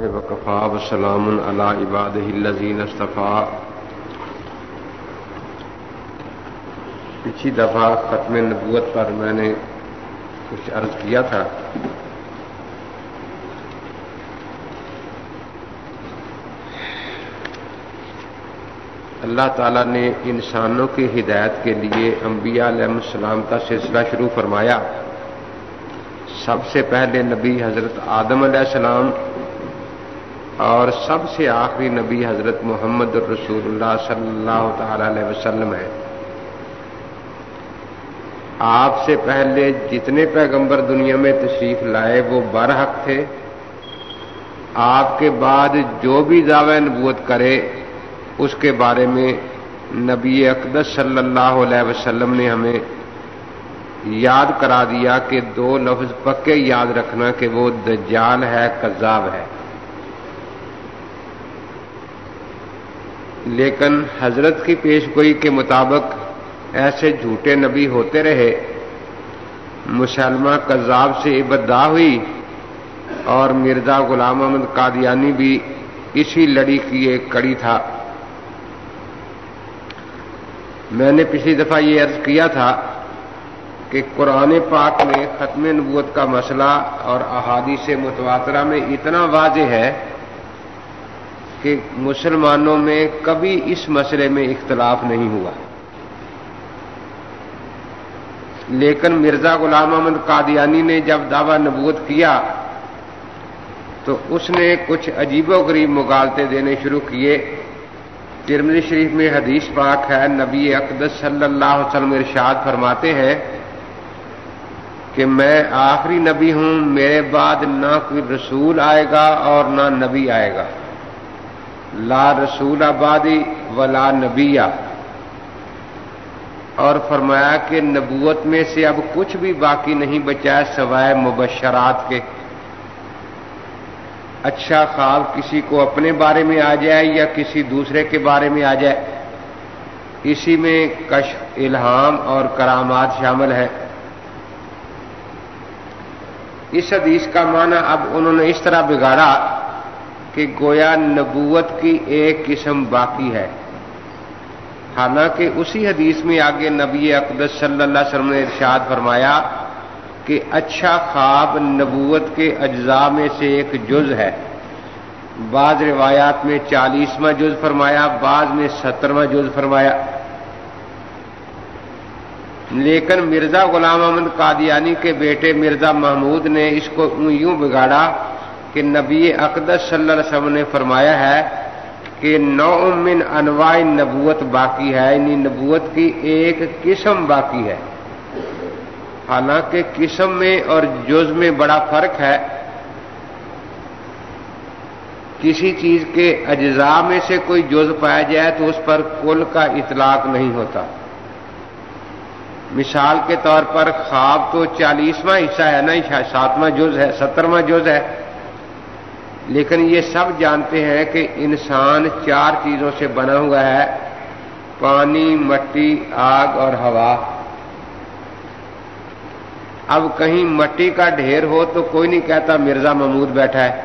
وقفا وسلام علی عباده الذین اصطفى پچھلی دفعہ ختم نبوت پر میں نے کچھ عرض کیا تھا۔ اللہ تعالیٰ نے انسانوں کی ہدایت کے لیے انبیاء علیہ السلام کا سلسلہ شروع فرمایا۔ سب سے پہلے نبی حضرت آدم علیہ السلام اور سب سے آخری نبی حضرت محمد الرسول اللہ صلی اللہ تعالی علیہ وسلم ہے آپ سے پہلے جتنے پیغمبر دنیا میں تشریف لائے وہ برحق تھے۔ آپ کے بعد جو بھی دعوی نبوت کرے، اس کے بارے میں نبی اقدس صلی اللہ علیہ وسلم نے ہمیں یاد کرا دیا کہ دو لفظ پکے یاد رکھنا کہ وہ دجال ہے، کذاب ہے۔ لیکن حضرت کی پیش گوئی کے مطابق ایسے جھوٹے نبی ہوتے رہے۔ مسلمہ کذاب سے ابدا ہوئی اور مرزا غلام احمد قادیانی بھی اسی لڑی کی ایک کڑی تھا۔ میں نے پچھلی دفعہ یہ عرض کیا تھا کہ قرآن پاک میں ختم نبوت کا مسئلہ اور احادیث متواترہ میں اتنا واضح ہے کہ مسلمانوں میں کبھی اس مسئلے میں اختلاف نہیں ہوا۔ لیکن مرزا غلام احمد قادیانی نے جب دعوی نبوت کیا تو اس نے کچھ عجیب و غریب مغالطے دینے شروع کیے۔ ترمزی شریف میں حدیث پاک ہے، نبی اقدس صلی اللہ علیہ وسلم ارشاد فرماتے ہیں کہ میں آخری نبی ہوں، میرے بعد نہ کوئی رسول آئے گا اور نہ نبی آئے گا۔ لا رسول آبادی ولا نبیا اور فرمایا کہ نبوت میں سے اب کچھ بھی باقی نہیں بچا سوائے مبشرات کے. اچھا خواب کسی کو اپنے بارے میں آ جائے یا کسی دوسرے کے بارے میں آ جائے. اسی میں کش الہام اور کرامات شامل ہے اس حدیث کا معنی اب انہوں نے اس طرح بگاڑا کہ گویا نبوت کی ایک قسم باقی ہے۔ حالانکہ اسی حدیث میں آگے نبی اقدس صلی اللہ علیہ وسلم نے ارشاد فرمایا کہ اچھا خواب نبوت کے اجزاء میں سے ایک جز ہے۔ بعض روایات میں چالیسواں جز فرمایا، بعض میں سترواں جز فرمایا۔ لیکن مرزا غلام احمد قادیانی کے بیٹے مرزا محمود نے اس کو یوں بگاڑا کہ نبی اقدس صلی اللہ علیہ وسلم نے فرمایا ہے کہ نو من انواع نبوت باقی ہے یعنی نبوت کی ایک قسم باقی ہے۔ حالانکہ قسم میں اور جز میں بڑا فرق ہے۔ کسی چیز کے اجزاء میں سے کوئی جز پایا جائے تو اس پر کل کا اطلاق نہیں ہوتا۔ مثال کے طور پر خواب تو چالیسواں حصہ ہے نا ساتواں جز ہے، سترواں جز ہے۔ لیکن یہ سب جانتے ہیں کہ انسان چار چیزوں سے بنا ہوا ہے، پانی، مٹی، آگ اور ہوا۔ اب کہیں مٹی کا ڈھیر ہو تو کوئی نہیں کہتا مرزا محمود بیٹھا ہے۔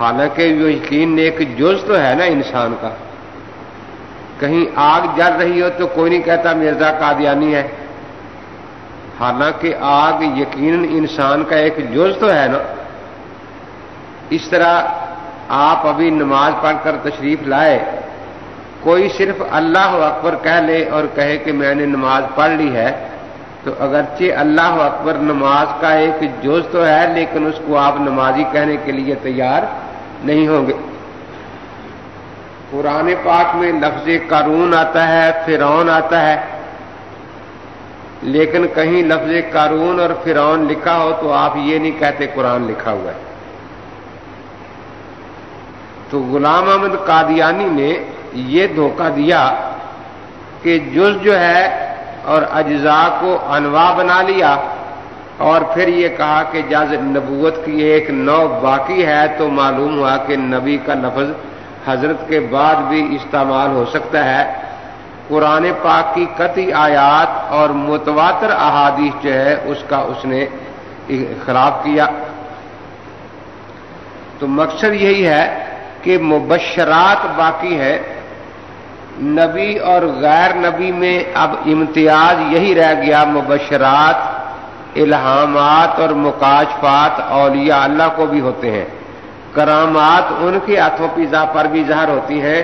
حالانکہ یہ یقین ایک جز تو ہے نا انسان کا۔ کہیں آگ جل رہی ہو تو کوئی نہیں کہتا مرزا قادیانی ہے۔ حالانکہ آگ یقین انسان کا ایک جز تو ہے نا۔ اس طرح آپ ابھی نماز پڑھ کر تشریف لائے، کوئی صرف اللہ اکبر کہہ لے اور کہے کہ میں نے نماز پڑھ لی ہے، تو اگرچہ اللہ اکبر نماز کا ایک جز تو ہے، لیکن اس کو آپ نمازی کہنے کے لیے تیار نہیں ہوں گے۔ قرآن پاک میں لفظ قارون آتا ہے، فرعون آتا ہے۔ لیکن کہیں لفظ قارون اور فرعون لکھا ہو تو آپ یہ نہیں کہتے قرآن لکھا ہوا ہے۔ تو غلام احمد قادیانی نے یہ دھوکہ دیا کہ جز جو ہے اور اجزاء کو انواع بنا لیا اور پھر یہ کہا کہ جز نبوت کی ایک نو باقی ہے تو معلوم ہوا کہ نبی کا لفظ حضرت کے بعد بھی استعمال ہو سکتا ہے۔ قرآن پاک کی قطعی آیات اور متواتر احادیث جو ہے اس کا اس نے خراب کیا۔ تو مقصد یہی ہے کہ مبشرات باقی ہے۔ نبی اور غیر نبی میں اب امتیاز یہی رہ گیا، مبشرات، الہامات اور مکاشفات، اولیاء اللہ کو بھی ہوتے ہیں۔ کرامات ان کے ہاتھوں پیزا پر بھی ظاہر ہوتی ہیں،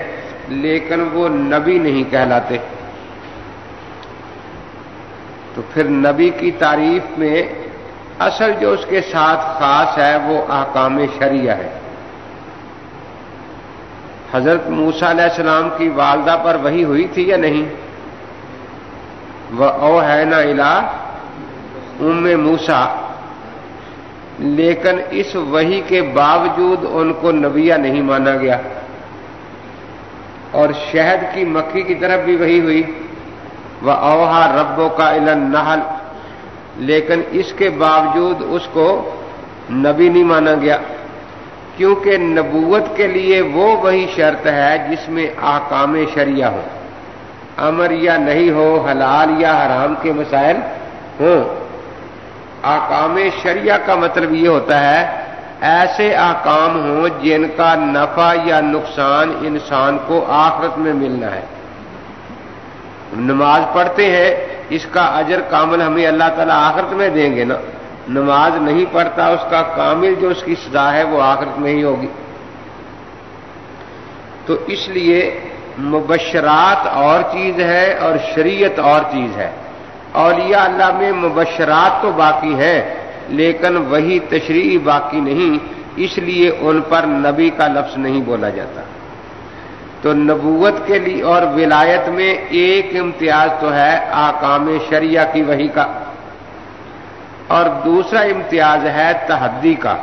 لیکن وہ نبی نہیں کہلاتے۔ تو پھر نبی کی تعریف میں اصل جو اس کے ساتھ خاص ہے وہ احکام شریعہ ہے۔ حضرت موسا علیہ السلام کی والدہ پر وہی ہوئی تھی یا نہیں؟ وہ او ہے نا الا ام موسا لیکن اس وہی کے باوجود ان کو نبیہ نہیں مانا گیا۔ اور شہد کی مکھی کی طرف بھی وہی ہوئی۔ وہ اوہا ربوں کا علن نہل لیکن اس کے باوجود اس کو نبی نہیں مانا گیا۔ کیونکہ نبوت کے لیے وہ وہی شرط ہے جس میں آکام شریعہ ہو امر یا نہیں ہو، حلال یا حرام کے مسائل ہوں۔ آکام شریعہ کا مطلب یہ ہوتا ہے، ایسے آکام ہوں جن کا نفع یا نقصان انسان کو آخرت میں ملنا ہے۔ نماز پڑھتے ہیں، اس کا اجر کامل ہمیں اللہ تعالیٰ آخرت میں دیں گے نا۔ نماز نہیں پڑھتا، اس کا کامل جو اس کی سزا ہے وہ آخرت میں ہی ہوگی۔ تو اس لیے مبشرات اور چیز ہے اور شریعت اور چیز ہے۔ اولیاء اللہ میں مبشرات تو باقی ہیں، لیکن وہی تشریح باقی نہیں، اس لیے ان پر نبی کا لفظ نہیں بولا جاتا۔ تو نبوت کے لیے اور ولایت میں ایک امتیاز تو ہے آکام شریعہ کی وہی کا۔ اور دوسرا امتیاز ہے تحدی کا۔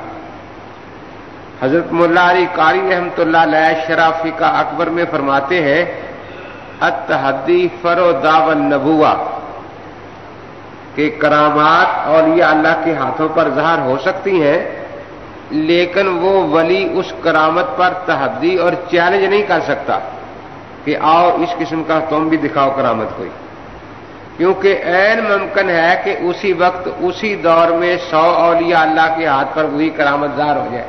حضرت ملا علی قاری رحمت اللہ علیہ شرافی کا اکبر میں فرماتے ہیں اتحدی فرو داون نبوا کہ کرامات اور یہ اللہ کے ہاتھوں پر ظاہر ہو سکتی ہیں، لیکن وہ ولی اس کرامت پر تحدی اور چیلنج نہیں کر سکتا کہ آؤ اس قسم کا تم بھی دکھاؤ کرامت کوئی۔ کیونکہ عین ممکن ہے کہ اسی وقت اسی دور میں سو اولیاء اللہ کے ہاتھ پر وہی کرامت دار ہو جائے۔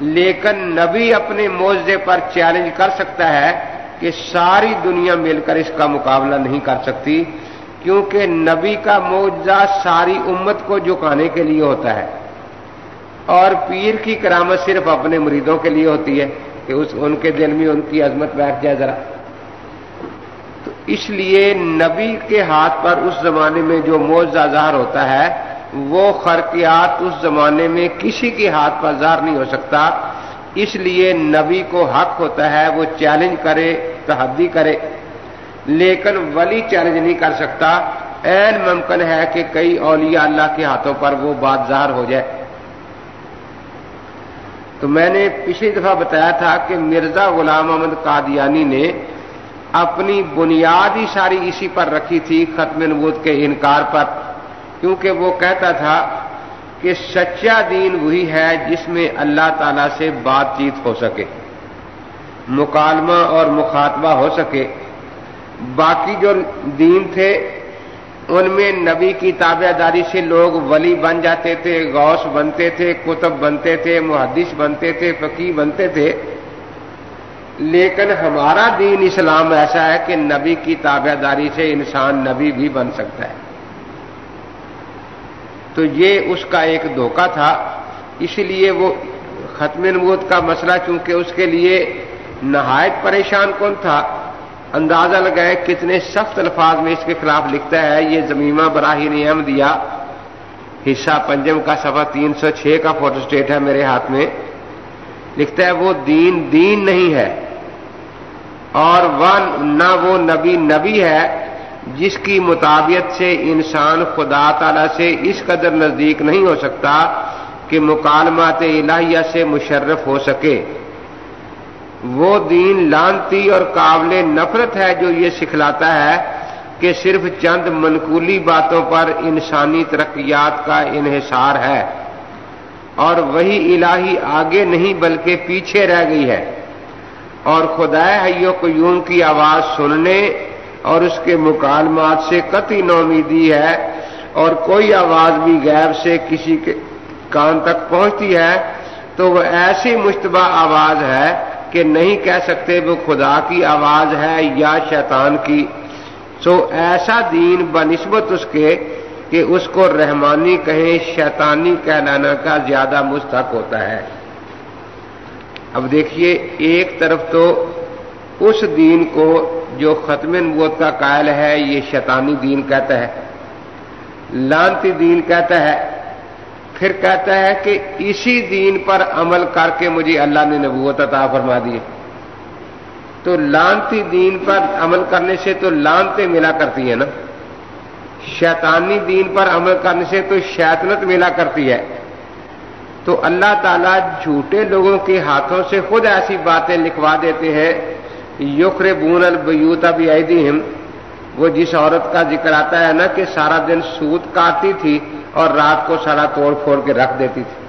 لیکن نبی اپنے موضے پر چیلنج کر سکتا ہے کہ ساری دنیا مل کر اس کا مقابلہ نہیں کر سکتی، کیونکہ نبی کا معجزہ ساری امت کو جھکانے کے لیے ہوتا ہے۔ اور پیر کی کرامت صرف اپنے مریدوں کے لیے ہوتی ہے کہ اس، ان کے دل میں ان کی عظمت بیٹھ جائے ذرا۔ اس لیے نبی کے ہاتھ پر اس زمانے میں جو موضا ظاہر ہوتا ہے، وہ خرقیات اس زمانے میں کسی کے ہاتھ پر ظاہر نہیں ہو سکتا۔ اس لیے نبی کو حق ہوتا ہے وہ چیلنج کرے، تحدی کرے۔ لیکن ولی چیلنج نہیں کر سکتا۔ این ممکن ہے کہ کئی اولیاء اللہ کے ہاتھوں پر وہ بات ظاہر ہو جائے۔ تو میں نے پچھلی دفعہ بتایا تھا کہ مرزا غلام احمد قادیانی نے اپنی بنیاد ہی ساری اسی پر رکھی تھی ختم نبوت کے انکار پر، کیونکہ وہ کہتا تھا کہ سچا دین وہی ہے جس میں اللہ تعالی سے بات چیت ہو سکے، مکالمہ اور مخاطبہ ہو سکے۔ باقی جو دین تھے، ان میں نبی کی تابع داری سے لوگ ولی بن جاتے تھے، غوث بنتے تھے، کتب بنتے تھے، محدث بنتے تھے فقی بنتے تھے۔ لیکن ہمارا دین اسلام ایسا ہے کہ نبی کی تابع داری سے انسان نبی بھی بن سکتا ہے۔ تو یہ اس کا ایک دھوکہ تھا، اس لیے وہ ختم نبوت کا مسئلہ، چونکہ اس کے لیے نہایت پریشان کون تھا۔ اندازہ لگائے کتنے سخت الفاظ میں اس کے خلاف لکھتا ہے۔ یہ زمیمہ براہی نے احمد دیا۔ حصہ پنجم کا صفحہ تین سو چھ کا فوٹو اسٹیٹ ہے میرے ہاتھ میں۔ لکھتا ہے وہ دین دین نہیں ہے۔ اور وہ نہ وہ نبی نبی ہے جس کی مطابعت سے انسان خدا تعالی سے اس قدر نزدیک نہیں ہو سکتا کہ مکالمات الہیہ سے مشرف ہو سکے۔ وہ دین لانتی اور قابل نفرت ہے جو یہ سکھلاتا ہے کہ صرف چند منقولی باتوں پر انسانی ترقیات کا انحصار ہے اور وہی الہی آگے نہیں بلکہ پیچھے رہ گئی ہے۔ اور خدا حیو قیوم کی آواز سننے اور اس کے مکالمات سے قطعی نومیدی ہے اور کوئی آواز بھی غیب سے کسی کے کان تک پہنچتی ہے تو وہ ایسی مشتبہ آواز ہے کہ نہیں کہہ سکتے وہ خدا کی آواز ہے یا شیطان کی۔ سو ایسا دین بنسبت اس کے کہ اس کو رحمانی کہیں شیطانی کہلانا کا زیادہ مستحق ہوتا ہے۔ اب دیکھیے، ایک طرف تو اس دین کو جو ختم نبوت کا قائل ہے، یہ شیطانی دین کہتا ہے، لانتی دین کہتا ہے، پھر کہتا ہے کہ اسی دین پر عمل کر کے مجھے اللہ نے نبوت عطا فرما دی۔ تو لانتی دین پر عمل کرنے سے تو لانتے ملا کرتی ہیں نا۔ شیطانی دین پر عمل کرنے سے تو شیطنت ملا کرتی ہے۔ تو اللہ تعالیٰ جھوٹے لوگوں کے ہاتھوں سے خود ایسی باتیں لکھوا دیتے ہیں یوکر بون البیوتا بھی وہ جس عورت کا ذکر آتا ہے نا کہ سارا دن سوت کاٹتی تھی اور رات کو سارا توڑ پھوڑ کے رکھ دیتی تھی۔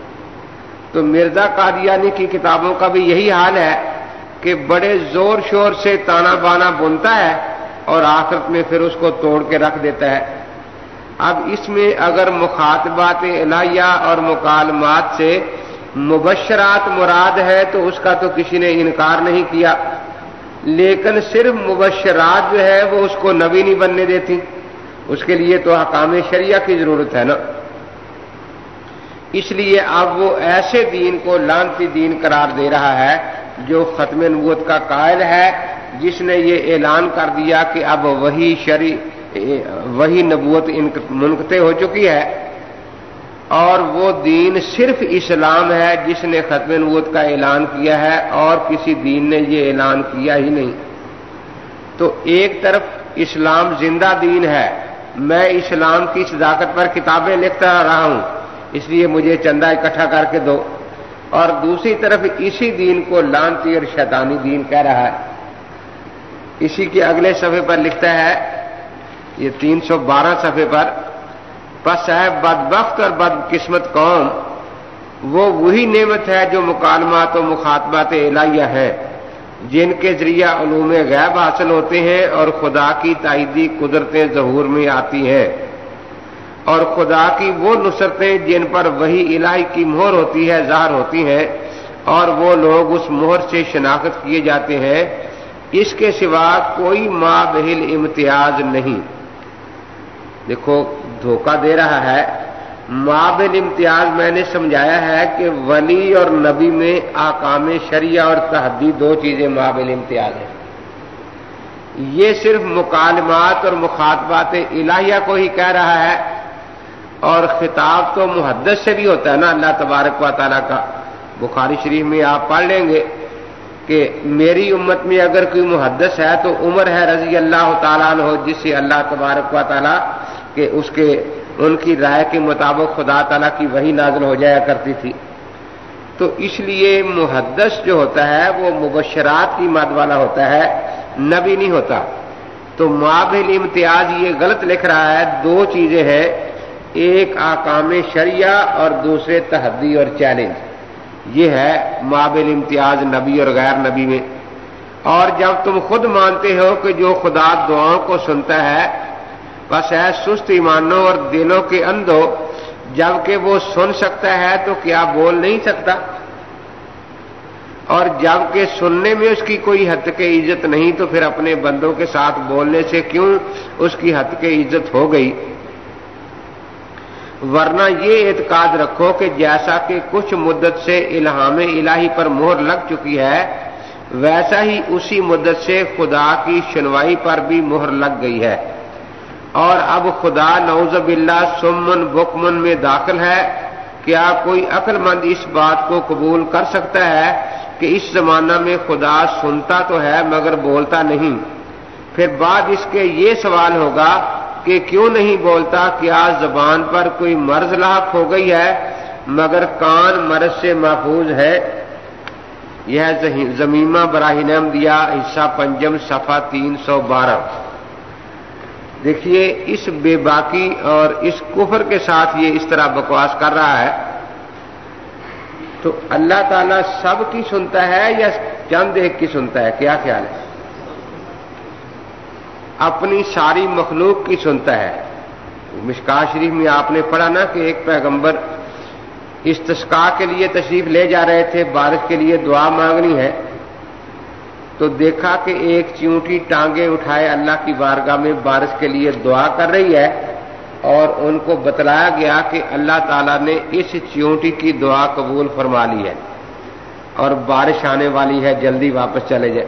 تو مرزا قادیانی کی کتابوں کا بھی یہی حال ہے کہ بڑے زور شور سے تانا بانا بنتا ہے اور آخرت میں پھر اس کو توڑ کے رکھ دیتا ہے۔ اب اس میں اگر مخاطبات الہیہ اور مکالمات سے مبشرات مراد ہے تو اس کا تو کسی نے انکار نہیں کیا، لیکن صرف مبشرات جو ہے وہ اس کو نبی نہیں بننے دیتی۔ اس کے لیے تو حکام شریعہ کی ضرورت ہے نا۔ اس لیے اب وہ ایسے دین کو لانتی دین قرار دے رہا ہے جو ختم نبوت کا قائل ہے، جس نے یہ اعلان کر دیا کہ اب وہی شری وہی نبوت منقطع ہو چکی ہے۔ اور وہ دین صرف اسلام ہے جس نے ختم نبوت کا اعلان کیا ہے اور کسی دین نے یہ اعلان کیا ہی نہیں۔ تو ایک طرف اسلام زندہ دین ہے۔ میں اسلام کی صداقت پر کتابیں لکھتا رہا ہوں، اس لیے مجھے چندہ اکٹھا کر کے دو۔ اور دوسری طرف اسی دین کو لانتی اور شیطانی دین کہہ رہا ہے۔ اسی کے اگلے صفحے پر لکھتا ہے یہ تین سو بارہ صفحے پر بس ہے بدبخت اور بد قسمت قوم، وہ وہی نعمت ہے جو مکالمات و مخاطبات الہیہ ہیں جن کے ذریعہ علوم غیب حاصل ہوتے ہیں اور خدا کی تائیدی قدرتیں ظہور میں آتی ہیں۔ اور خدا کی وہ نصرتیں جن پر وہی الہی کی مہر ہوتی ہے، ظاہر ہوتی ہیں، اور وہ لوگ اس مہر سے شناخت کیے جاتے ہیں۔ اس کے سوا کوئی ماں بہل امتیاز نہیں۔ دیکھو، دھوکہ دے رہا ہے۔ مابل امتیاز، میں نے سمجھایا ہے کہ ولی اور نبی میں آکام شریعہ اور تحدی دو چیزیں مابل امتیاز ہیں۔ یہ صرف مکالمات اور مخاطبات الہیہ کو ہی کہہ رہا ہے۔ اور خطاب تو محدث سے بھی ہوتا ہے نا، اللہ تبارک و تعالیٰ کا۔ بخاری شریف میں آپ پڑھ لیں گے۔ کہ میری امت میں اگر کوئی محدث ہے تو عمر ہے رضی اللہ تعالیٰ عنہ، جس سے اللہ تبارک و تعالیٰ کہ اس کے، ان کی رائے کے مطابق خدا تعالیٰ کی وہی نازل ہو جایا کرتی تھی۔ تو اس لیے محدث جو ہوتا ہے وہ مبشرات کی مد والا ہوتا ہے، نبی نہیں ہوتا۔ تو معابل امتیاز یہ غلط لکھ رہا ہے، دو چیزیں ہیں، ایک آکام شریعہ اور دوسرے تحدی اور چیلنج۔ یہ ہے معابل امتیاز نبی اور غیر نبی میں۔ اور جب تم خود مانتے ہو کہ جو خدا دعاؤں کو سنتا ہے، بس ہے سست ایمانوں اور دلوں کے اندھو جبکہ وہ سن سکتا ہے تو کیا بول نہیں سکتا؟ اور جبکہ سننے میں اس کی کوئی حد کے عزت نہیں، تو پھر اپنے بندوں کے ساتھ بولنے سے کیوں اس کی حد کے عزت ہو گئی؟ ورنہ یہ اعتقاد رکھو کہ جیسا کہ کچھ مدت سے الہام الہی پر مہر لگ چکی ہے، ویسا ہی اسی مدت سے خدا کی سنوائی پر بھی مہر لگ گئی ہے۔ اور اب خدا نوز باللہ سمن بکمن میں داخل ہے۔ کیا کوئی عقل مند اس بات کو قبول کر سکتا ہے کہ اس زمانہ میں خدا سنتا تو ہے مگر بولتا نہیں؟ پھر بعد اس کے یہ سوال ہوگا کہ کیوں نہیں بولتا کیا زبان پر کوئی مرض لاحق ہو گئی ہے، مگر کان مرض سے محفوظ ہے۔ یہ زمیمہ براہنم دیا، حصہ پنجم، صفحہ تین سو بارہ۔ دیکھیے، اس بے باکی اور اس کفر کے ساتھ یہ اس طرح بکواس کر رہا ہے۔ تو اللہ تعالیٰ سب کی سنتا ہے یا چند ایک کی سنتا ہے؟ کیا خیال ہے؟ اپنی ساری مخلوق کی سنتا ہے۔ مشکا شریف میں آپ نے پڑھا نا کہ ایک پیغمبر استسکا کے لیے تشریف لے جا رہے تھے، بارش کے لیے دعا مانگنی ہے۔ تو دیکھا کہ ایک چیونٹی ٹانگے اٹھائے اللہ کی بارگاہ میں بارش کے لیے دعا کر رہی ہے اور ان کو بتلایا گیا کہ اللہ تعالیٰ نے اس چیونٹی کی دعا قبول فرما لی ہے اور بارش آنے والی ہے، جلدی واپس چلے جائے۔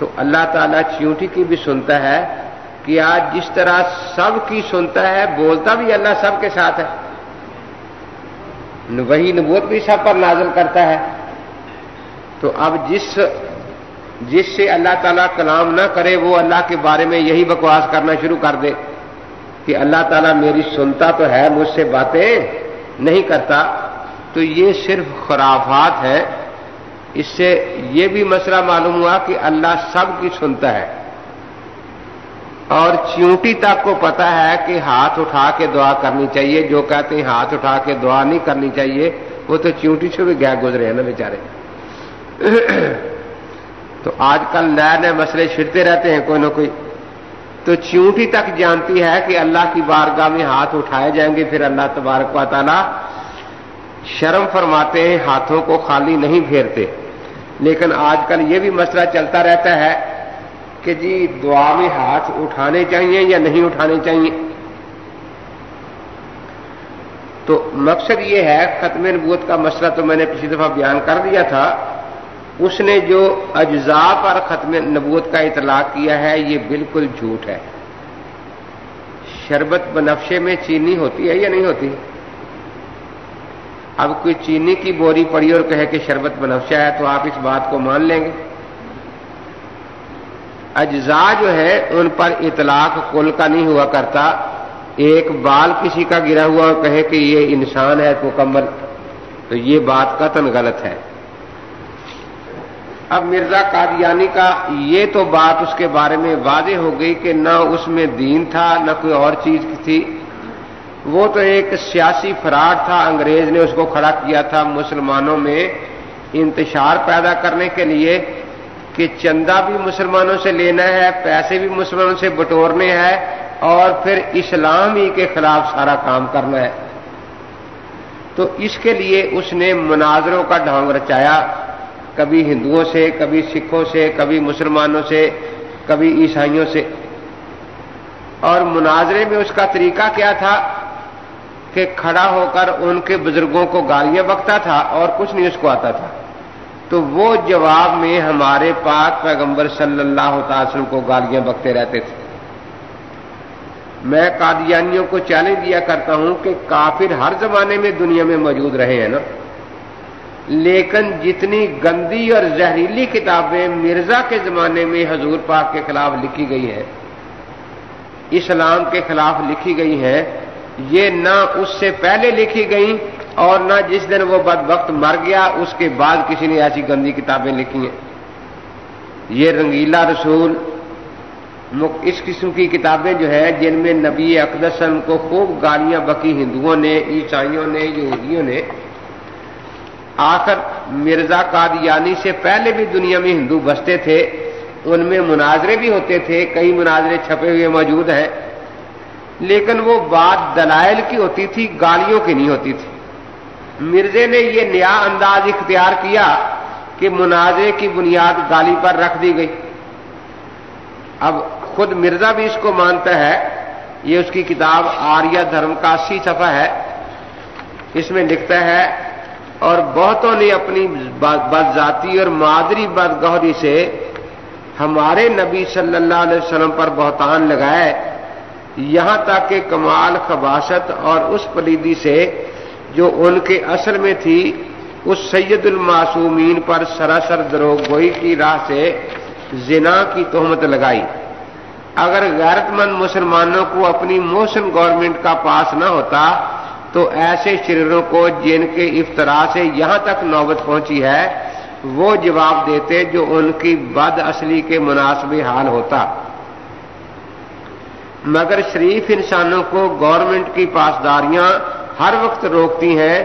تو اللہ تعالیٰ چیونٹی کی بھی سنتا ہے کہ آج جس طرح سب کی سنتا ہے، بولتا بھی اللہ سب کے ساتھ ہے۔ وہی نبوت بھی سب پر نازل کرتا ہے۔ تو اب جس جس سے اللہ تعالیٰ کلام نہ کرے، وہ اللہ کے بارے میں یہی بکواس کرنا شروع کر دے کہ اللہ تعالیٰ میری سنتا تو ہے، مجھ سے باتیں نہیں کرتا۔ تو یہ صرف خرافات ہے اس سے یہ بھی مسئلہ معلوم ہوا کہ اللہ سب کی سنتا ہے۔ اور چیونٹی تک کو پتا ہے کہ ہاتھ اٹھا کے دعا کرنی چاہیے، جو کہتے ہیں ہاتھ اٹھا کے دعا نہیں کرنی چاہیے، وہ تو چیونٹی سے بھی گیا گزرے ہیں نا بیچارے۔ تو آج کل نئے نئے مسئلے چھڑتے رہتے ہیں کوئی نہ کوئی۔ تو چیونٹی تک جانتی ہے کہ اللہ کی بارگاہ میں ہاتھ اٹھائے جائیں گے، پھر اللہ تبارک و تعالی شرم فرماتے ہیں، ہاتھوں کو خالی نہیں پھیرتے۔ لیکن آج کل یہ بھی مسئلہ چلتا رہتا ہے کہ جی دعا میں ہاتھ اٹھانے چاہیے یا نہیں اٹھانے چاہیے؟ تو مقصد یہ ہے، ختم نبوت کا مسئلہ تو میں نے پچھلی دفعہ بیان کر دیا تھا۔ اس نے جو اجزاء پر ختم نبوت کا اطلاق کیا ہے، یہ بالکل جھوٹ ہے۔ شربت بنفشے میں چینی ہوتی ہے یا نہیں ہوتی؟ اب کوئی چینی کی بوری پڑی اور کہے کہ شربت بنفشہ ہے تو آپ اس بات کو مان لیں گے۔ اجزاء جو ہے، ان پر اطلاق کل کا نہیں ہوا کرتا۔ ایک بال کسی کا گرا ہوا اور کہے کہ یہ انسان ہے، مکمل۔ تو یہ بات قطن غلط ہے۔ اب مرزا قادیانی کا یہ تو بات اس کے بارے میں واضح ہو گئی کہ نہ اس میں دین تھا، نہ کوئی اور چیز تھی۔ وہ تو ایک سیاسی فراڈ تھا، انگریز نے اس کو کھڑا کیا تھا مسلمانوں میں انتشار پیدا کرنے کے لیے کہ چندہ بھی مسلمانوں سے لینا ہے، پیسے بھی مسلمانوں سے بٹورنے ہیں اور پھر اسلام ہی کے خلاف سارا کام کرنا ہے۔ تو اس کے لیے اس نے مناظروں کا ڈھونگ رچایا، کبھی ہندوؤں سے، کبھی سکھوں سے، کبھی مسلمانوں سے، کبھی عیسائیوں سے۔ اور مناظرے میں اس کا طریقہ کیا تھا؟ کہ کھڑا ہو کر ان کے بزرگوں کو گالیاں بکتا تھا اور کچھ نہیں اس کو آتا تھا۔ تو وہ جواب میں ہمارے پاک پیغمبر صلی اللہ وسلم کو گالیاں بکتے رہتے تھے۔ میں قادیانیوں کو چیلنج دیا کرتا ہوں کہ کافر ہر زمانے میں دنیا میں موجود رہے ہیں نا۔ لیکن جتنی گندی اور زہریلی کتابیں مرزا کے زمانے میں حضور پاک کے خلاف لکھی گئی ہیں، اسلام کے خلاف لکھی گئی ہیں یہ نہ اس سے پہلے لکھی گئی اور نہ جس دن وہ بد وقت مر گیا، اس کے بعد کسی نے ایسی گندی کتابیں لکھی ہیں۔ یہ رنگیلا رسول اس قسم کی کتابیں جو ہیں، جن میں نبی اقدسم کو خوب گالیاں بکی ہندوؤں نے، عیسائیوں نے، یہودیوں نے۔ آخر مرزا قادیانی سے پہلے بھی دنیا میں ہندو بستے تھے، ان میں مناظرے بھی ہوتے تھے، کئی مناظرے چھپے ہوئے موجود ہیں۔ لیکن وہ بات دلائل کی ہوتی تھی، گالیوں کی نہیں ہوتی تھی۔ مرزے نے یہ نیا انداز اختیار کیا کہ مناظرے کی بنیاد گالی پر رکھ دی گئی۔ اب خود مرزا بھی اس کو مانتا ہے۔ یہ اس کی کتاب آریہ دھرم کا اسی صفحہ ہے۔ اس میں لکھتا ہے، اور بہتوں نے اپنی بد ذاتی اور مادری بد گہری سے ہمارے نبی صلی اللہ علیہ وسلم پر بہتان لگائے۔ یہاں تک کہ کمال، خباست اور اس پلیدی سے جو ان کے اصل میں تھی، اس سید المعصومین پر سراسر دروگ گوئی کی راہ سے زنا کی تہمت لگائی۔ اگر غیرت مند مسلمانوں کو اپنی موسم گورنمنٹ کا پاس نہ ہوتا، تو ایسے شریروں کو جن کے افطرا سے یہاں تک نوبت پہنچی ہے، وہ جواب دیتے جو ان کی بد اصلی کے مناسب حال ہوتا۔ مگر شریف انسانوں کو گورنمنٹ کی پاسداریاں ہر وقت روکتی ہیں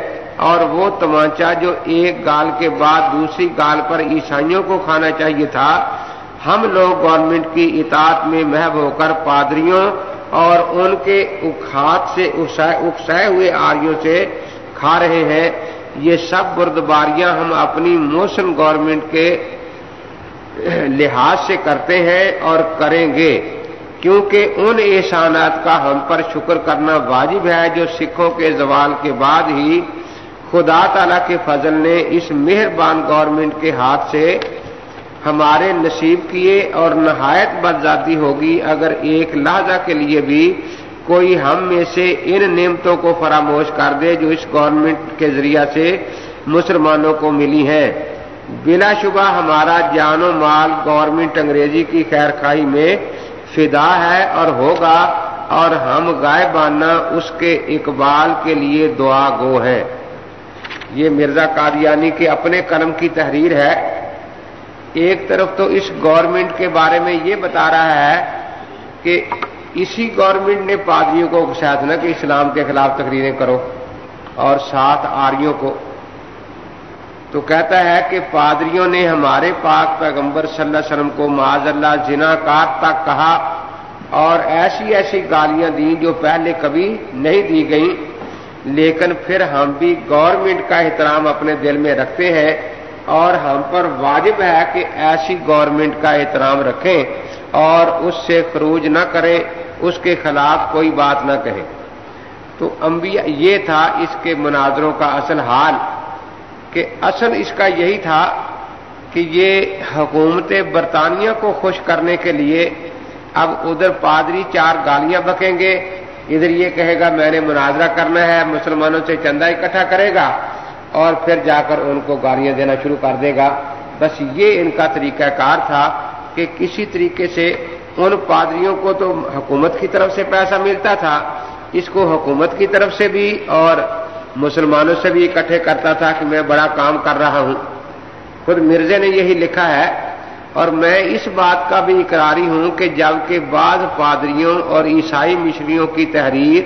اور وہ تمانچہ جو ایک گال کے بعد دوسری گال پر عیسائیوں کو کھانا چاہیے تھا، ہم لوگ گورنمنٹ کی اطاعت میں محب ہو کر پادریوں اور ان کے اکھات سے اکسائے ہوئے آریوں سے کھا رہے ہیں۔ یہ سب بردباریاں ہم اپنی موسم گورنمنٹ کے لحاظ سے کرتے ہیں اور کریں گے۔ کیونکہ ان احسانات کا ہم پر شکر کرنا واجب ہے جو سکھوں کے زوال کے بعد ہی خدا تعالی کے فضل نے اس مہربان گورنمنٹ کے ہاتھ سے ہمارے نصیب کیے اور نہایت بدذاتی ہوگی اگر ایک لہجہ کے لیے بھی کوئی ہم میں سے ان نعمتوں کو فراموش کر دے جو اس گورنمنٹ کے ذریعہ سے مسلمانوں کو ملی ہیں۔ بلا شبہ ہمارا جان و مال گورنمنٹ انگریزی کی خیر خائی میں فدا ہے اور ہوگا اور ہم گائے بانا اس کے اقبال کے لیے دعا گو ہے یہ مرزا قادیانی کے اپنے قلم کی تحریر ہے۔ ایک طرف تو اس گورنمنٹ کے بارے میں یہ بتا رہا ہے کہ اسی گورنمنٹ نے پادریوں کو شاید نہ کہ اسلام کے خلاف تقریریں کرو اور ساتھ آریوں کو تو کہتا ہے کہ پادریوں نے ہمارے پاک پیغمبر صلی اللہ علیہ وسلم کو معاذ اللہ جنا کار تک کہا اور ایسی ایسی گالیاں دیں جو پہلے کبھی نہیں دی گئیں۔ لیکن پھر ہم بھی گورنمنٹ کا احترام اپنے دل میں رکھتے ہیں اور ہم پر واجب ہے کہ ایسی گورنمنٹ کا احترام رکھیں اور اس سے خروج نہ کریں، اس کے خلاف کوئی بات نہ کہیں تو انبیاء، یہ تھا اس کے مناظروں کا اصل حال۔ کہ اصل اس کا یہی تھا کہ یہ حکومت برطانیہ کو خوش کرنے کے لیے اب ادھر پادری چار گالیاں بکیں گے۔ ادھر یہ کہے گا، میں نے مناظرہ کرنا ہے، مسلمانوں سے چندہ اکٹھا کرے گا اور پھر جا کر ان کو گالیاں دینا شروع کر دے گا۔ بس یہ ان کا طریقہ کار تھا کہ کسی طریقے سے ان پادریوں کو تو حکومت کی طرف سے پیسہ ملتا تھا، اس کو حکومت کی طرف سے بھی اور مسلمانوں سے بھی اکٹھے کرتا تھا کہ میں بڑا کام کر رہا ہوں۔ خود مرزے نے یہی لکھا ہے اور میں اس بات کا بھی اقراری ہوں کہ جب کے بعد پادریوں اور عیسائی مشریوں کی تحریر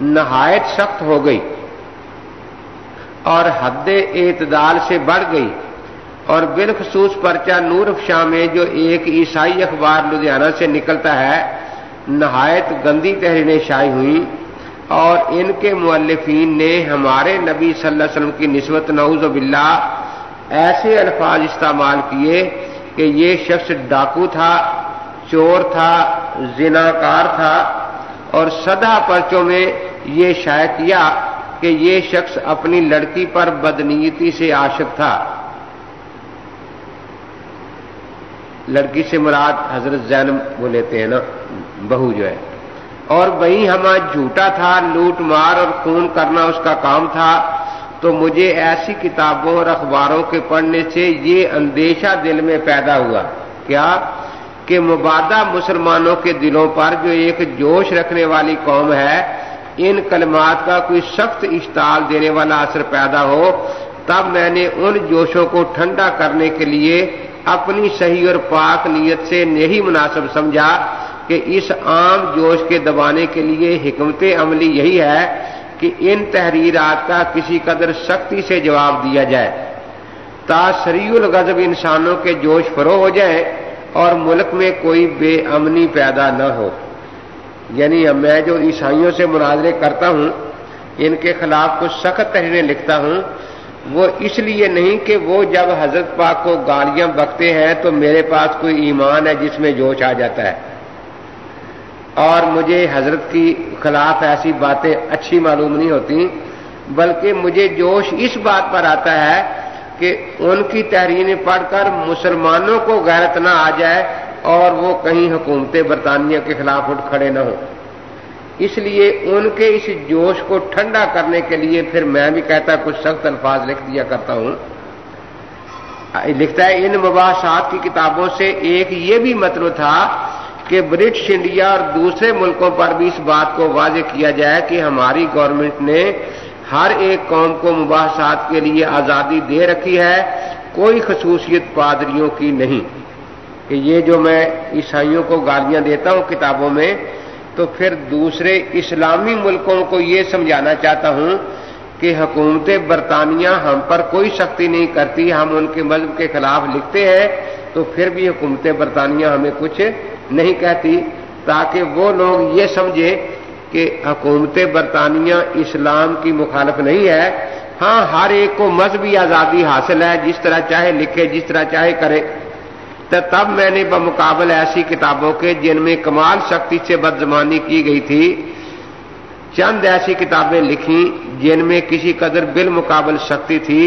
نہایت سخت ہو گئی اور حد اعتدال سے بڑھ گئی اور بالخصوص پرچہ نور افشاں میں جو ایک عیسائی اخبار لدھیانہ سے نکلتا ہے، نہایت گندی تحریریں شائع ہوئی اور ان کے مؤلفین نے ہمارے نبی صلی اللہ علیہ وسلم کی نسبت نعوذ باللہ ایسے الفاظ استعمال کیے کہ یہ شخص ڈاکو تھا، چور تھا، زناکار تھا اور سدا پرچوں میں یہ شائع کیا کہ یہ شخص اپنی لڑکی پر بدنیتی سے عاشق تھا۔ لڑکی سے مراد حضرت زین وہ لیتے ہیں نا، بہو جو ہے۔ اور وہی ہما جھوٹا تھا، لوٹ مار اور خون کرنا اس کا کام تھا۔ تو مجھے ایسی کتابوں اور اخباروں کے پڑھنے سے یہ اندیشہ دل میں پیدا ہوا۔ کیا؟ کہ مبادہ مسلمانوں کے دلوں پر جو ایک جوش رکھنے والی قوم ہے، ان کلمات کا کوئی سخت اشتعال دینے والا اثر پیدا ہو، تب میں نے ان جوشوں کو ٹھنڈا کرنے کے لیے اپنی صحیح اور پاک نیت سے نہیں مناسب سمجھا۔ کہ اس عام جوش کے دبانے کے لیے حکمت عملی یہی ہے کہ ان تحریرات کا کسی قدر سختی سے جواب دیا جائے تا سری الغضب انسانوں کے جوش فرو ہو جائے اور ملک میں کوئی بے امنی پیدا نہ ہو۔ یعنی میں جو عیسائیوں سے مناظرے کرتا ہوں، ان کے خلاف کچھ سخت تحریریں لکھتا ہوں، وہ اس لیے نہیں کہ وہ جب حضرت پاک کو گالیاں بکتے ہیں تو میرے پاس کوئی ایمان ہے جس میں جوش آ جاتا ہے۔ اور مجھے حضرت کی خلاف ایسی باتیں اچھی معلوم نہیں ہوتی، بلکہ مجھے جوش اس بات پر آتا ہے کہ ان کی تحریریں پڑھ کر مسلمانوں کو غیرت نہ آ جائے اور وہ کہیں حکومت برطانیہ کے خلاف اٹھ کھڑے نہ ہوں۔ اس لیے ان کے اس جوش کو ٹھنڈا کرنے کے لیے پھر میں بھی کہتا کچھ سخت الفاظ لکھ دیا کرتا ہوں۔ لکھتا ہے، ان مباحثات کی کتابوں سے ایک یہ بھی مطلب تھا کہ برٹش انڈیا اور دوسرے ملکوں پر بھی اس بات کو واضح کیا جائے کہ ہماری گورنمنٹ نے ہر ایک قوم کو مباحثات کے لیے آزادی دے رکھی ہے، کوئی خصوصیت پادریوں کی نہیں۔ کہ یہ جو میں عیسائیوں کو گالیاں دیتا ہوں کتابوں میں، تو پھر دوسرے اسلامی ملکوں کو یہ سمجھانا چاہتا ہوں کہ حکومت برطانیہ ہم پر کوئی سختی نہیں کرتی، ہم ان کے مذہب کے خلاف لکھتے ہیں۔ تو پھر بھی حکومت برطانیہ ہمیں کچھ نہیں کہتی تاکہ وہ لوگ یہ سمجھے کہ حکومت برطانیہ اسلام کی مخالف نہیں ہے۔ ہاں ہر ایک کو مذہبی آزادی حاصل ہے، جس طرح چاہے لکھے، جس طرح چاہے کرے۔ تو تب میں نے بمقابل ایسی کتابوں کے، جن میں کمال شکتی سے بدزمانی کی گئی تھی، چند ایسی کتابیں لکھی جن میں کسی قدر بالمقابل شکتی تھی۔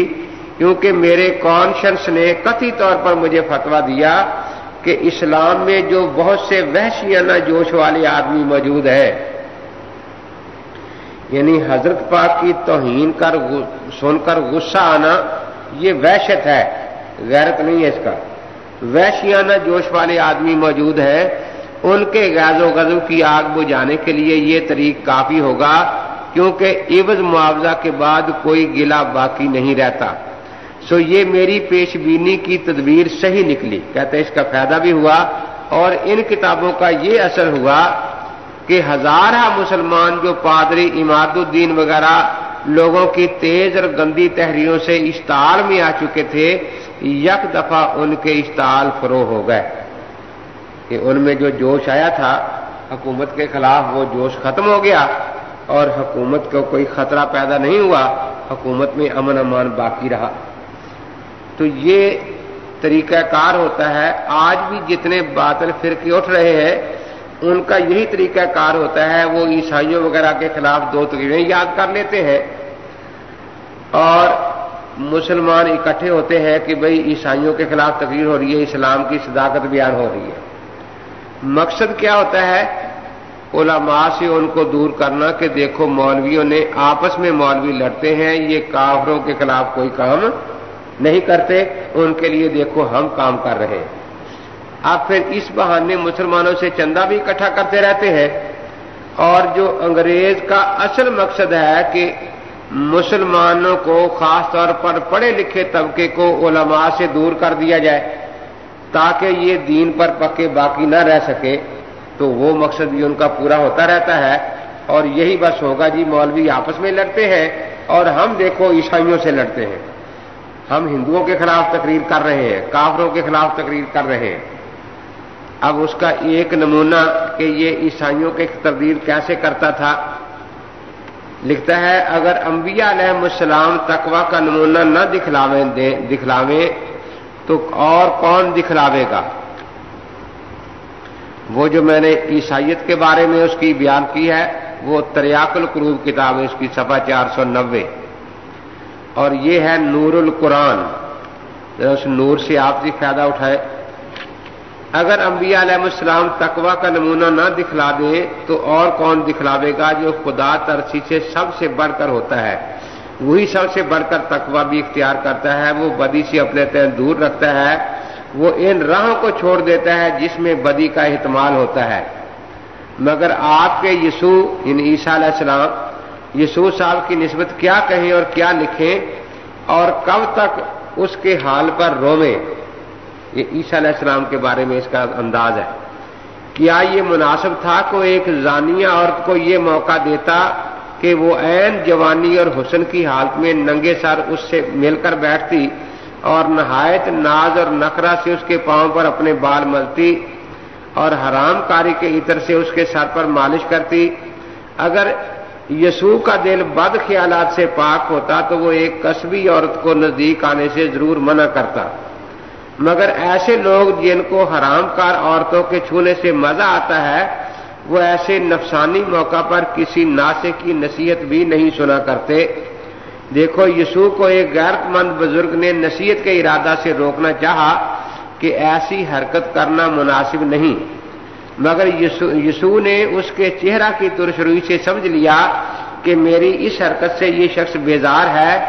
کیونکہ میرے کانشنس نے کتھی طور پر مجھے فتوا دیا کہ اسلام میں جو بہت سے وحشیانہ جوش والے آدمی موجود ہے یعنی حضرت پاک کی توہین کر سن کر غصہ آنا، یہ وحشت ہے، غیرت نہیں ہے اس کا۔ وحشیانہ جوش والے آدمی موجود ہے ان کے غیظ و غزو کی آگ بجھانے کے لیے یہ طریق کافی ہوگا، کیونکہ عوض معاوضہ کے بعد کوئی گلا باقی نہیں رہتا۔ سو یہ میری پیش بینی کی تدبیر صحیح نکلی۔ کہتے اس کا فائدہ بھی ہوا اور ان کتابوں کا یہ اثر ہوا کہ ہزارہ مسلمان جو پادری اماد الدین وغیرہ لوگوں کی تیز اور گندی تحریروں سے اشتعال میں آ چکے تھے، یک دفعہ ان کے اشتعال فروغ ہو گئے۔ کہ ان میں جو جوش آیا تھا، حکومت کے خلاف وہ جوش ختم ہو گیا اور حکومت کو کوئی خطرہ پیدا نہیں ہوا، حکومت میں امن امان باقی رہا۔ تو یہ طریقہ کار ہوتا ہے، آج بھی جتنے باطل فرقے اٹھ رہے ہیں، ان کا یہی طریقہ کار ہوتا ہے، وہ عیسائیوں وغیرہ کے خلاف دو تقریریں یاد کر لیتے ہیں۔ اور مسلمان اکٹھے ہوتے ہیں کہ بھئی عیسائیوں کے خلاف تقریر ہو رہی ہے، اسلام کی صداقت بیان ہو رہی ہے۔ مقصد کیا ہوتا ہے؟ علماء سے ان کو دور کرنا کہ دیکھو مولویوں نے آپس میں مولوی لڑتے ہیں، یہ کافروں کے خلاف کوئی کام نہیں کرتے، ان کے لیے دیکھو ہم کام کر رہے ہیں۔ آپ پھر اس بہانے مسلمانوں سے چندہ بھی اکٹھا کرتے رہتے ہیں۔ اور جو انگریز کا اصل مقصد ہے کہ مسلمانوں کو خاص طور پر پڑھے لکھے طبقے کو علماء سے دور کر دیا جائے، تاکہ یہ دین پر پکے باقی نہ رہ سکے، تو وہ مقصد بھی ان کا پورا ہوتا رہتا ہے۔ اور یہی بس ہوگا جی مولوی آپس میں لڑتے ہیں اور ہم دیکھو عیسائیوں سے لڑتے ہیں۔ ہم ہندوؤں کے خلاف تقریر کر رہے ہیں، کافروں کے خلاف تقریر کر رہے ہیں۔ اب اس کا ایک نمونہ کہ یہ عیسائیوں کے تبدیل کیسے کرتا تھا۔ لکھتا ہے، اگر انبیاء علیہ السلام تقوا کا نمونہ نہ دکھلاویں دکھلاویں تو اور کون دکھلاوے گا؟ وہ جو میں نے عیسائیت کے بارے میں اس کی بیان کی ہے، وہ تریاق القروب کتاب ہے، اس کی سفا چار سو نوے۔ اور یہ ہے نور القرآن اس نور سے آپ بھی فائدہ اٹھائے۔ اگر انبیاء علیہ السلام تقوا کا نمونہ نہ دکھلا دیں، تو اور کون دکھلاوے گا جو خدا ترسی سے سب سے بڑھ کر ہوتا ہے؟ وہی سب سے بڑھ کر تقوا بھی اختیار کرتا ہے، وہ بدی سے اپنے تین دور رکھتا ہے۔ وہ ان راہوں کو چھوڑ دیتا ہے جس میں بدی کا احتمال ہوتا ہے۔ مگر آپ کے یسوع ان عیسیٰ علیہ السلام یسوع صاحب کی نسبت کیا کہیں اور کیا لکھیں اور کب تک اس کے حال پر رویں یہ عیسیٰ علیہ السلام کے بارے میں اس کا انداز ہے۔ کیا یہ مناسب تھا کہ ایک زانیہ عورت کو یہ موقع دیتا کہ وہ عین جوانی اور حسن کی حالت میں ننگے سر اس سے مل کر بیٹھتی اور نہایت ناز اور نخرا سے اس کے پاؤں پر اپنے بال ملتی اور حرام کاری کے عطر سے اس کے سر پر مالش کرتی؟ اگر یسوع کا دل بد خیالات سے پاک ہوتا تو وہ ایک قصبی عورت کو نزدیک آنے سے ضرور منع کرتا۔ مگر ایسے لوگ جن کو حرام کار عورتوں کے چھونے سے مزہ آتا ہے، وہ ایسے نفسانی موقع پر کسی ناسے کی نصیحت بھی نہیں سنا کرتے۔ دیکھو، یسوع کو ایک غیرت مند بزرگ نے نصیحت کے ارادہ سے روکنا چاہا کہ ایسی حرکت کرنا مناسب نہیں۔ مگر یسوع نے اس کے چہرہ کی ترشروئی سے سمجھ لیا کہ میری اس حرکت سے یہ شخص بیزار ہے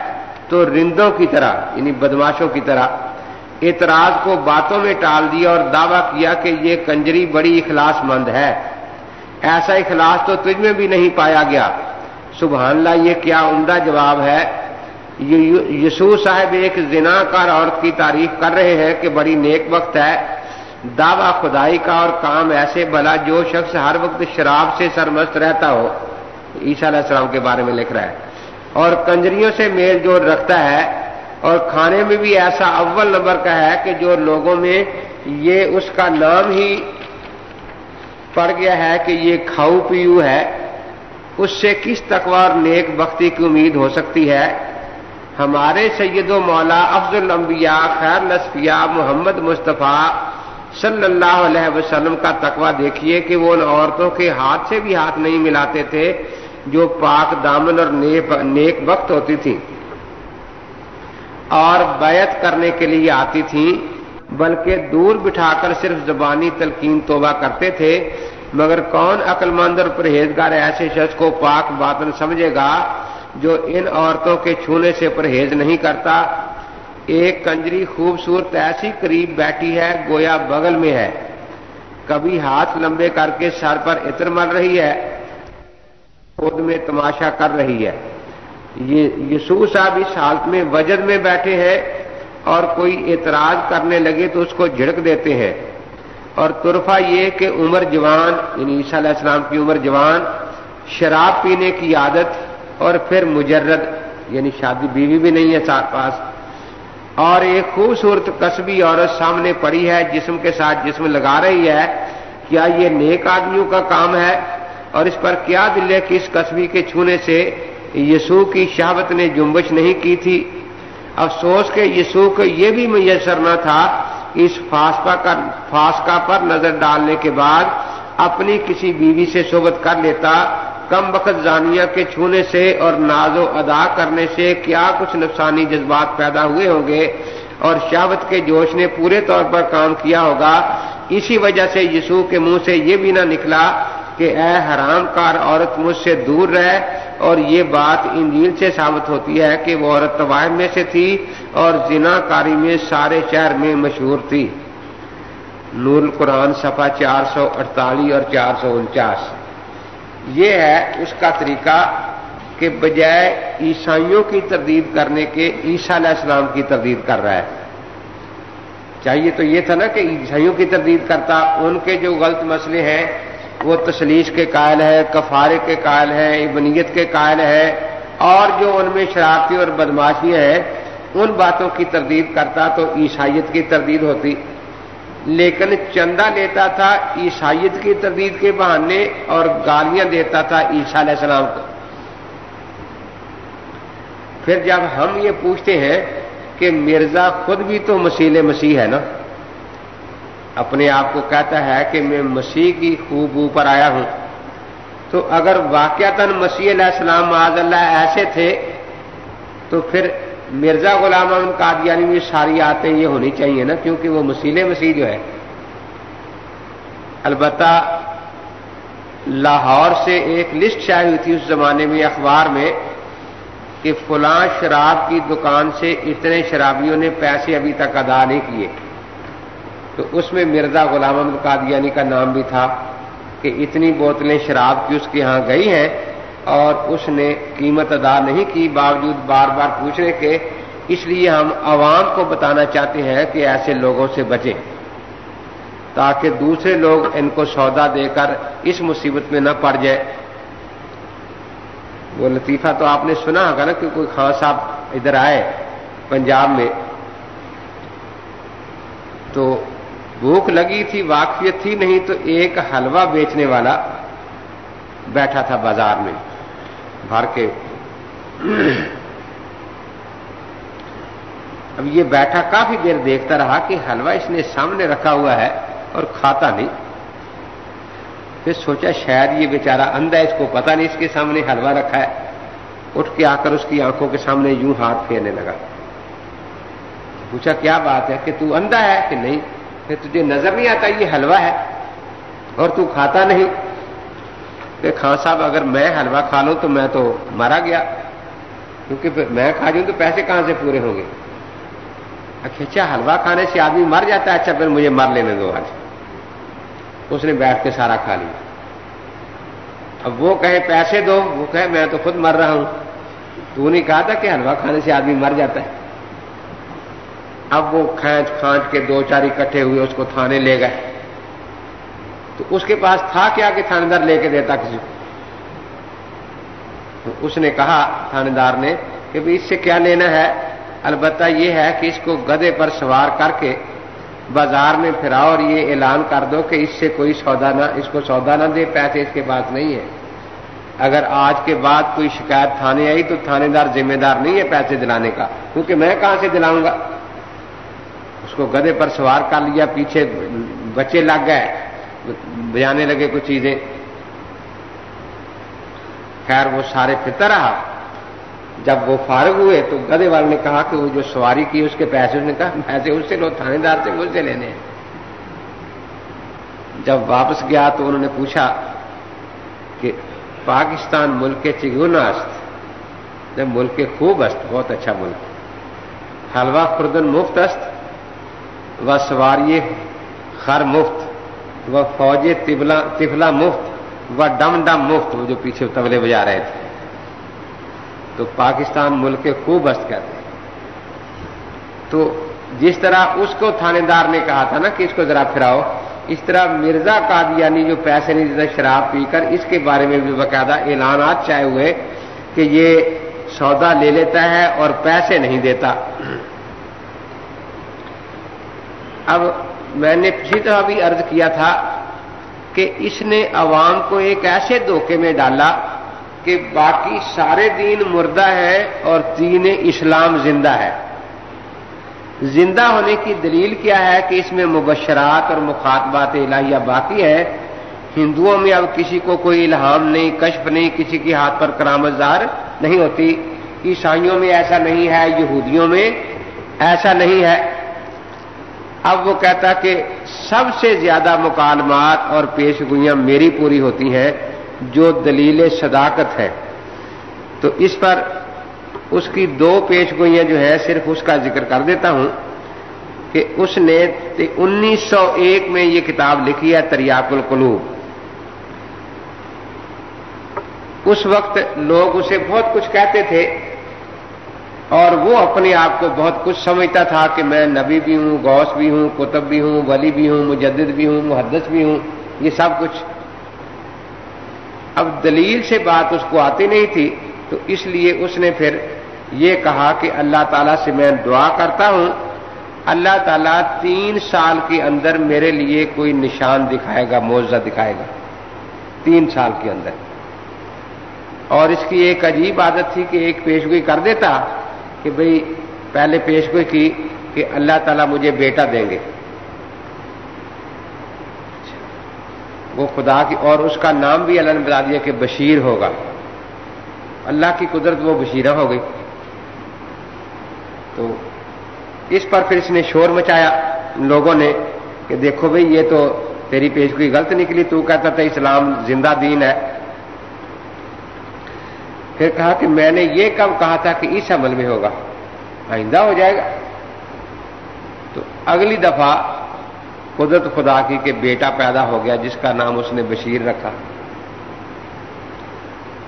تو رندوں کی طرح یعنی بدماشوں کی طرح، اعتراض کو باتوں میں ٹال دیا اور دعویٰ کیا کہ یہ کنجری بڑی اخلاص مند ہے۔ ایسا اخلاص تو تجھ میں بھی نہیں پایا گیا۔ سبحان اللہ، یہ کیا عمدہ جواب ہے؟ یسوع صاحب ایک زنا کار عورت کی تعریف کر رہے ہیں کہ بڑی نیک وقت ہے۔ دعوی خدائی کا اور کام ایسے بلا جو شخص ہر وقت شراب سے سرمست رہتا ہو۔ عیسیٰ علیہ السلام کے بارے میں لکھ رہا ہے۔ اور کنجریوں سے میل جوڑ رکھتا ہے۔ اور کھانے میں بھی ایسا اول نمبر کا ہے کہ جو لوگوں میں یہ اس کا نام ہی پڑ گیا ہے کہ یہ کھاؤ پیو ہے۔ اس سے کس تقوی اور نیک بختی کی امید ہو سکتی ہے؟ ہمارے سید و مولا افضل الانبیاء، خیر لسفیہ محمد مصطفیٰ صلی اللہ علیہ وسلم کا تقوی دیکھیے کہ وہ ان عورتوں کے ہاتھ سے بھی ہاتھ نہیں ملاتے تھے جو پاک دامن اور نیک وقت ہوتی تھی اور بیعت کرنے کے لیے آتی تھیں بلکہ دور بٹھا کر صرف زبانی تلقین توبہ کرتے تھے۔ مگر کون عقل مند اور پرہیزگار ایسے شخص کو پاک باطن سمجھے گا جو ان عورتوں کے چھونے سے پرہیز نہیں کرتا ایک کنجری خوبصورت ایسی قریب بیٹھی ہے، گویا بغل میں ہے۔ کبھی ہاتھ لمبے کر کے سر پر اتر مر رہی ہے، خود میں تماشا کر رہی ہے۔ یہ یسوع صاحب اس حالت میں وجد میں بیٹھے ہیں اور کوئی اعتراض کرنے لگے تو اس کو جھڑک دیتے ہیں۔ اور ترفا یہ کہ عمر جوان یعنی عیسیٰ علیہ السلام کی عمر جوان، شراب پینے کی عادت اور پھر مجرد یعنی شادی بیوی بھی نہیں ہے ساتھ پاس۔ اور ایک خوبصورت قصبی عورت سامنے پڑی ہے، جسم کے ساتھ جسم لگا رہی ہے۔ کیا یہ نیک آدمیوں کا کام ہے؟ اور اس پر کیا دل ہے کہ اس قصبی کے چھونے سے یسوع کی شہوت نے جنبش نہیں کی تھی؟ افسوس کے یسوع کو یہ بھی میسر نہ تھا اس فاسکا پر نظر ڈالنے کے بعد اپنی کسی بیوی سے صحبت کر لیتا کم وقت زانیہ کے چھونے سے اور ناز و ادا کرنے سے کیا کچھ نفسانی جذبات پیدا ہوئے ہوں گے؟ اور شہوت کے جوش نے پورے طور پر کام کیا ہوگا؟ اسی وجہ سے یسوع کے منہ سے یہ بھی نہ نکلا کہ اے حرام کار عورت مجھ سے دور رہے اور یہ بات انجیل سے ثابت ہوتی ہے کہ وہ عورت طوائف میں سے تھی اور زنا کاری میں سارے شہر میں مشہور تھی۔ نور القرآن صفحہ چار سو اڑتالیس اور چار سو انچاس۔ یہ ہے اس کا طریقہ کہ بجائے عیسائیوں کی تردید کرنے کے عیسیٰ علیہ السلام کی تردید کر رہا ہے۔ چاہیے تو یہ تھا نا کہ عیسائیوں کی تردید کرتا، ان کے جو غلط مسئلے ہیں، وہ تسلیش کے قائل ہے کفارے کے قائل ہیں، ابنیت کے قائل ہے اور جو ان میں شرارتی اور بدماشیاں ہیں، ان باتوں کی تردید کرتا تو عیسائیت کی تردید ہوتی۔ لیکن چندہ لیتا تھا، عیسائیت کی تردید کے بہانے اور گالیاں دیتا تھا عیسیٰ علیہ السلام کو۔ پھر جب ہم یہ پوچھتے ہیں کہ مرزا خود بھی تو مسیل مسیح ہے نا؟ اپنے آپ کو کہتا ہے کہ میں مسیح کی خوب اوپر آیا ہوں۔ تو اگر واقعات مسیح علیہ السلام معذ اللہ ایسے تھے، تو پھر مرزا غلام احمد قادیانی میں ساری آتے یہ ہونی چاہیے نا، کیونکہ وہ مسیلے مسیح جو ہے۔ البتہ لاہور سے ایک لسٹ شائع ہوئی تھی اس زمانے میں، اخبار میں، کہ فلاں شراب کی دکان سے اتنے شرابیوں نے پیسے ابھی تک ادا نہیں کیے۔ تو اس میں مرزا غلام احمد قادیانی کا نام بھی تھا کہ اتنی بوتلیں شراب کی اس کے ہاں گئی ہیں اور اس نے قیمت ادا نہیں کی، باوجود بار بار پوچھنے کے اس لیے ہم عوام کو بتانا چاہتے ہیں کہ ایسے لوگوں سے بچیں تاکہ دوسرے لوگ ان کو سودا دے کر اس مصیبت میں نہ پڑ جائے وہ لطیفہ تو آپ نے سنا ہوگا نا کہ کوئی خان صاحب ادھر آئے پنجاب میں۔ تو بھوک لگی تھی، واقفیت تھی نہیں تو ایک حلوہ بیچنے والا بیٹھا تھا بازار میں۔ بھر کے اب یہ بیٹھا کافی دیر دیکھتا رہا کہ حلوہ اس نے سامنے رکھا ہوا ہے اور کھاتا نہیں۔ پھر سوچا شاید یہ بیچارہ اندھا ہے، اس کو پتا نہیں اس کے سامنے حلوہ رکھا ہے۔ اٹھ کے آ کر اس کی آنکھوں کے سامنے یوں ہاتھ پھیرنے لگا۔ پوچھا، کیا بات ہے؟ کہ تو اندھا ہے کہ نہیں؟ پھر تجھے نظر نہیں آتا یہ حلوہ ہے اور تو کھاتا نہیں۔ کہ خان صاحب، اگر میں حلوہ کھا لوں تو میں تو مارا گیا۔ کیونکہ میں کھا جاؤں تو پیسے کہاں سے پورے ہوں گے؟ اچھا،, اچھا حلوہ کھانے سے آدمی مر جاتا ہے۔ اچھا پھر مجھے مر لینے دو آج۔ اس نے بیٹھ کے سارا کھا لیا۔ اب وہ کہے، پیسے دو۔ وہ کہے، میں تو خود مر رہا ہوں۔ تو نہیں کہا تھا کہ حلوہ کھانے سے آدمی مر جاتا ہے۔ اب وہ کھینچ کھانچ کے دو چار اکٹھے ہوئے، اس کو تھانے لے گئے۔ تو اس کے پاس تھا کیا کہ تھانے دار لے کے دیتا کسی کو؟ اس نے کہا تھانے دار نے کہ اس سے کیا لینا ہے؟ البتہ یہ ہے کہ اس کو گدے پر سوار کر کے بازار میں پھراؤ اور یہ اعلان کر دو کہ اس سے کوئی سودا نہ، اس کو سودا نہ دے، پیسے اس کے پاس نہیں ہے اگر آج کے بعد کوئی شکایت تھانے آئی تو تھانے دار ذمہ دار نہیں ہے پیسے دلانے کا، کیونکہ میں کہاں سے دلاؤں گا؟ اس کو گدے پر سوار کر لیا، پیچھے بچے لگ گئے۔ بجانے لگے کچھ چیزیں۔ خیر، وہ سارے پھرتا رہا۔ جب وہ فارغ ہوئے تو گدے والے نے کہا کہ وہ جو سواری کی اس کے پیسے، اس نے کہا پیسے اس سے لو، تھانے دار سے مجھ سے لینے۔ ہیں جب واپس گیا تو انہوں نے پوچھا کہ پاکستان ملک کے چگونا است؟ جب ملک کے خوب است، بہت اچھا ملک۔ حلوہ خوردن مفت است؟ و سواری خر مفت۔ و فوج تفلا مفت و ڈم ڈم مفت وہ جو پیچھے تبلے بجا رہے تھے۔ تو پاکستان ملک کے خوب است کہتے تو جس طرح اس کو تھانے دار نے کہا تھا نا کہ اس کو ذرا پھراؤ، اس طرح مرزا قادیانی یعنی جو پیسے نہیں دیتا، شراب پی کر اس کے بارے میں بھی باقاعدہ اعلانات چاہے ہوئے کہ یہ سودا لے لیتا ہے اور پیسے نہیں دیتا۔ اب میں نے پچھلی طرح بھی عرض کیا تھا کہ اس نے عوام کو ایک ایسے دھوکے میں ڈالا کہ باقی سارے دین مردہ ہے اور دین اسلام زندہ ہے۔ زندہ ہونے کی دلیل کیا ہے کہ اس میں مبشرات اور مخاطبات الہیہ باقی ہے ہندوؤں میں اب کسی کو کوئی الہام نہیں، کشف نہیں، کسی کے ہاتھ پر کرامت زار نہیں ہوتی۔ عیسائیوں میں ایسا نہیں ہے، یہودیوں میں ایسا نہیں ہے۔ اب وہ کہتا کہ سب سے زیادہ مکالمات اور پیش گوئیاں میری پوری ہوتی ہیں جو دلیل صداقت ہے۔ تو اس پر اس کی دو پیش گوئیاں جو ہیں صرف اس کا ذکر کر دیتا ہوں کہ اس نے انیس سو ایک میں یہ کتاب لکھی ہے تریاق القلوب۔ اس وقت لوگ اسے بہت کچھ کہتے تھے اور وہ اپنے آپ کو بہت کچھ سمجھتا تھا کہ میں نبی بھی ہوں، غوث بھی ہوں کتب بھی ہوں، ولی بھی ہوں، مجدد بھی ہوں، محدث بھی ہوں، یہ سب کچھ۔ اب دلیل سے بات اس کو آتی نہیں تھی، تو اس لیے اس نے پھر یہ کہا کہ اللہ تعالیٰ سے میں دعا کرتا ہوں، اللہ تعالیٰ تین سال کے اندر میرے لیے کوئی نشان دکھائے گا معاوضہ دکھائے گا۔ تین سال کے اندر۔ اور اس کی ایک عجیب عادت تھی کہ ایک پیشگوئی کر دیتا کہ بھئی پہلے پیشگوئی کی کہ اللہ تعالیٰ مجھے بیٹا دیں گے۔ وہ خدا کی اور اس کا نام بھی اللہ نے بتا دیا کہ بشیر ہوگا۔ اللہ کی قدرت وہ بشیرہ ہو گئی۔ تو اس پر پھر اس نے شور مچایا۔ لوگوں نے کہ دیکھو بھئی یہ تو تیری پیشگوئی غلط نکلی۔ تو کہتا تھا اسلام زندہ دین ہے۔ پھر کہا کہ میں نے یہ کب کہا تھا کہ اس عمل میں ہوگا۔ آئندہ ہو جائے گا۔ تو اگلی دفعہ قدرت خدا کی کہ بیٹا پیدا ہو گیا جس کا نام اس نے بشیر رکھا۔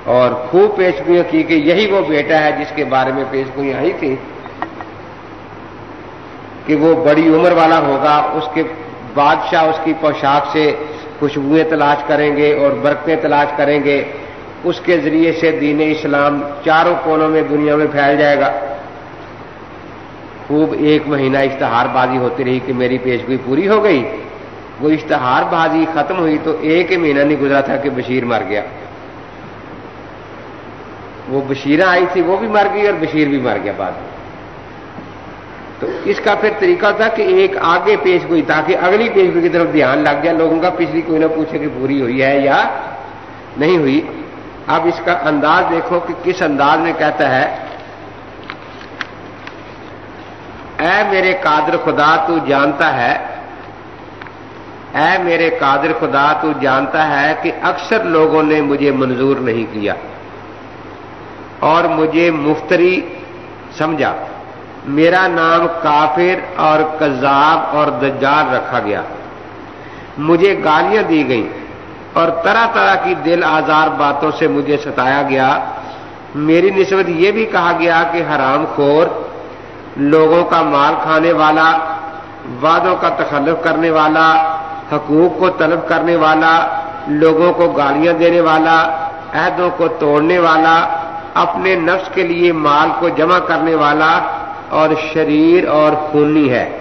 اور خوب پیشگوئیاں کی کہ یہی وہ بیٹا ہے جس کے بارے میں پیشگوئیاں آئی تھی کہ وہ بڑی عمر والا ہوگا، اس کے بادشاہ اس کی پوشاک سے خوشبوئیں تلاش کریں گے اور برقیں تلاش کریں گے۔ اس کے ذریعے سے دین اسلام چاروں کونوں میں دنیا میں پھیل جائے گا۔ خوب ایک مہینہ اشتہار بازی ہوتی رہی کہ میری پیشگوئی پوری ہو گئی۔ وہ اشتہار بازی ختم ہوئی تو ایک ہی مہینہ نہیں گزرا تھا کہ بشیر مر گیا۔ وہ بشیرہ آئی تھی وہ بھی مر گئی اور بشیر بھی مر گیا بعد میں۔ تو اس کا پھر طریقہ تھا کہ ایک آگے پیش گوئی تاکہ اگلی پیش گوئی کی طرف دھیان لگ جائے۔ لوگوں کا پچھلی کوئی نہ پوچھے کہ پوری ہوئی ہے یا نہیں ہوئی۔ اب اس کا انداز دیکھو کہ کس انداز میں کہتا ہے، اے میرے قادر خدا، تو جانتا ہے، اے میرے قادر خدا، تو جانتا ہے کہ اکثر لوگوں نے مجھے منظور نہیں کیا اور مجھے مفتری سمجھا۔ میرا نام کافر اور کذاب اور دجال رکھا گیا۔ مجھے گالیاں دی گئیں۔ اور طرح طرح کی دل آزار باتوں سے مجھے ستایا گیا۔ میری نسبت یہ بھی کہا گیا کہ حرام خور، لوگوں کا مال کھانے والا، وعدوں کا تخلف کرنے والا، حقوق کو طلب کرنے والا، لوگوں کو گالیاں دینے والا، عہدوں کو توڑنے والا، اپنے نفس کے لیے مال کو جمع کرنے والا اور شریر اور خونی ہے۔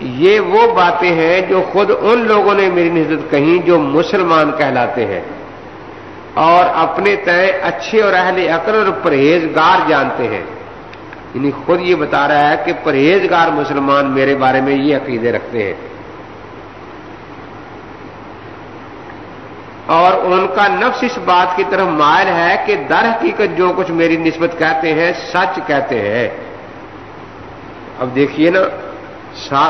یہ وہ باتیں ہیں جو خود ان لوگوں نے میری نسبت کہیں جو مسلمان کہلاتے ہیں اور اپنے تئیں اچھے اور اہل عقل اور پرہیزگار جانتے ہیں۔ یعنی خود یہ بتا رہا ہے کہ پرہیزگار مسلمان میرے بارے میں یہ عقیدے رکھتے ہیں۔ اور ان کا نفس اس بات کی طرف مائل ہے کہ در حقیقت جو کچھ میری نسبت کہتے ہیں سچ کہتے ہیں۔ اب دیکھیے نا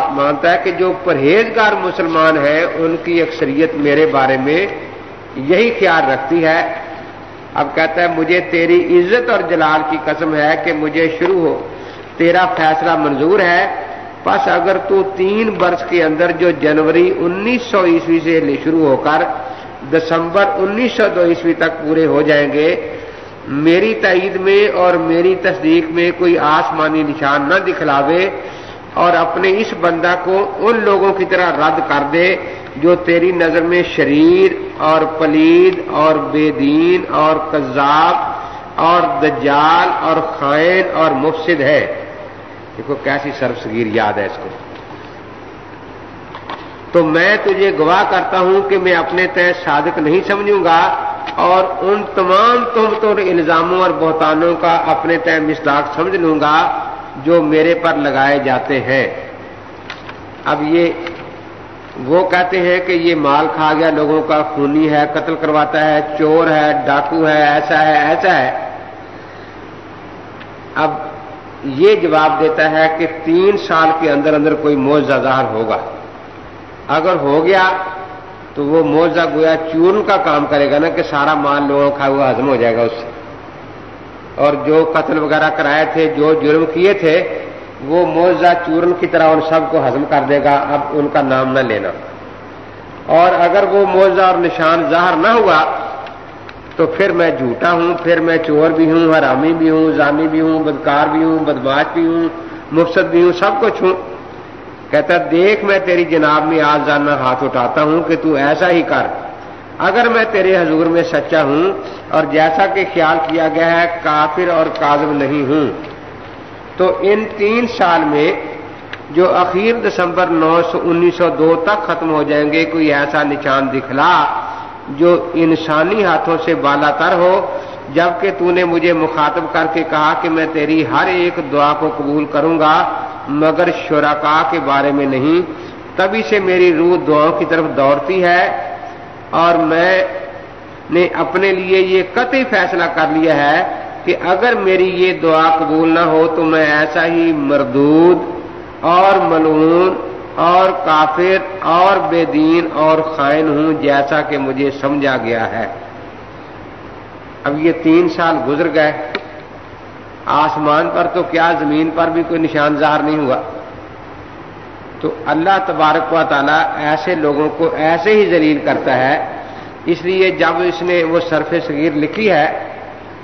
مانتا ہے کہ جو پرہیزگار مسلمان ہیں، ان کی اکثریت میرے بارے میں یہی خیال رکھتی ہے۔ اب کہتا ہے، مجھے تیری عزت اور جلال کی قسم ہے کہ مجھے شروع ہو، تیرا فیصلہ منظور ہے۔ بس اگر تو تین برس کے اندر جو جنوری انیس سو عیسوی سے شروع ہو کر دسمبر انیس سو دو عیسوی تک پورے ہو جائیں گے، میری تائید میں اور میری تصدیق میں کوئی آسمانی نشان نہ دکھلاوے۔ اور اپنے اس بندہ کو ان لوگوں کی طرح رد کر دے جو تیری نظر میں شریر اور پلید اور بے دین اور کذاب اور دجال اور خائن اور مفسد ہے۔ دیکھو کیسی سرسگیر یاد ہے اس کو۔ تو میں تجھے گواہ کرتا ہوں کہ میں اپنے طے صادق نہیں سمجھوں گا اور ان تمام تہمتوں اور الزاموں اور بہتانوں کا اپنے طے مسلاق سمجھ لوں گا۔ جو میرے پر لگائے جاتے ہیں۔ اب یہ وہ کہتے ہیں کہ یہ مال کھا گیا، لوگوں کا خونی ہے، قتل کرواتا ہے، چور ہے، ڈاکو ہے، ایسا ہے ایسا ہے۔ اب یہ جواب دیتا ہے کہ تین سال کے اندر اندر کوئی موزہ ظاہر ہوگا۔ اگر ہو گیا تو وہ موزہ گویا چورن کا کام کرے گا نا کہ سارا مال لوگوں کا ہوا ہزم ہو جائے گا اس سے۔ اور جو قتل وغیرہ کرائے تھے، جو جرم کیے تھے، وہ موزہ چورن کی طرح ان سب کو ہزم کر دے گا۔ اب ان کا نام نہ لینا۔ اور اگر وہ موزہ اور نشان ظاہر نہ ہوا، تو پھر میں جھوٹا ہوں، پھر میں چور بھی ہوں، حرامی بھی ہوں، زانی بھی ہوں، بدکار بھی ہوں بدماش بھی ہوں، مفسد بھی ہوں، سب کچھ ہوں۔ کہتا دیکھ میں تیری جناب میں آج جاننا ہاتھ اٹھاتا ہوں کہ تو ایسا ہی کر۔ اگر میں تیرے حضور میں سچا ہوں اور جیسا کہ خیال کیا گیا ہے، کافر اور کاذب نہیں ہوں۔ تو ان تین سال میں جو اخیر دسمبر نو سو انیس سو دو تک ختم ہو جائیں گے، کوئی ایسا نشان دکھلا جو انسانی ہاتھوں سے بالا تر ہو، جبکہ تو نے مجھے مخاطب کر کے کہا کہ میں تیری ہر ایک دعا کو قبول کروں گا، مگر شرکا کے بارے میں نہیں۔ تبھی سے میری روح دعاؤں کی طرف دوڑتی ہے۔ اور میں نے اپنے لیے یہ قطعی فیصلہ کر لیا ہے کہ اگر میری یہ دعا قبول نہ ہو تو میں ایسا ہی مردود اور ملعون اور کافر اور بے دین اور خائن ہوں جیسا کہ مجھے سمجھا گیا ہے۔ اب یہ تین سال گزر گئے۔ آسمان پر تو کیا زمین پر بھی کوئی نشان ظاہر نہیں ہوا۔ تو اللہ تبارک و تعالیٰ ایسے لوگوں کو ایسے ہی ذلیل کرتا ہے۔ اس لیے جب اس نے وہ صرف صغیر لکھی ہے،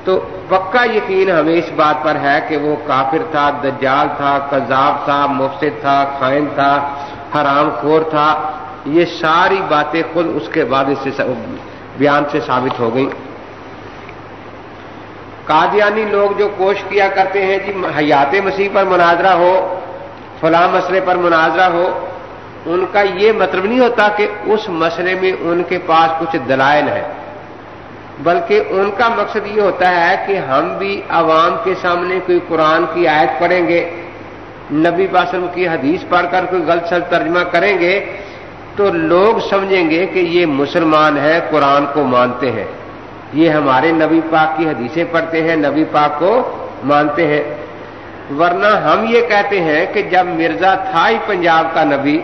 تو پکا یقین ہمیں اس بات پر ہے کہ وہ کافر تھا، دجال تھا، کذاب تھا، مفسد تھا، خائن تھا، حرام خور تھا۔ یہ ساری باتیں خود اس کے بعد اس سے بیان سے ثابت ہو گئیں۔ قادیانی لوگ جو کوشش کیا کرتے ہیں جی حیات مسیح پر مناظرہ ہو فلاں مسئلے پر مناظرہ ہو، ان کا یہ مطلب نہیں ہوتا کہ اس مسئلے میں ان کے پاس کچھ دلائل ہے بلکہ ان کا مقصد یہ ہوتا ہے کہ ہم بھی عوام کے سامنے کوئی قرآن کی آیت پڑھیں گے، نبی باسم کی حدیث پڑھ کر کوئی غلط سل ترجمہ کریں گے، تو لوگ سمجھیں گے کہ یہ مسلمان ہے قرآن کو مانتے ہیں۔ یہ ہمارے نبی پاک کی حدیثیں پڑھتے ہیں، نبی پاک کو مانتے ہیں۔ ورنہ ہم یہ کہتے ہیں کہ جب مرزا تھا ہی پنجاب کا نبی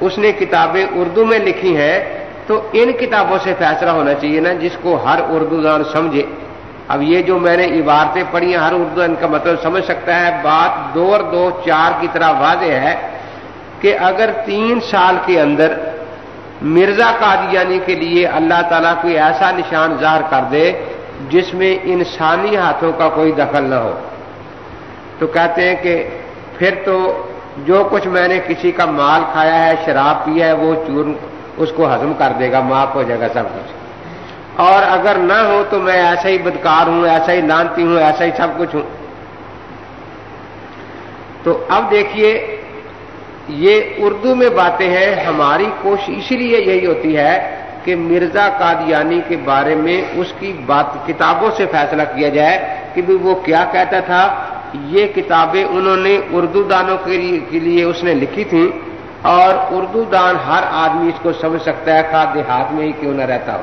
اس نے کتابیں اردو میں لکھی ہیں، تو ان کتابوں سے فیصلہ ہونا چاہیے نا، جس کو ہر اردو دان سمجھے۔ اب یہ جو میں نے عبارتیں پڑھی ہیں، ہر اردو ان کا مطلب سمجھ سکتا ہے۔ بات دو اور دو چار کی طرح واضح ہے کہ اگر تین سال کے اندر مرزا قادیانی کے لیے اللہ تعالیٰ کوئی ایسا نشان ظاہر کر دے جس میں انسانی ہاتھوں کا کوئی دخل نہ ہو۔ تو کہتے ہیں کہ پھر تو جو کچھ میں نے کسی کا مال کھایا ہے، شراب پیا ہے، وہ چور اس کو ہضم کر دے گا، معاف ہو جائے گا، سب کچھ۔ اور اگر نہ ہو تو میں ایسا ہی بدکار ہوں، ایسا ہی لانتی ہوں، ایسا ہی سب کچھ ہوں۔ تو اب دیکھیے، یہ اردو میں باتیں ہیں، ہماری کوشش اسی لیے یہی ہوتی ہے کہ مرزا قادیانی کے بارے میں اس کی بات کتابوں سے فیصلہ کیا جائے کہ وہ کیا کہتا تھا یہ کتابیں انہوں نے اردو دانوں کے لیے اس نے لکھی تھیں اور اردو دان ہر آدمی اس کو سمجھ سکتا ہے، خاص دیہات میں ہی کیوں نہ رہتا ہو۔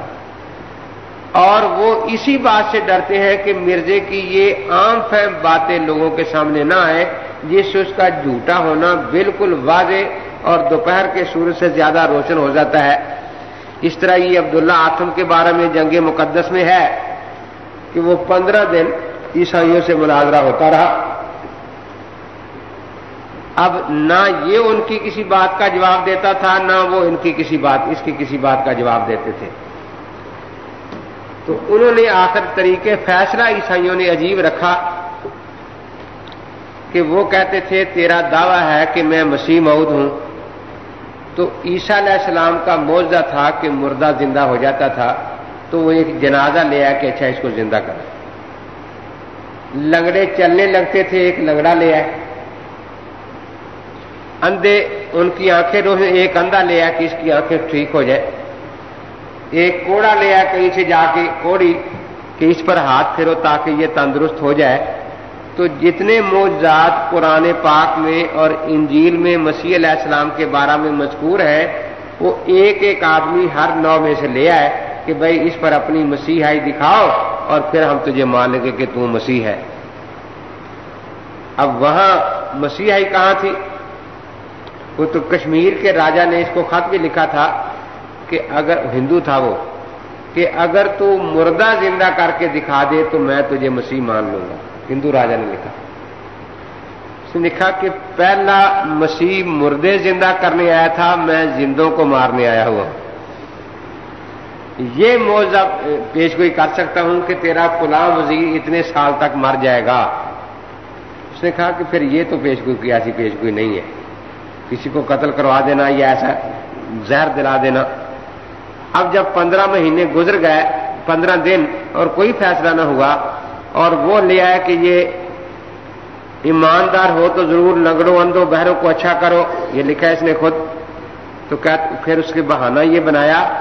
اور وہ اسی بات سے ڈرتے ہیں کہ مرزے کی یہ عام فہم باتیں لوگوں کے سامنے نہ آئے جس سے اس کا جھوٹا ہونا بالکل واضح اور دوپہر کے سورج سے زیادہ روشن ہو جاتا ہے۔ اس طرح یہ عبداللہ آتم کے بارے میں جنگ مقدس میں ہے کہ وہ پندرہ دن عیسائیوں سے مناظرہ ہوتا رہا۔ اب نہ یہ ان کی کسی بات کا جواب دیتا تھا، نہ وہ ان کی کسی بات، اس کی کسی بات کا جواب دیتے تھے۔ تو انہوں نے آخر طریقے فیصلہ عیسائیوں نے عجیب رکھا کہ وہ کہتے تھے، تیرا دعویٰ ہے کہ میں مسیح مود ہوں۔ تو عیسیٰ علیہ السلام کا موضوع تھا کہ مردہ زندہ ہو جاتا تھا، تو وہ ایک جنازہ لے آیا کہ اچھا اس کو زندہ کر لنگڑے چلنے لگتے تھے، ایک لنگڑا لے آئے۔ اندھے ان کی آنکھیں روح ایک اندھا لے آیا کہ اس کی آنکھیں ٹھیک ہو جائے۔ ایک کوڑا لے آیا کہیں سے جا کے، کوڑی کہ اس پر ہاتھ پھیرو تاکہ یہ تندرست ہو جائے۔ تو جتنے موجات قرآن پاک میں اور انجیل میں مسیح علیہ السلام کے بارے میں مذکور ہے وہ ایک ایک آدمی ہر نو میں سے لے آئے۔ کہ بھائی اس پر اپنی مسیحائی دکھاؤ اور پھر ہم تجھے مان لیں گے کہ تو مسیح ہے۔ اب وہاں مسیحائی کہاں تھی؟ وہ تو کشمیر کے راجا نے اس کو خط بھی لکھا تھا کہ اگر ہندو تھا وہ، کہ اگر تو مردہ زندہ کر کے دکھا دے تو میں تجھے مسیح مان لوں گا۔ ہندو راجا نے لکھا۔ اس نے لکھا کہ پہلا مسیح مردے زندہ کرنے آیا تھا، میں زندوں کو مارنے آیا ہوا یہ موضوع پیش گوئی کر سکتا ہوں کہ تیرا فلاں وزیر اتنے سال تک مر جائے گا۔ اس نے کہا کہ پھر یہ تو پیش گوئی کی ایسی پیش گوئی نہیں ہے۔ کسی کو قتل کروا دینا یا ایسا زہر دلا دینا۔ اب جب پندرہ مہینے گزر گئے، پندرہ دن اور کوئی فیصلہ نہ ہوا اور وہ لے آیا کہ یہ ایماندار ہو تو ضرور لگڑو اندو بہروں کو اچھا کرو۔ یہ لکھا ہے اس نے خود۔ تو کیا پھر اس کے بہانہ یہ بنایا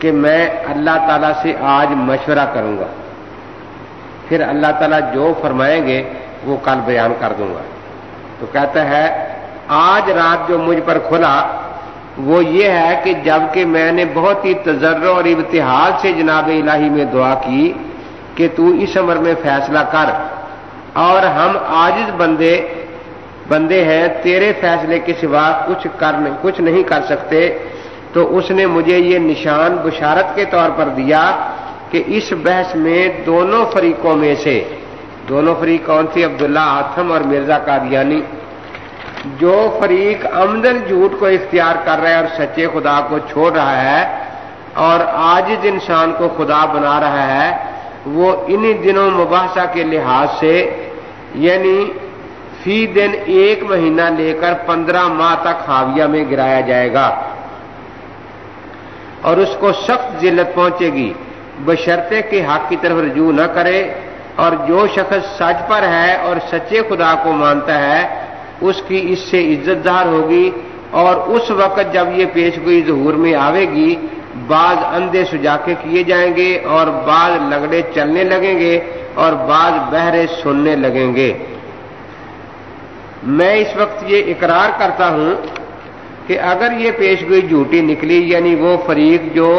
کہ میں اللہ تعالی سے آج مشورہ کروں گا۔ پھر اللہ تعالیٰ جو فرمائیں گے وہ کل بیان کر دوں گا۔ تو کہتا ہے، آج رات جو مجھ پر کھلا، وہ یہ ہے کہ جبکہ میں نے بہت ہی تجر اور ابتحاد سے جناب الہی میں دعا کی کہ تو اس عمر میں فیصلہ کر اور ہم آجز بندے بندے ہیں، تیرے فیصلے کے سوا کچھ کر، کچھ نہیں کر سکتے۔ تو اس نے مجھے یہ نشان بشارت کے طور پر دیا کہ اس بحث میں دونوں فریقوں میں سے، دونوں فریق کون تھی؟ عبداللہ آتم اور مرزا قادیانی، جو فریق آمدن جھوٹ کو اختیار کر رہا ہے اور سچے خدا کو چھوڑ رہا ہے اور آج انسان کو خدا بنا رہا ہے، وہ انہی دنوں مباحثہ کے لحاظ سے یعنی فی دن ایک مہینہ لے کر پندرہ ماہ تک حاویہ میں گرایا جائے گا۔ اور اس کو سخت ذلت پہنچے گی۔ بشرطے کے حق کی طرف رجوع نہ کرے اور جو شخص سچ پر ہے اور سچے خدا کو مانتا ہے، اس کی اس سے عزت دار ہوگی اور اس وقت جب یہ پیش گوئی ظہور میں آئے گی، بعض اندھے سجاکے کیے جائیں گے اور بعض لگڑے چلنے لگیں گے اور بعض بہرے سننے لگیں گے۔ میں اس وقت یہ اقرار کرتا ہوں کہ اگر یہ پیش گوئی جھوٹی نکلی یعنی وہ فریق جو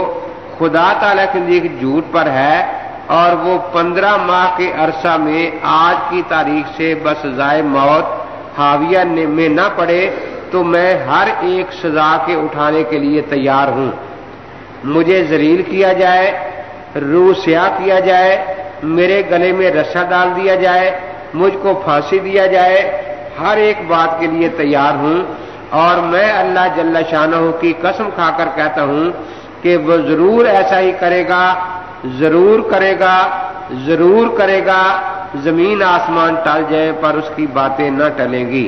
خدا تعالی کے جھوٹ پر ہے اور وہ پندرہ ماہ کے عرصہ میں آج کی تاریخ سے بس ضائع موت، حاویہ میں نہ پڑے تو میں ہر ایک سزا کے اٹھانے کے لیے تیار ہوں۔ مجھے زلیل کیا جائے، روح سیاہ کیا جائے، میرے گلے میں رسا ڈال دیا جائے، مجھ کو پھانسی دیا جائے، ہر ایک بات کے لیے تیار ہوں۔ اور میں اللہ جل شاہ کی قسم کھا کر کہتا ہوں کہ وہ ضرور ایسا ہی کرے گا، ضرور کرے گا، ضرور کرے گا، زمین آسمان ٹل جائے پر اس کی باتیں نہ ٹلیں گی۔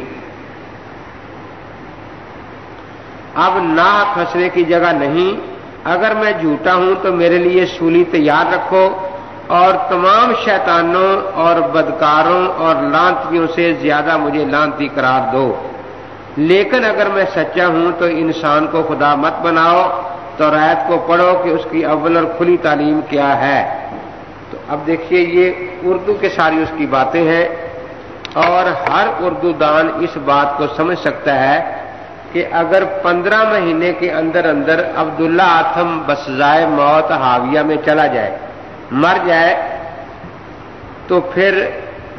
اب نہ پھنسنے کی جگہ نہیں، اگر میں جھوٹا ہوں تو میرے لیے سولی تیار رکھو اور تمام شیطانوں اور بدکاروں اور لانتیوں سے زیادہ مجھے لانتی قرار دو۔ لیکن اگر میں سچا ہوں تو انسان کو خدا مت بناؤ، تو ریت کو پڑھو کہ اس کی اول اور کھلی تعلیم کیا ہے۔ تو اب دیکھیے، یہ اردو کے ساری اس کی باتیں ہیں اور ہر اردو دان اس بات کو سمجھ سکتا ہے کہ اگر پندرہ مہینے کے اندر اندر عبداللہ آتم بسزائے موت حاویہ میں چلا جائے، مر جائے، تو پھر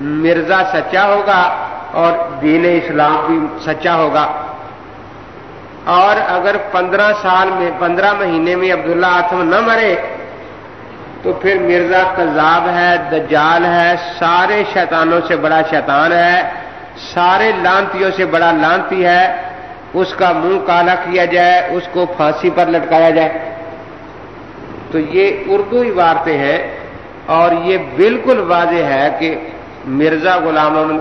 مرزا سچا ہوگا اور دین اسلام بھی سچا ہوگا۔ اور اگر پندرہ سال میں، پندرہ مہینے میں عبداللہ آتم نہ مرے، تو پھر مرزا کذاب ہے، دجال ہے، سارے شیطانوں سے بڑا شیطان ہے، سارے لانتیوں سے بڑا لانتی ہے۔ اس کا منہ کالا کیا جائے، اس کو پھانسی پر لٹکایا جائے۔ تو یہ اردو عبارتیں ہیں اور یہ بالکل واضح ہے کہ مرزا غلام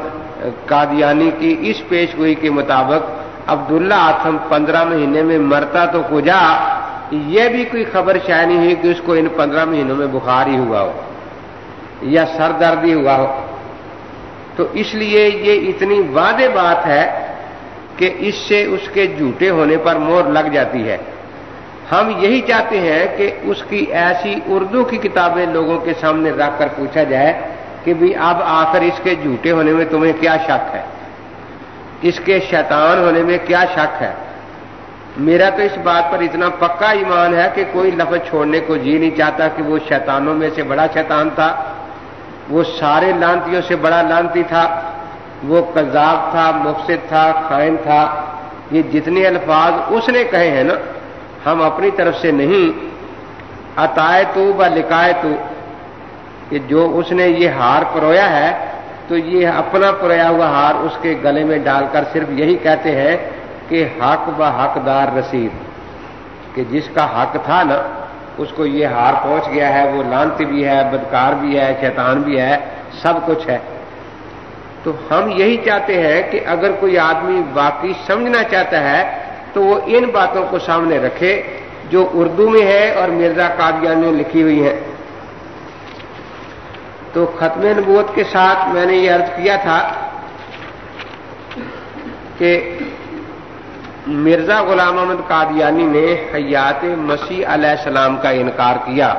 قادیانی کی اس پیش گوئی کے مطابق عبداللہ آتم پندرہ مہینے میں مرتا تو کجا، یہ بھی کوئی خبر شاید نہیں ہوئی کہ اس کو ان پندرہ مہینوں میں بخار ہی ہوا ہو یا سر درد ہی ہوا ہو۔ تو اس لیے یہ اتنی وعدے بات ہے کہ اس سے اس کے جھوٹے ہونے پر مور لگ جاتی ہے۔ ہم یہی چاہتے ہیں کہ اس کی ایسی اردو کی کتابیں لوگوں کے سامنے رکھ کر پوچھا جائے کہ بھی اب آ کر اس کے جھوٹے ہونے میں تمہیں کیا شک ہے؟ اس کے شیطان ہونے میں کیا شک ہے؟ میرا تو اس بات پر اتنا پکا ایمان ہے کہ کوئی لفظ چھوڑنے کو جی نہیں چاہتا کہ وہ شیطانوں میں سے بڑا شیطان تھا، وہ سارے لانتیوں سے بڑا لانتی تھا، وہ کذاب تھا، مفسد تھا، خائن تھا۔ یہ جتنے الفاظ اس نے کہے ہیں نا، ہم اپنی طرف سے نہیں۔ عطائے تو ب لکھائے تو۔ کہ جو اس نے یہ ہار پرویا ہے، تو یہ اپنا پرویا ہوا ہار اس کے گلے میں ڈال کر صرف یہی کہتے ہیں کہ حق و حقدار رسید۔ کہ جس کا حق تھا نا، اس کو یہ ہار پہنچ گیا ہے، وہ لانت بھی ہے، بدکار بھی ہے، شیطان بھی ہے، سب کچھ ہے۔ تو ہم یہی چاہتے ہیں کہ اگر کوئی آدمی واقعی سمجھنا چاہتا ہے، تو وہ ان باتوں کو سامنے رکھے جو اردو میں ہے اور مرزا قادیان نے لکھی ہوئی ہیں۔ تو ختم نبوت کے ساتھ میں نے یہ عرض کیا تھا کہ مرزا غلام احمد قادیانی نے حیات مسیح علیہ السلام کا انکار کیا۔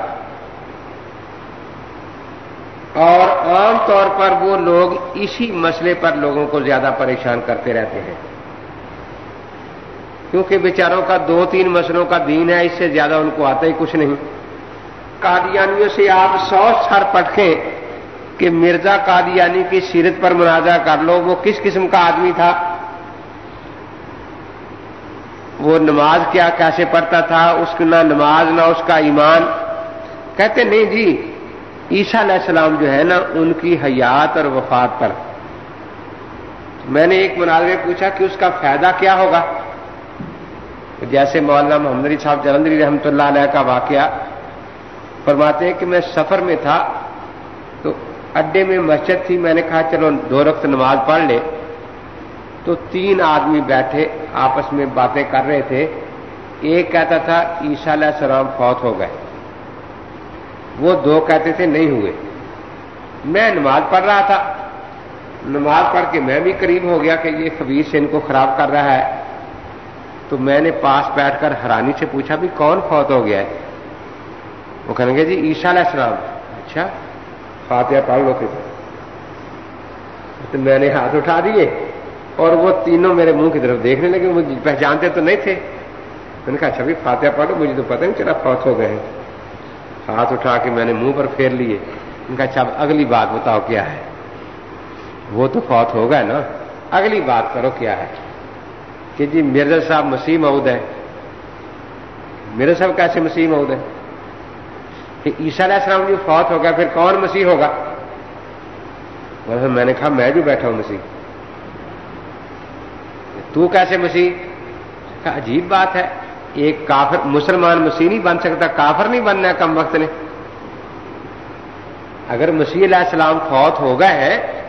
اور عام طور پر وہ لوگ اسی مسئلے پر لوگوں کو زیادہ پریشان کرتے رہتے ہیں۔ کیونکہ بیچاروں کا دو تین مسئلوں کا دین ہے، اس سے زیادہ ان کو آتا ہی کچھ نہیں۔ قادیانیوں سے آپ سو سر پٹکیں کہ مرزا قادیانی کی سیرت پر منازع کر لو، وہ کس قسم کا آدمی تھا؟ وہ نماز کیا کیسے پڑھتا تھا؟ اس کی نہ نماز، نہ اس کا ایمان۔ کہتے نہیں جی عیسیٰ علیہ السلام جو ہے نا، ان کی حیات اور وفات پر۔ میں نے ایک مناظر پوچھا کہ اس کا فائدہ کیا ہوگا؟ جیسے مولانا محمد علی صاحب جلندری رحمتہ اللہ علیہ کا واقعہ فرماتے ہیں کہ میں سفر میں تھا اڈے میں مسجد تھی، میں نے کہا چلو دو رقط نماز پڑھ لے۔ تو تین آدمی بیٹھے، آپس میں باتیں کر رہے تھے۔ ایک کہتا تھا، عیسیٰ علیہ السلام فوت ہو گئے۔ وہ دو کہتے تھے، نہیں ہوئے۔ میں نماز پڑھ رہا تھا۔ نماز پڑھ کے میں بھی قریب ہو گیا کہ یہ خبیر سے ان کو خراب کر رہا ہے۔ تو میں نے پاس بیٹھ کر حرانی سے پوچھا، بھی کون فوت ہو گیا ہے؟ وہ کہیں گے جی عیشا علیہ السلام۔ اچھا فاتحہ پڑھ لو پھر۔ تو میں نے ہاتھ اٹھا دیے اور وہ تینوں میرے منہ کی طرف دیکھنے لگے مجھے پہچانتے تو نہیں تھے۔ میں نے کہا اچھا بھی فاتحہ پڑھ لو، مجھے تو پتہ نہیں چلا، فوت ہو گئے۔ ہیں ہاتھ اٹھا کے میں نے منہ پر پھیر لیے۔ ان کا اچھا اگلی بات بتاؤ، کیا ہے؟ وہ تو فوت ہو گئے نا۔ اگلی بات کرو، کیا ہے؟ کہ جی مرزا صاحب مسیح مود ہے میرے صاحب کیسے مسیح مود ہے کہ عیسیٰ علیہ السلام جو فوت ہو گیا، پھر کون مسیح ہوگا؟ میں نے کہا، میں جو بیٹھا ہوں مسیح۔ تو کیسے مسیح؟ عجیب بات ہے۔ ایک کافر مسلمان مسیح نہیں بن سکتا، کافر نہیں بننا ہے کم وقت نے۔ اگر مسیح علیہ السلام فوت ہو گئے ہیں،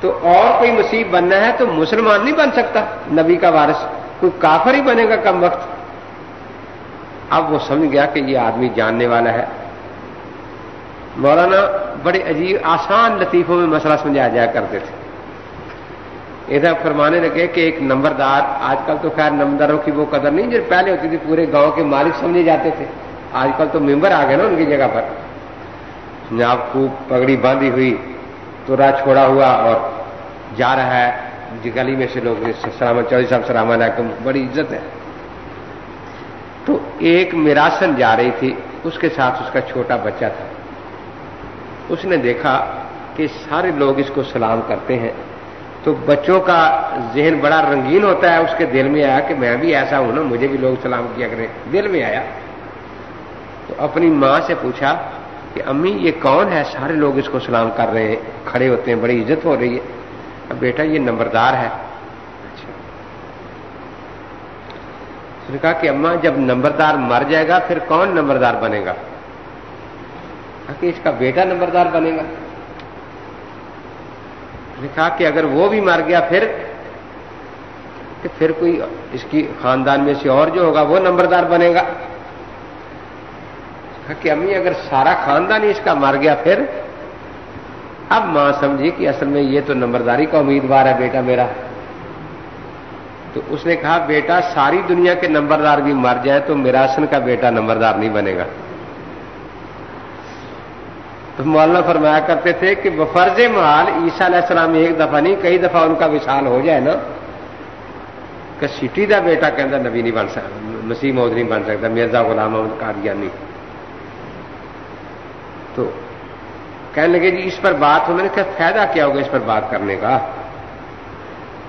تو اور کوئی مسیح بننا ہے تو مسلمان نہیں بن سکتا۔ نبی کا وارث، کوئی کافر ہی بنے گا کم وقت۔ اب وہ سمجھ گیا کہ یہ آدمی جاننے والا ہے۔ مولانا بڑے عجیب آسان لطیفوں میں مسئلہ سمجھایا جایا کرتے تھے۔ ادھر فرمانے لگے کہ ایک نمبردار، آج کل تو خیر نمبرداروں کی وہ قدر نہیں، جو پہلے ہوتی تھی پورے گاؤں کے مالک سمجھے جاتے تھے۔ آج کل تو ممبر آ گئے نا ان کی جگہ پر۔ جناب خوب پگڑی باندھی ہوئی تو راہ چھوڑا ہوا اور جا رہا ہے۔ جی گلی میں سے لوگ، سلام چودھری صاحب، سلام علیکم، بڑی عزت ہے۔ تو ایک میراسن جا رہی تھی، اس کے ساتھ اس کا چھوٹا بچہ تھا۔ اس نے دیکھا کہ سارے لوگ اس کو سلام کرتے ہیں۔ تو بچوں کا ذہن بڑا رنگین ہوتا ہے، اس کے دل میں آیا کہ میں بھی ایسا ہوں نا، مجھے بھی لوگ سلام کیا کریں۔ دل میں آیا۔ تو اپنی ماں سے پوچھا کہ امی، یہ کون ہے؟ سارے لوگ اس کو سلام کر رہے ہیں، کھڑے ہوتے ہیں، بڑی عزت ہو رہی ہے۔ اب بیٹا، یہ نمبردار ہے۔ اچھا۔ اس نے کہا کہ اما، جب نمبردار مر جائے گا، پھر کون نمبردار بنے گا؟ کہ اس کا بیٹا نمبردار بنے گا۔ نے کہا کہ اگر وہ بھی مر گیا پھر کہ پھر کوئی اس کی خاندان میں سے اور جو ہوگا وہ نمبردار بنے گا۔ کہ امی، اگر سارا خاندان ہی اس کا مر گیا پھر، اب ماں سمجھی کہ اصل میں یہ تو نمبرداری کا امیدوار ہے بیٹا میرا۔ تو اس نے کہا، بیٹا، ساری دنیا کے نمبردار بھی مر جائے تو میراسن کا بیٹا نمبردار نہیں بنے گا۔ تو مولانا فرمایا کرتے تھے کہ بفرز محال عیسیٰ علیہ السلام ایک دفعہ نہیں، کئی دفعہ ان کا وشال ہو جائے نا، کہ سٹی دا بیٹا کہ نبی نہیں بن سکتا، مسیح مود نہیں بن سکتا، مرزا غلام محمد قادیانی۔ تو کہنے لگے جی اس پر بات ہو، میں نے کہا فائدہ کیا ہوگا اس پر بات کرنے کا؟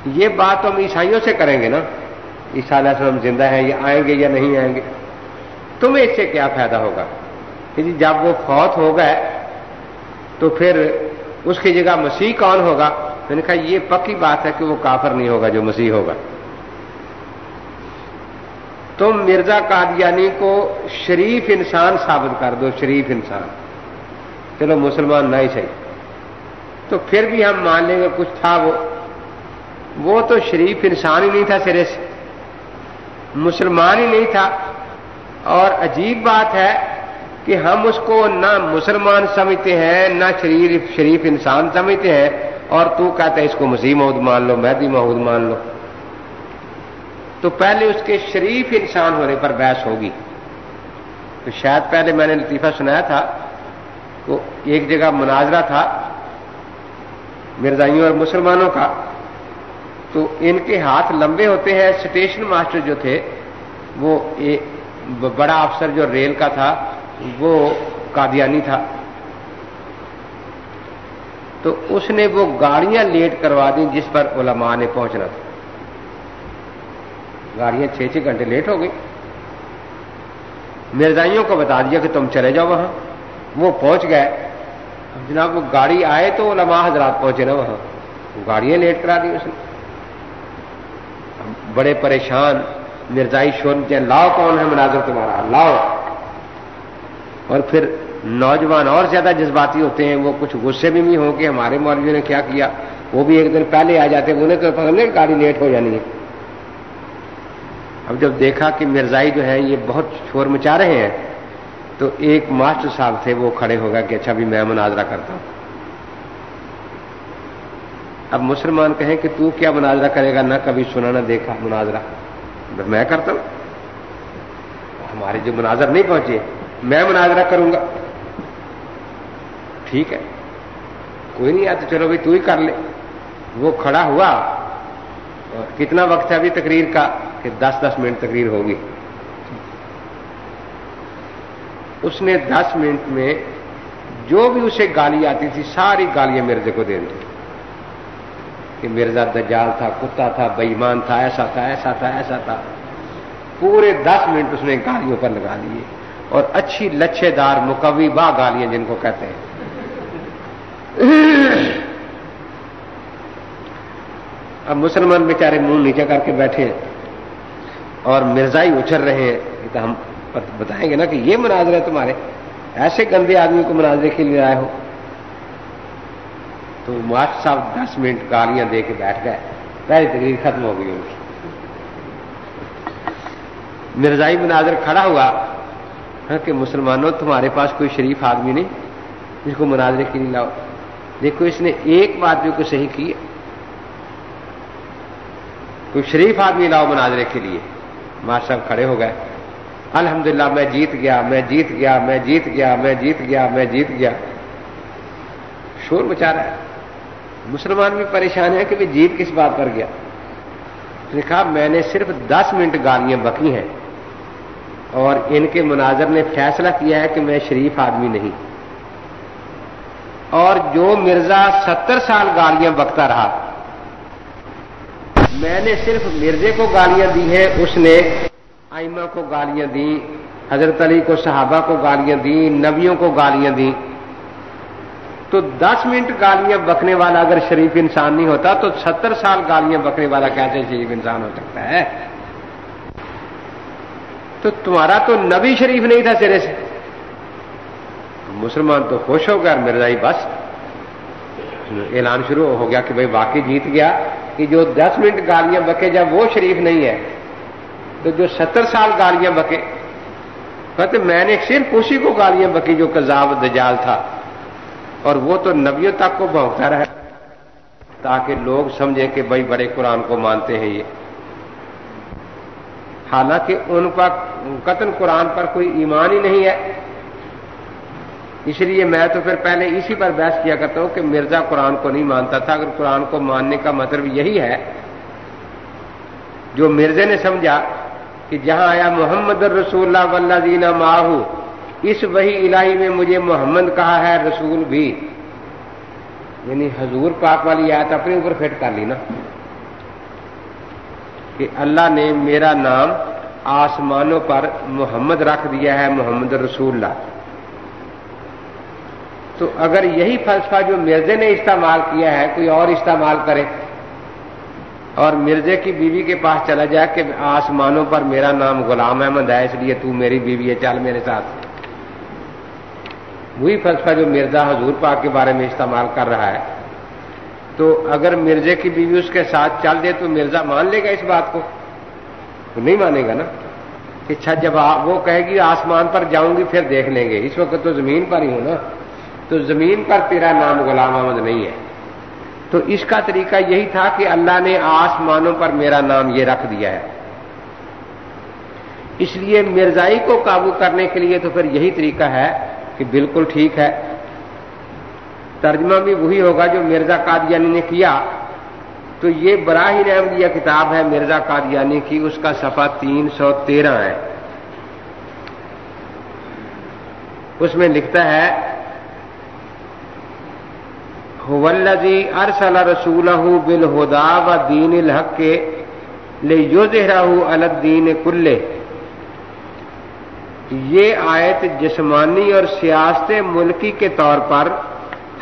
یہ بات تو ہم عیسائیوں سے کریں گے نا، عیسیٰ علیہ السلام زندہ ہے یہ آئیں گے یا نہیں آئیں گے؟ تمہیں اس سے کیا فائدہ ہوگا؟ کہ جی جب وہ فوت ہو گئے تو پھر اس کی جگہ مسیح کون ہوگا؟ میں نے کہا یہ پکی بات ہے کہ وہ کافر نہیں ہوگا جو مسیح ہوگا۔ تم مرزا قادیانی کو شریف انسان ثابت کر دو، شریف انسان۔ چلو مسلمان نہیں صحیح۔ تو پھر بھی ہم مان لیں گے کچھ تھا وہ۔ وہ تو شریف انسان ہی نہیں تھا سرے سے۔ مسلمان ہی نہیں تھا۔ اور عجیب بات ہے کہ ہم اس کو نہ مسلمان سمجھتے ہیں، نہ شریف شریف انسان سمجھتے ہیں اور تو کہتا ہے اس کو مسیح محدود مان لو، مہدی محدود مان لو۔ تو پہلے اس کے شریف انسان ہونے پر بحث ہوگی۔ تو شاید پہلے میں نے لطیفہ سنایا تھا، تو ایک جگہ مناظرہ تھا مرزائیوں اور مسلمانوں کا۔ تو ان کے ہاتھ لمبے ہوتے ہیں اسٹیشن ماسٹر جو تھے، وہ بڑا افسر جو ریل کا تھا وہ قادیانی تھا۔ تو اس نے وہ گاڑیاں لیٹ کروا دی جس پر علماء نے پہنچنا تھا۔ گاڑیاں چھ چھ گھنٹے لیٹ ہو گئی۔ مرزائیوں کو بتا دیا کہ تم چلے جاؤ وہاں۔ وہ پہنچ گئے۔ جناب وہ گاڑی آئے تو علماء حضرات پہنچے نا وہاں۔ گاڑیاں لیٹ کرا دی اس نے۔ بڑے پریشان۔ مرزائی شور لاؤ کون ہے مناظر تمہارا؟ لاؤ۔ اور پھر نوجوان اور زیادہ جذباتی ہوتے ہیں، وہ کچھ غصے میں بھی ہوں کہ ہمارے مولویوں نے کیا کیا، وہ بھی ایک دن پہلے آ جاتے ہیں، انہیں تو پسند نہیں گاڑی لیٹ ہو جانی ہے۔ اب جب دیکھا کہ مرزائی جو ہے، یہ بہت شور مچا رہے ہیں، تو ایک ماسٹر صاحب تھے، وہ کھڑے ہو گئے کہ اچھا بھی میں مناظرہ کرتا ہوں۔ اب مسلمان کہیں کہ تو کیا مناظرہ کرے گا؟ نہ کبھی سنا، نہ دیکھا مناظرہ۔ میں کرتا ہوں۔ ہمارے جو مناظر نہیں پہنچے میں مناظرہ کروں گا۔ ٹھیک ہے۔ کوئی نہیں آتا چلو بھائی تو ہی کر لے۔ وہ کھڑا ہوا۔ اور کتنا وقت ہے ابھی تقریر کا؟ کہ دس دس منٹ تقریر ہوگی۔ اس نے دس منٹ میں جو بھی اسے گالی آتی تھی، ساری گالیاں مرزے کو دے دی۔ کہ مرزا دجال تھا، کتا تھا بےمان تھا، ایسا تھا ایسا تھا ایسا تھا۔ پورے دس منٹ اس نے گالیوں پر لگا لیے اور اچھی لچھے دار مکوی با گالیاں جن کو کہتے ہیں۔ اب مسلمان بیچارے منہ نیچے کر کے بیٹھے اور مرزائی اچھر رہے ہیں تو ہم بتائیں گے نا کہ یہ مناظر ہے تمہارے۔ ایسے گندے آدمی کو مناظرے کے لیے آئے ہو۔ تو ماسٹر صاحب دس منٹ گالیاں دے کے بیٹھ گئے۔ پہلی تقریر ختم ہو گئی ان کی۔ مرزائی مناظر کھڑا ہوا ہاں، کہ مسلمانوں، تمہارے پاس کوئی شریف آدمی نہیں جس کو مناظرے کے لیے لاؤ۔ دیکھو، اس نے ایک بات بھی کو صحیح کی کوئی شریف آدمی لاؤ مناظرے کے لیے۔ ماں صاحب کھڑے ہو گئے۔ الحمدللہ، میں جیت گیا، میں جیت گیا، میں جیت گیا، میں جیت گیا، میں جیت گیا۔ شور بچا رہا ہے۔ مسلمان بھی پریشان ہے کہ جیت کس بات پر گیا؟ کہا، میں نے صرف دس منٹ گالیاں بکی ہیں۔ اور ان کے مناظر نے فیصلہ کیا ہے کہ میں شریف آدمی نہیں۔ اور جو مرزا ستر سال گالیاں بکتا رہا۔ میں نے صرف مرزے کو گالیاں دی ہیں، اس نے آئمہ کو گالیاں دی حضرت علی کو، صحابہ کو گالیاں دی نبیوں کو گالیاں دی تو دس منٹ گالیاں بکنے والا اگر شریف انسان نہیں ہوتا، تو ستر سال گالیاں بکنے والا کیسے شریف انسان ہو سکتا ہے؟ تو تمہارا تو نبی شریف نہیں تھا سرے سے۔ مسلمان تو خوش ہو گیا مرزائی بس۔ اعلان شروع ہو گیا کہ بھائی واقعی جیت گیا کہ جو دس منٹ گالیاں بکے جب وہ شریف نہیں ہے۔ تو جو ستر سال گالیاں بکے۔ کہتے میں نے صرف اسی کو گالیاں بکی جو کذاب دجال تھا۔ اور وہ تو نبیوں تک کو بھونکتا رہا تاکہ لوگ سمجھیں کہ بھائی بڑے قرآن کو مانتے ہیں یہ۔ حالانکہ ان کا قتل قرآن پر کوئی ایمان ہی نہیں ہے۔ اس لیے میں تو پھر پہلے اسی پر بحث کیا کرتا ہوں کہ مرزا قرآن کو نہیں مانتا تھا۔ اگر قرآن کو ماننے کا مطلب یہی ہے، جو مرزے نے سمجھا کہ جہاں آیا محمد الرسول اللہ ولہ دینا ماہو اس وہی الہی میں مجھے محمد کہا ہے رسول بھی۔ یعنی حضور پاک والی آیت اپنے اوپر فٹ کر لی نا۔ کہ اللہ نے میرا نام آسمانوں پر محمد رکھ دیا ہے، محمد رسول اللہ تو اگر یہی فلسفہ جو مرزے نے استعمال کیا ہے، کوئی اور استعمال کرے اور مرزے کی بیوی کے پاس چلا جائے کہ آسمانوں پر میرا نام غلام احمد ہے، اس لیے تو میری بیوی ہے، چل میرے ساتھ۔ وہی فلسفہ جو مرزا حضور پاک کے بارے میں استعمال کر رہا ہے۔ تو اگر مرزے کی بیوی اس کے ساتھ چل دے تو مرزا مان لے گا اس بات کو؟ وہ نہیں مانے گا نا۔ اچھا جب وہ کہے گی آسمان پر جاؤں گی، پھر دیکھ لیں گے۔ اس وقت تو زمین پر ہی ہوں نا۔ تو زمین پر تیرا نام غلام احمد نہیں ہے۔ تو اس کا طریقہ یہی تھا کہ اللہ نے آسمانوں پر میرا نام یہ رکھ دیا ہے۔ اس لیے مرزائی کو قابو کرنے کے لیے تو پھر یہی طریقہ ہے کہ بالکل ٹھیک ہے۔ ترجمہ بھی وہی ہوگا جو مرزا قادیانی نے کیا۔ تو یہ براہ احمدیہ کتاب ہے مرزا قادیانی کی، اس کا صفحہ تین سو تیرہ ہے۔ اس میں لکھتا ہے ولزی ارسل رسول بل ہدا و دین الحق کے لے یو زہرا الدین کلے یہ آیت جسمانی اور سیاست ملکی کے طور پر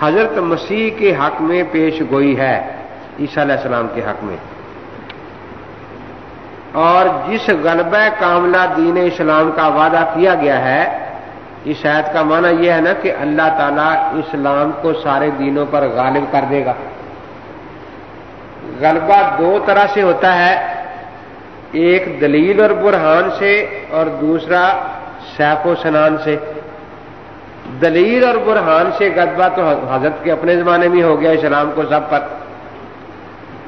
حضرت مسیح کے حق میں پیش گوئی ہے، عیسیٰ علیہ السلام کے حق میں۔ اور جس غلبہ کاملہ دین اسلام کا وعدہ کیا گیا ہے، اس آیت کا معنی یہ ہے نا کہ اللہ تعالیٰ اسلام کو سارے دینوں پر غالب کر دے گا۔ غلبہ دو طرح سے ہوتا ہے، ایک دلیل اور برہان سے اور دوسرا سیف و سنان سے۔ دلیل اور برہان سے غذبہ تو حضرت کے اپنے زمانے میں ہو گیا، اسلام کو سب پر۔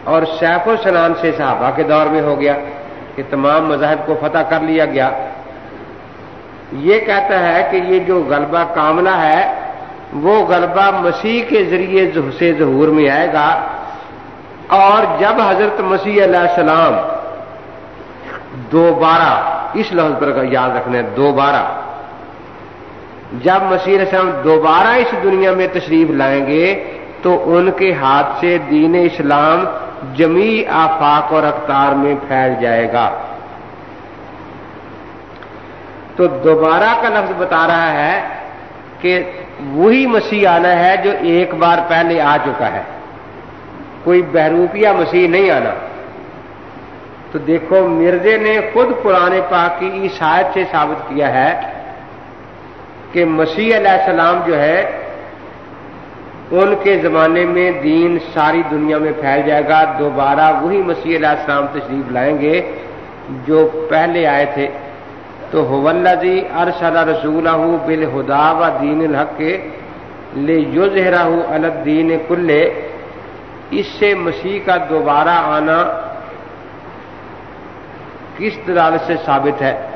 اور سیف و سنان سے صحابہ کے دور میں ہو گیا کہ تمام مذاہب کو فتح کر لیا گیا۔ یہ کہتا ہے کہ یہ جو غلبہ کاملہ ہے، وہ غلبہ مسیح کے ذریعے سے ظہور میں آئے گا۔ اور جب حضرت مسیح علیہ السلام دوبارہ، اس لفظ پر یاد رکھنا ہے، دوبارہ جب مسیح اسلام دوبارہ اس دنیا میں تشریف لائیں گے، تو ان کے ہاتھ سے دین اسلام جمی آفاق اور اختار میں پھیل جائے گا۔ تو دوبارہ کا لفظ بتا رہا ہے کہ وہی مسیح آنا ہے جو ایک بار پہلے آ چکا ہے۔ کوئی بہروپیہ مسیح نہیں آنا۔ تو دیکھو، مرزے نے خود قرآن پاک کی عیسائیت سے ثابت کیا ہے کہ مسیح علیہ السلام جو ہے، ان کے زمانے میں دین ساری دنیا میں پھیل جائے گا۔ دوبارہ وہی مسیح علیہ السلام تشریف لائیں گے جو پہلے آئے تھے۔ تو جی ارشد رسول بل ہدا و دین الحق لے یو زہرا الدین کلے اس سے مسیح کا دوبارہ آنا کس دلالت سے ثابت ہے؟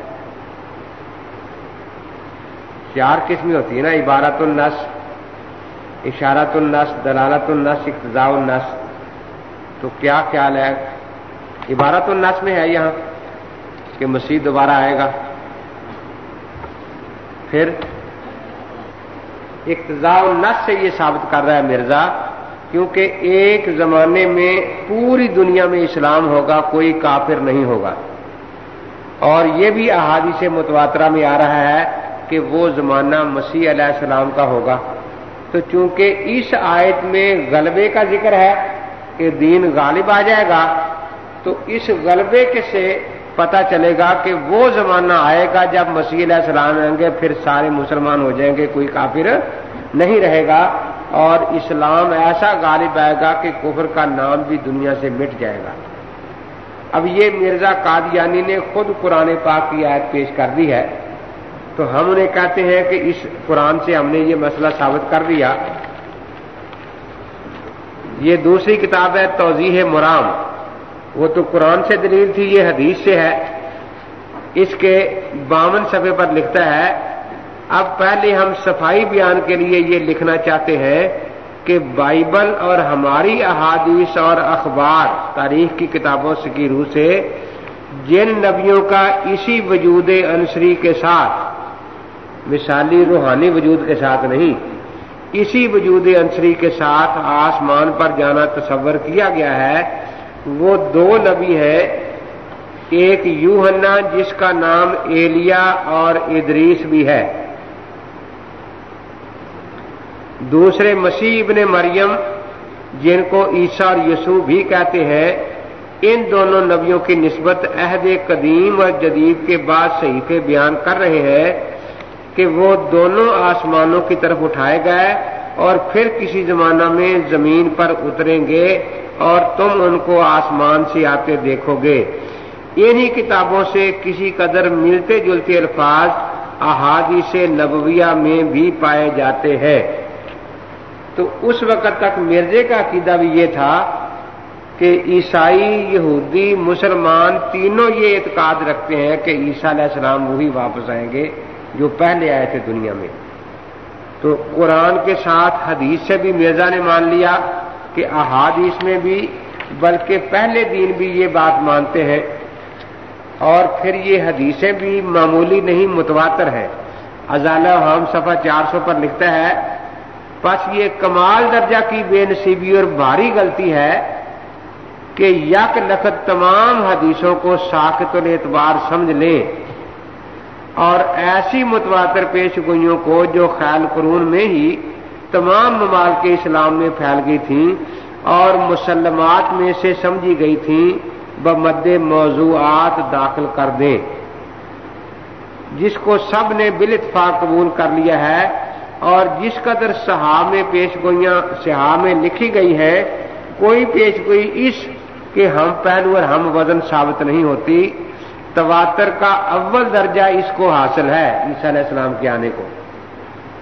چار قسمیں ہوتی ہے نا، عبارت النس اشارت النس دلالت النس اقتضاء النس تو کیا خیال ہے؟ عبارت النس میں ہے یہاں کہ مسیح دوبارہ آئے گا۔ پھر اقتضاء النس سے یہ ثابت کر رہا ہے مرزا، کیونکہ ایک زمانے میں پوری دنیا میں اسلام ہوگا، کوئی کافر نہیں ہوگا۔ اور یہ بھی احادی سے متواترہ میں آ رہا ہے کہ وہ زمانہ مسیح علیہ السلام کا ہوگا۔ تو چونکہ اس آیت میں غلبے کا ذکر ہے کہ دین غالب آ جائے گا، تو اس غلبے کے سے پتہ چلے گا کہ وہ زمانہ آئے گا جب مسیح علیہ السلام آئیں گے، پھر سارے مسلمان ہو جائیں گے، کوئی کافر نہیں رہے گا۔ اور اسلام ایسا غالب آئے گا کہ کفر کا نام بھی دنیا سے مٹ جائے گا۔ اب یہ مرزا قادیانی نے خود قرآن پاک کی آیت پیش کر دی ہے۔ تو ہم انہیں کہتے ہیں کہ اس قرآن سے ہم نے یہ مسئلہ ثابت کر دیا یہ دوسری کتاب ہے توضیح مرام۔ وہ تو قرآن سے دلیل تھی، یہ حدیث سے ہے۔ اس کے باون صفحے پر لکھتا ہے، اب پہلے ہم صفائی بیان کے لیے یہ لکھنا چاہتے ہیں کہ بائبل اور ہماری احادیث اور اخبار تاریخ کی کتابوں سے کی روح سے، جن نبیوں کا اسی وجود انصری کے ساتھ مثالی روحانی وجود کے ساتھ نہیں، اسی وجود انصری کے ساتھ آسمان پر جانا تصور کیا گیا ہے۔ وہ دو نبی ہیں، ایک یوہنا جس کا نام ایلیا اور ادریس بھی ہے۔ دوسرے مسیح ابن مریم، جن کو عیسیٰ اور یسوع بھی کہتے ہیں، ان دونوں نبیوں کی نسبت عہد قدیم اور جدید کے بعد صحیفے بیان کر رہے ہیں۔ کہ وہ دونوں آسمانوں کی طرف اٹھائے گئے اور پھر کسی زمانہ میں زمین پر اتریں گے اور تم ان کو آسمان سے آتے دیکھو گے۔ انہی کتابوں سے کسی قدر ملتے جلتے الفاظ احادی سے نبویہ میں بھی پائے جاتے ہیں۔ تو اس وقت تک مرزے کا عقیدہ بھی یہ تھا کہ عیسائی، یہودی، مسلمان تینوں یہ اعتقاد رکھتے ہیں کہ عیسیٰ علیہ السلام وہی واپس آئیں گے۔ جو پہلے آئے تھے دنیا میں۔ تو قرآن کے ساتھ حدیث سے بھی مرزا نے مان لیا کہ احادیث میں بھی، بلکہ پہلے دن بھی یہ بات مانتے ہیں۔ اور پھر یہ حدیثیں بھی معمولی نہیں، متواتر ہے ازالہ ہم صفحہ چار سو پر لکھتا ہے بس یہ کمال درجہ کی بے نصیبی اور بھاری غلطی ہے کہ یک لخت تمام حدیثوں کو ساخت الاعتبار سمجھ لیں۔ اور ایسی متواتر پیش گوئیوں کو جو خیال قرون میں ہی تمام ممال کے اسلام میں پھیل گئی تھیں اور مسلمات میں سے سمجھی گئی تھیں، بمد موضوعات داخل کر دیں۔ جس کو سب نے بل اتفاق قبول کر لیا ہے اور جس قدر صحاب میں پیش گوئیاں صحاب میں لکھی گئی ہے، کوئی پیش گوئی اس کے ہم پہلو اور ہم وزن ثابت نہیں ہوتی۔ تواتر کا اول درجہ اس کو حاصل ہے، عیسیٰ علیہ السلام کے آنے کو۔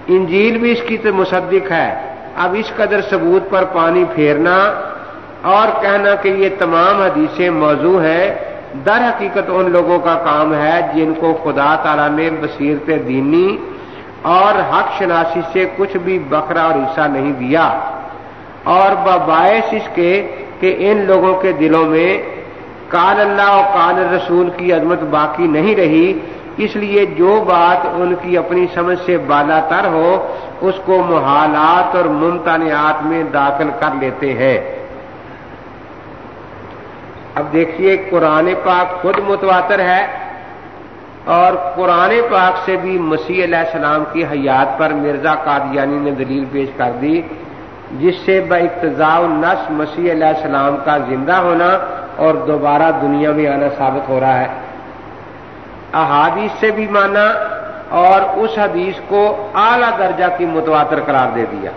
انجیل بھی اس کی تو مصدق ہے۔ اب اس قدر ثبوت پر پانی پھیرنا اور کہنا کہ یہ تمام حدیثیں موضوع ہیں، در حقیقت ان لوگوں کا کام ہے جن کو خدا تعالیٰ نے بصیرت دینی اور حق شناسی سے کچھ بھی بکرا اور حصہ نہیں دیا۔ اور باعث اس کے کہ ان لوگوں کے دلوں میں کال اللہ اور کال رسول کی عظمت باقی نہیں رہی، اس لیے جو بات ان کی اپنی سمجھ سے بالا تر ہو، اس کو محالات اور ممتنعات میں داخل کر لیتے ہیں۔ اب دیکھیے، قرآن پاک خود متواتر ہے اور قرآن پاک سے بھی مسیح علیہ السلام کی حیات پر مرزا قادیانی نے دلیل پیش کر دی، جس سے اقتضاء النس مسیح علیہ السلام کا زندہ ہونا اور دوبارہ دنیا میں آنا ثابت ہو رہا ہے۔ احادیث سے بھی مانا اور اس حدیث کو اعلی درجہ کی متواتر قرار دے دیا۔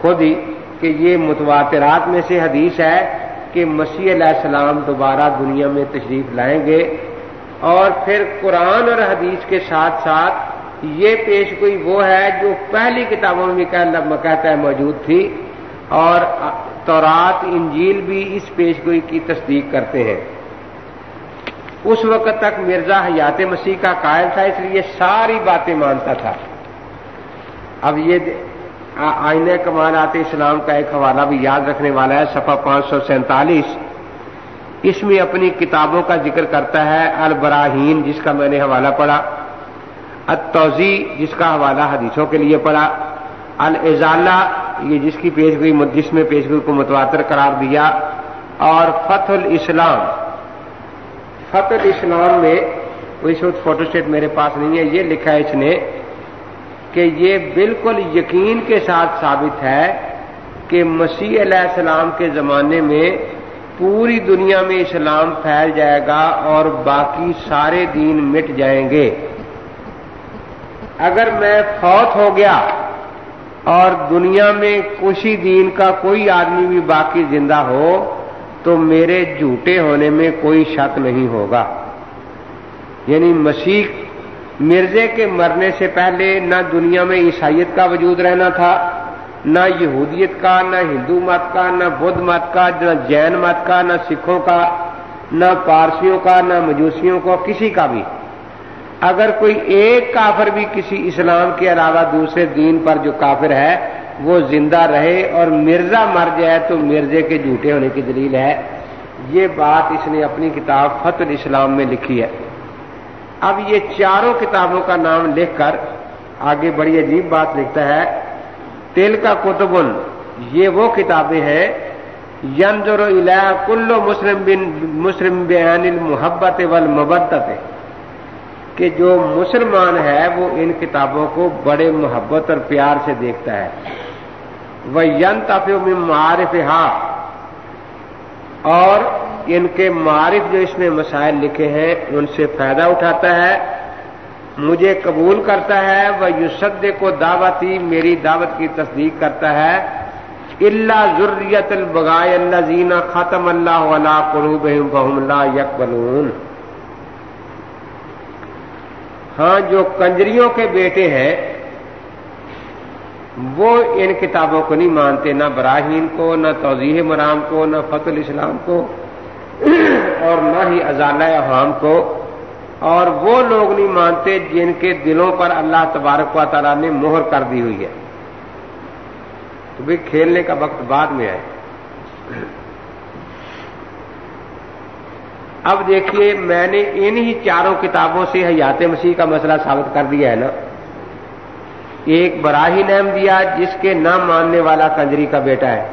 خود ہی کہ یہ متواترات میں سے حدیث ہے کہ مسیح علیہ السلام دوبارہ دنیا میں تشریف لائیں گے اور پھر قرآن اور حدیث کے ساتھ ساتھ یہ پیش گوئی وہ ہے جو پہلی کتابوں میں کہتا ہے موجود تھی۔ اور تورات، انجیل بھی اس پیش گوئی کی تصدیق کرتے ہیں۔ اس وقت تک مرزا حیات مسیح کا قائل تھا، اس لیے ساری باتیں مانتا تھا۔ اب یہ آئین کمالات اسلام کا ایک حوالہ بھی یاد رکھنے والا ہے، صفحہ پانچ سو سینتالیس۔ اس میں اپنی کتابوں کا ذکر کرتا ہے البراہین، جس کا میں نے حوالہ پڑھا۔ التوزی جس کا حوالہ حدیثوں کے لیے پڑھا۔ الزالہ یہ جس کی پیشگوئی جس میں پیشگوئی کو متواتر قرار دیا، اور فتح الاسلام۔ فتح الاسلام میں اس وقت فوٹو اسٹیٹ میرے پاس نہیں ہے، یہ لکھا ہے اس نے کہ یہ بالکل یقین کے ساتھ ثابت ہے کہ مسیح علیہ السلام کے زمانے میں پوری دنیا میں اسلام پھیل جائے گا اور باقی سارے دین مٹ جائیں گے۔ اگر میں فوت ہو گیا اور دنیا میں کسی دین کا کوئی آدمی بھی باقی زندہ ہو تو میرے جھوٹے ہونے میں کوئی شک نہیں ہوگا۔ یعنی مسیح مرزے کے مرنے سے پہلے نہ دنیا میں عیسائیت کا وجود رہنا تھا، نہ یہودیت کا، نہ ہندو مت کا، نہ بدھ مت کا، نہ جین مت کا، نہ سکھوں کا، نہ پارسیوں کا، نہ مجوسیوں کو، کسی کا بھی۔ اگر کوئی ایک کافر بھی کسی اسلام کے علاوہ دوسرے دین پر جو کافر ہے، وہ زندہ رہے اور مرزا مر جائے تو مرزے کے جھوٹے ہونے کی دلیل ہے۔ یہ بات اس نے اپنی کتاب فتح اسلام میں لکھی ہے۔ اب یہ چاروں کتابوں کا نام لکھ کر آگے بڑی عجیب بات لکھتا ہے۔ تیل کا کتبن یہ وہ کتابیں ہیں۔ ینظر الہ کلو مسلم بن، مسلم بیان المحبت والمبدت کہ جو مسلمان ہے وہ ان کتابوں کو بڑے محبت اور پیار سے دیکھتا ہے۔ وہ ین میں معارف اور ان کے معارف جو اس میں مسائل لکھے ہیں، ان سے فائدہ اٹھاتا ہے، مجھے قبول کرتا ہے۔ وہ یوسد کو دعوتی میری دعوت کی تصدیق کرتا ہے۔ اللہ ضروریت البغائے اللہ زینہ ختم اللہ علیہ قروب بہم اللہ یک ہاں جو کنجریوں کے بیٹے ہیں، وہ ان کتابوں کو نہیں مانتے، نہ براہین کو، نہ توضیح مرام کو، نہ فت الاسلام کو، اور نہ ہی ازالہ احام کو۔ اور وہ لوگ نہیں مانتے جن کے دلوں پر اللہ تبارک و تعالیٰ نے مہر کر دی ہوئی ہے۔ تو بھی کھیلنے کا وقت بعد میں آئے۔ اب دیکھیے، میں نے انہی چاروں کتابوں سے حیات مسیح کا مسئلہ ثابت کر دیا ہے نا۔ ایک براہی نیم دیا جس کے نہ ماننے والا کنجری کا بیٹا ہے۔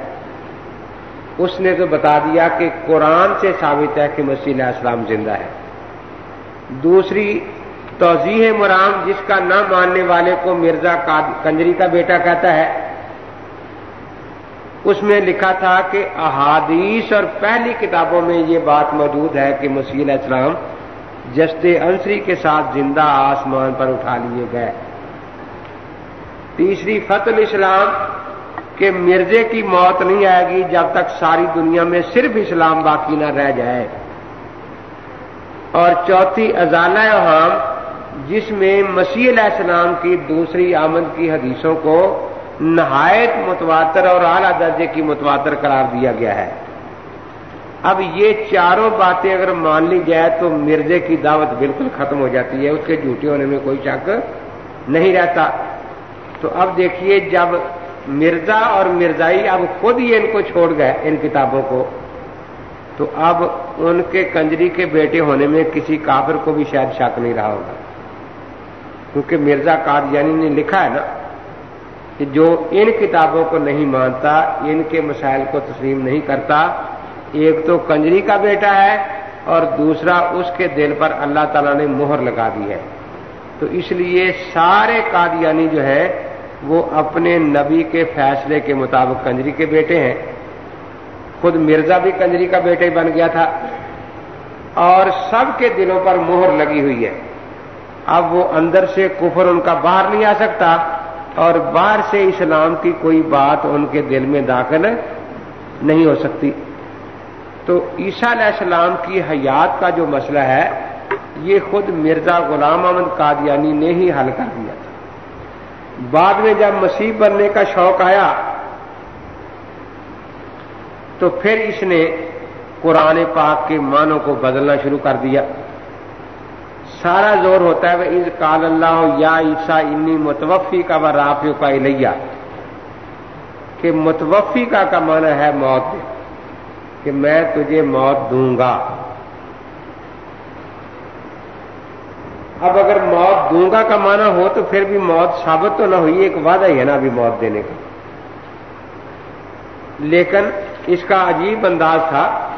اس نے تو بتا دیا کہ قرآن سے ثابت ہے کہ مسیح علیہ السلام زندہ ہے۔ دوسری توضیح مرام جس کا نہ ماننے والے کو مرزا کنجری کا بیٹا کہتا ہے اس میں لکھا تھا کہ احادیث اور پہلی کتابوں میں یہ بات موجود ہے کہ مسیح علیہ السلام جست انصری کے ساتھ زندہ آسمان پر اٹھا لیے گئے۔ تیسری، فتح اسلام کہ مرزے کی موت نہیں آئے گی جب تک ساری دنیا میں صرف اسلام باقی نہ رہ جائے۔ اور چوتھی ازالہ حام جس میں مسیح علیہ السلام کی دوسری آمد کی حدیثوں کو نہایت متواتر اور اعلی درجے کی متواتر قرار دیا گیا ہے۔ اب یہ چاروں باتیں اگر مان لی جائے تو مرزے کی دعوت بالکل ختم ہو جاتی ہے، اس کے جھوٹے ہونے میں کوئی شک نہیں رہتا۔ تو اب دیکھیے، جب مرزا اور مرزائی اب خود ہی ان کو چھوڑ گئے، ان کتابوں کو، تو اب ان کے کنجری کے بیٹے ہونے میں کسی کافر کو بھی شاید شک نہیں رہا ہوگا۔ کیونکہ مرزا قادیانی نے لکھا ہے نا کہ جو ان کتابوں کو نہیں مانتا، ان کے مسائل کو تسلیم نہیں کرتا، ایک تو کنجری کا بیٹا ہے اور دوسرا اس کے دل پر اللہ تعالیٰ نے مہر لگا دی ہے۔ تو اس لیے سارے قادیانی جو ہے وہ اپنے نبی کے فیصلے کے مطابق کنجری کے بیٹے ہیں۔ خود مرزا بھی کنجری کا بیٹے بن گیا تھا۔ اور سب کے دلوں پر مہر لگی ہوئی ہے۔ اب وہ اندر سے کفر ان کا باہر نہیں آ سکتا۔ اور باہر سے اسلام کی کوئی بات ان کے دل میں داخل نہیں ہو سکتی۔ تو عیسیٰ علیہ السلام کی حیات کا جو مسئلہ ہے، یہ خود مرزا غلام احمد قادیانی نے ہی حل کر دیا تھا۔ بعد میں جب مسیح بننے کا شوق آیا، تو پھر اس نے قرآن پاک کے معنوں کو بدلنا شروع کر دیا۔ سارا زور ہوتا ہے وہ کال اللہ، یا عیسا انی متوفی کا و رافیو کا الیا کہ متوفی کا کا معنی ہے موت۔ کہ میں تجھے موت دوں گا۔ اب اگر موت دوں گا کا معنی ہو تو پھر بھی موت ثابت تو نہ ہوئی، ایک وعدہ ہی ہے نا ابھی موت دینے کا۔ لیکن اس کا عجیب انداز تھا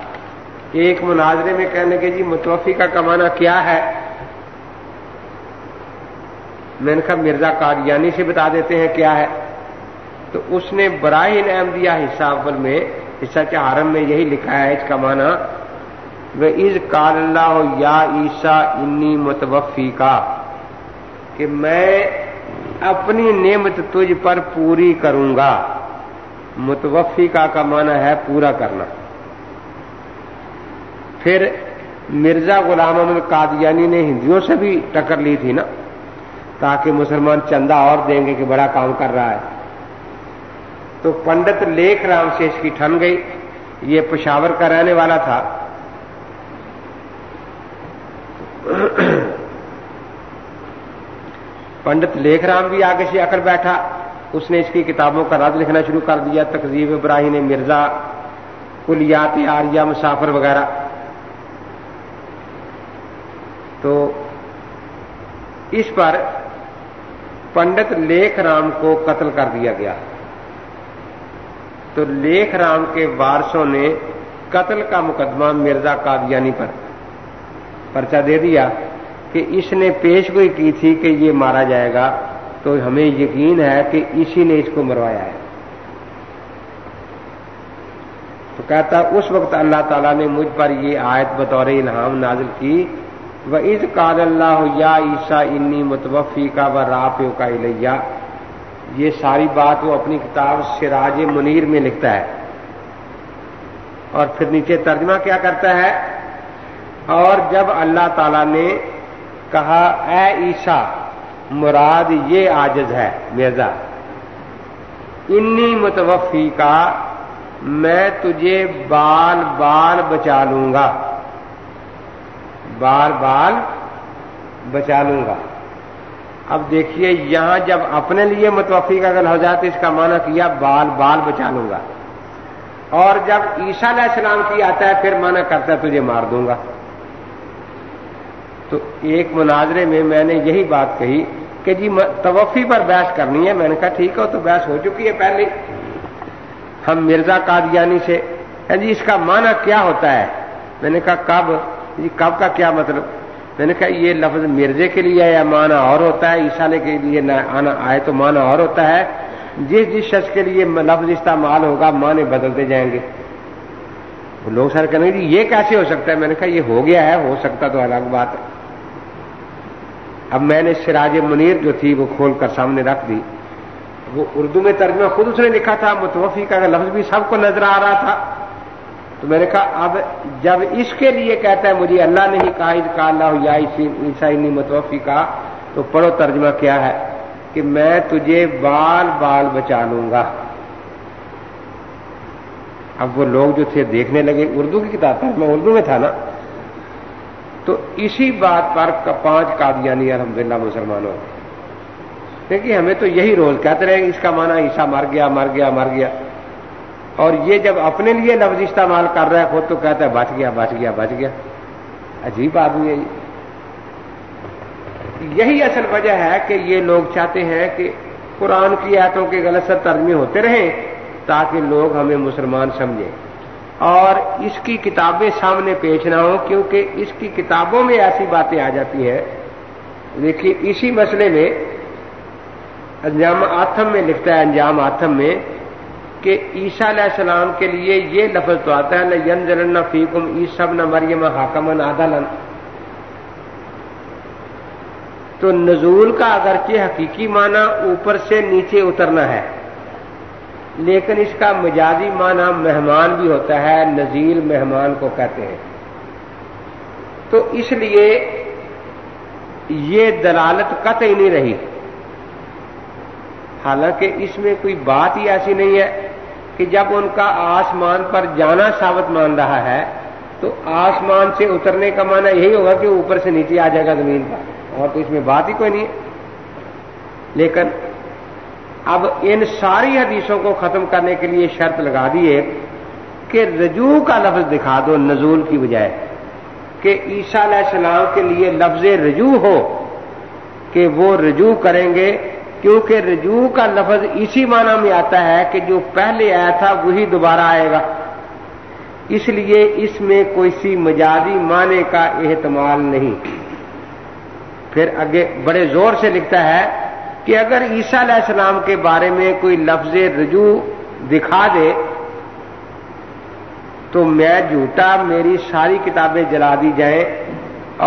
کہ ایک مناظرے میں کہنے کے جی متوفی کا کمانا کیا ہے؟ میں نے کہا مرزا قادیانی سے بتا دیتے ہیں کیا ہے؟ تو اس نے براہ نعم دیا حصہ اول میں حصہ چہارم میں یہی لکھا ہے، اس کا معنی وہ از کال اللہ یا عیسا انی متوفی کا کہ میں اپنی نعمت تجھ پر پوری کروں گا۔ متوفی کا کا معنی ہے پورا کرنا۔ پھر مرزا غلام احمد قادیانی نے ہندوؤں سے بھی ٹکر لی تھی نا؟ تاکہ مسلمان چندہ اور دیں گے کہ بڑا کام کر رہا ہے۔ تو پنڈت لیکھ رام سے اس کی ٹھن گئی۔ یہ پشاور کا رہنے والا تھا۔ پنڈت لیکھ رام بھی آگے سے کر بیٹھا۔ اس نے اس کی کتابوں کا رد لکھنا شروع کر دیا۔ تقزیب ابراہیم مرزا، کلیات آریہ مسافر وغیرہ۔ تو اس پر پنڈت لیکھ رام کو قتل کر دیا گیا۔ تو لیکھ رام کے وارسوں نے قتل کا مقدمہ مرزا قادیانی پر پرچہ دے دیا کہ اس نے پیش گوئی کی تھی کہ یہ مارا جائے گا۔ تو ہمیں یقین ہے کہ اسی نے اس کو مروایا ہے۔ تو کہتا اس وقت اللہ تعالیٰ نے مجھ پر یہ آیت بطور الہام نازل کی۔ وہ عز کال اللہ یا عیسا انی متوفی کا و راپیو کا الیا یہ ساری بات وہ اپنی کتاب سراج منیر میں لکھتا ہے۔ اور پھر نیچے ترجمہ کیا کرتا ہے؟ اور جب اللہ تعالی نے کہا، اے عیسا مراد یہ آجز ہے، مرزا انی متوفی کا میں تجھے بال بال بچا لوں گا۔ بال بال بچا لوں گا۔ اب دیکھیے، یہاں جب اپنے لیے متوفی کا اگر ہو جاتے اس کا معنی کیا؟ بال بال بچا لوں گا۔ اور جب عیسیٰ علیہ السلام کی آتا ہے، پھر مانا کرتا ہے، تجھے مار دوں گا۔ تو ایک مناظرے میں میں نے یہی بات کہی کہ جی توفی پر بحث کرنی ہے۔ میں نے کہا، ٹھیک ہے تو بحث ہو چکی ہے پہلے۔ ہم مرزا قادیانی سے ہاں جی اس کا معنی کیا ہوتا ہے؟ میں نے کہا، کب؟ جی کب کا کیا مطلب؟ میں نے کہا یہ لفظ مرزے کے لیے یا معنی اور ہوتا ہے؟ عیسالے کے لیے آنا آئے تو معنی اور ہوتا ہے۔ جس جس شخص کے لیے لفظ استعمال ہوگا، معنی بدلتے جائیں گے۔ لوگ سر کہیں گے جی یہ کیسے ہو سکتا ہے؟ میں نے کہا، یہ ہو گیا ہے، ہو سکتا تو الگ بات ہے۔ اب میں نے سراج منیر جو تھی، وہ کھول کر سامنے رکھ دی۔ وہ اردو میں ترجمہ خود اس نے لکھا تھا، متوفی کا لفظ بھی سب کو نظر آ رہا تھا۔ تو میں نے کہا، اب جب اس کے لیے کہتا ہے مجھے اللہ نے ہی کہا کا اللہ یا عیسائی متوفی کا تو پڑھو ترجمہ کیا ہے کہ میں تجھے بال بال بچا لوں گا۔ اب وہ لوگ جو تھے دیکھنے لگے، اردو کی کتاب تھا، میں اردو میں تھا نا۔ تو اسی بات پر پانچ قادیانی الحمد للہ مسلمانوں دیکھیے ہمیں تو یہی روز کہتے رہے اس کا معنی عیسا مر گیا مر گیا مر گیا۔ اور یہ جب اپنے لیے لفظ استعمال کر رہا ہے، خود تو کہتا ہے، بچ گیا بچ گیا بچ گیا۔ عجیب آدمی ہے یہی اصل وجہ ہے کہ یہ لوگ چاہتے ہیں کہ قرآن کی آیتوں کے غلط سے ترمی ہوتے رہیں تاکہ لوگ ہمیں مسلمان سمجھیں۔ اور اس کی کتابیں سامنے پیش نہ ہوں، کیونکہ اس کی کتابوں میں ایسی باتیں آ جاتی ہیں۔ دیکھیے، اسی مسئلے میں انجام آتم میں لکھتا ہے، انجام آتم میں کہ عیسیٰ علیہ السلام کے لیے یہ لفظ تو آتا ہے ین جلن فیکم عیسب نہ مریم حاکمن عدلن تو نزول کا اگرچہ حقیقی معنی اوپر سے نیچے اترنا ہے، لیکن اس کا مجازی معنی مہمان بھی ہوتا ہے نزیل مہمان کو کہتے ہیں۔ تو اس لیے یہ دلالت قطعی نہیں رہی۔ حالانکہ اس میں کوئی بات ہی ایسی نہیں ہے کہ جب ان کا آسمان پر جانا ثابت مان رہا ہے، تو آسمان سے اترنے کا معنی یہی ہوگا کہ اوپر سے نیچے آ جائے گا زمین کا اور تو اس میں بات ہی کوئی نہیں ہے۔ لیکن اب ان ساری حدیثوں کو ختم کرنے کے لیے شرط لگا دی کہ رجوع کا لفظ دکھا دو نزول کی بجائے، کہ عیسیٰ علیہ السلام کے لیے لفظ رجوع ہو، کہ وہ رجوع کریں گے کیونکہ رجوع کا لفظ اسی معنی میں آتا ہے کہ جو پہلے آیا تھا وہی دوبارہ آئے گا۔ اس لیے اس میں کوئی سی مجازی معنی کا احتمال نہیں۔ پھر آگے بڑے زور سے لکھتا ہے کہ اگر عیسیٰ علیہ السلام کے بارے میں کوئی لفظ رجوع دکھا دے، تو میں جھوٹا میری ساری کتابیں جلا دی جائیں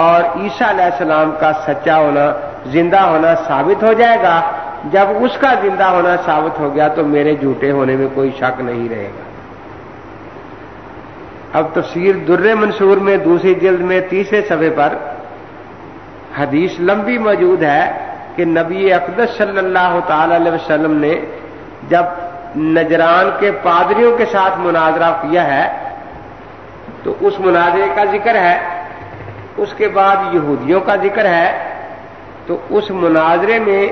اور عیسیٰ علیہ السلام کا سچا ہونا زندہ ہونا ثابت ہو جائے گا۔ جب اس کا زندہ ہونا ثابت ہو گیا تو میرے جھوٹے ہونے میں کوئی شک نہیں رہے گا۔ اب تفسیر در منصور میں، دوسری جلد میں، تیسرے صفحے پر حدیث لمبی موجود ہے کہ نبی اقدس صلی اللہ تعالی علیہ وسلم نے جب نجران کے پادریوں کے ساتھ مناظرہ کیا ہے، تو اس مناظرے کا ذکر ہے۔ اس کے بعد یہودیوں کا ذکر ہے۔ تو اس مناظرے میں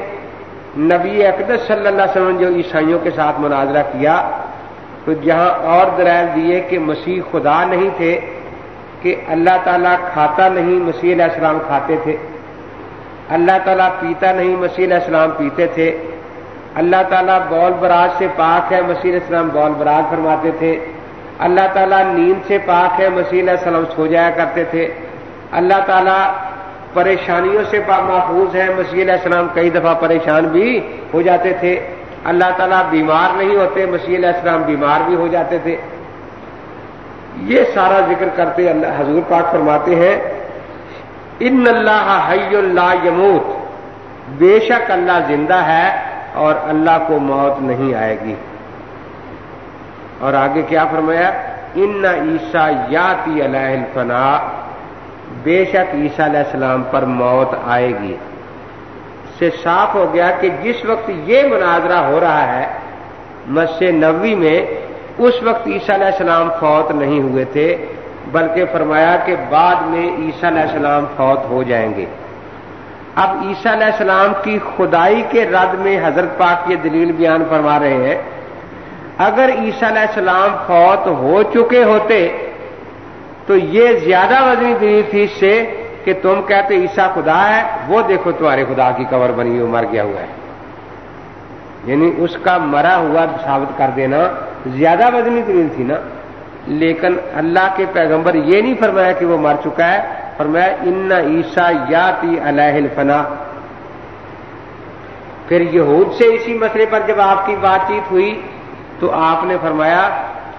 نبی اقدس صلی اللہ علیہ وسلم جو عیسائیوں کے ساتھ مناظرہ کیا، تو جہاں اور درائل دیے کہ مسیح خدا نہیں تھے، کہ اللہ تعالیٰ کھاتا نہیں، مسیح علیہ السلام کھاتے تھے۔ اللہ تعالیٰ پیتا نہیں، مسیح علیہ السلام پیتے تھے۔ اللہ تعالیٰ بول براج سے پاک ہے، مسیح علیہ السلام بول براج فرماتے تھے۔ اللہ تعالیٰ نیند سے پاک ہے، مسیح علیہ السلام سو جایا کرتے تھے۔ اللہ تعالیٰ پریشانیوں سے محفوظ ہے مسیح علیہ السلام کئی دفعہ پریشان بھی ہو جاتے تھے۔ اللہ تعالیٰ بیمار نہیں ہوتے، مسیح علیہ السلام بیمار بھی ہو جاتے تھے۔ یہ سارا ذکر کرتے اللہ حضور پاک فرماتے ہیں، ان اللہ حی اللہ یموت۔ بے شک اللہ زندہ ہے اور اللہ کو موت نہیں آئے گی۔ اور آگے کیا فرمایا؟ ان عیسا یاتی علیہ الفنا بے شک عیسیٰ علیہ السلام پر موت آئے گی۔ سے صاف ہو گیا کہ جس وقت یہ مناظرہ ہو رہا ہے، مسجد نبوی میں اس وقت عیسیٰ علیہ السلام فوت نہیں ہوئے تھے، بلکہ فرمایا کہ بعد میں عیسیٰ علیہ السلام فوت ہو جائیں گے۔ اب عیسیٰ علیہ السلام کی خدائی کے رد میں حضرت پاک یہ دلیل بیان فرما رہے ہیں، اگر عیسیٰ علیہ السلام فوت ہو چکے ہوتے تو یہ زیادہ وزنی دلیل تھی اس سے کہ تم کہتے عیسا خدا ہے، وہ دیکھو تمہارے خدا کی کور بنی ہوئی، مر گیا ہوا ہے۔ یعنی اس کا مرا ہوا ثابت کر دینا زیادہ وزنی دلیل تھی نا۔ لیکن اللہ کے پیغمبر یہ نہیں فرمایا کہ وہ مر چکا ہے، فرمایا ان عیسا یا تی علیہ الفنا۔ پھر یہود سے اسی مسئلے پر جب آپ کی بات چیت ہوئی تو آپ نے فرمایا